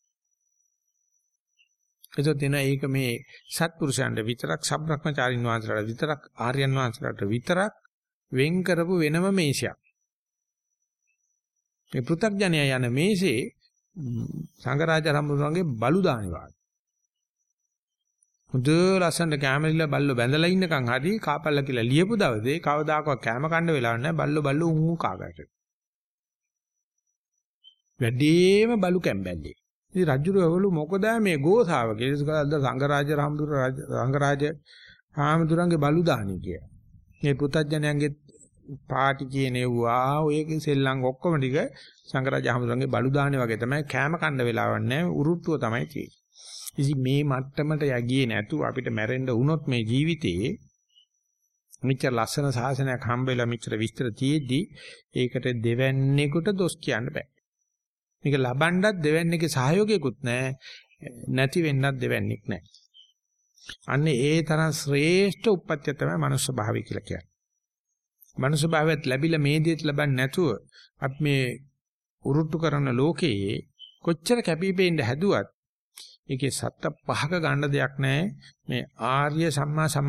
එතකොට එන ඒක මේ සත්පුරුෂයන්ට විතරක් සබ්‍රක්‍මචාරින් වහන්සේලාට විතරක් ආර්යයන් වහන්සේලාට විතරක් වෙන් කරපු වෙනම මේසයක්. මේ පෘථග්ජනය යන මේසේ සංඝරාජ රම්බුරුවන්ගේ බලු දානවා. හොඳ ලස්සනට කැමරිලා බල්ලෝ බැඳලා ඉන්නකන් හරි කාපල්ලා කියලා ලියපු දවසේ කවදාකවත් කැම කන්න වෙලාවක් නැහැ බල්ලෝ බල්ලෝ උංගු කාගට. වැඩිම බලු කැම්බැල්ලේ. ඉතින් රජුරවලු මොකද මේ ගෝසාව කියලා සංඝරාජ රාමදුර සංඝරාජ රාමදුරන්ගේ බලු දානි කිය. මේ පුතඥයන්ගේ පාටි කියනෙව්වා ඔයගේ සෙල්ලම් ඔක්කොම ටික සංඝරාජ රාමදුරන්ගේ බලු දානේ වගේ තමයි කෑම කන්න වෙලාවක් නැහැ උරුට්ටුව තමයි තියෙන්නේ. ඉතින් මේ මට්ටමට යගියේ නැතුව අපිට මැරෙන්න වුණොත් මේ ජීවිතේ මෙච්චර ලස්සන සාසනයක් හම්බෙලා මෙච්චර විස්තර තියෙද්දි ඒකට දෙවන්නේකට දොස් කියන්න බෑ. මේක ලබන්නත් දෙවන්නේගේ සහයෝගයකුත් නැහැ. නැති වෙන්නත් දෙවන්නේක් නැහැ. අන්න ඒ තරම් ශ්‍රේෂ්ඨ උප්පත්තිය තමයි මනුස්ස භාවය කියලා කියන්නේ. මනුස්ස භාවයත් ලැබිලා මේ දේත් ලබන්නේ නැතුව අපි මේ උරුට්ටු කරන ලෝකයේ කොච්චර කැපිපෙන්න හැදුවත් ඒකේ සත්ත පහක ගන්න දෙයක් නැහැ. මේ ආර්ය සම්මා සමා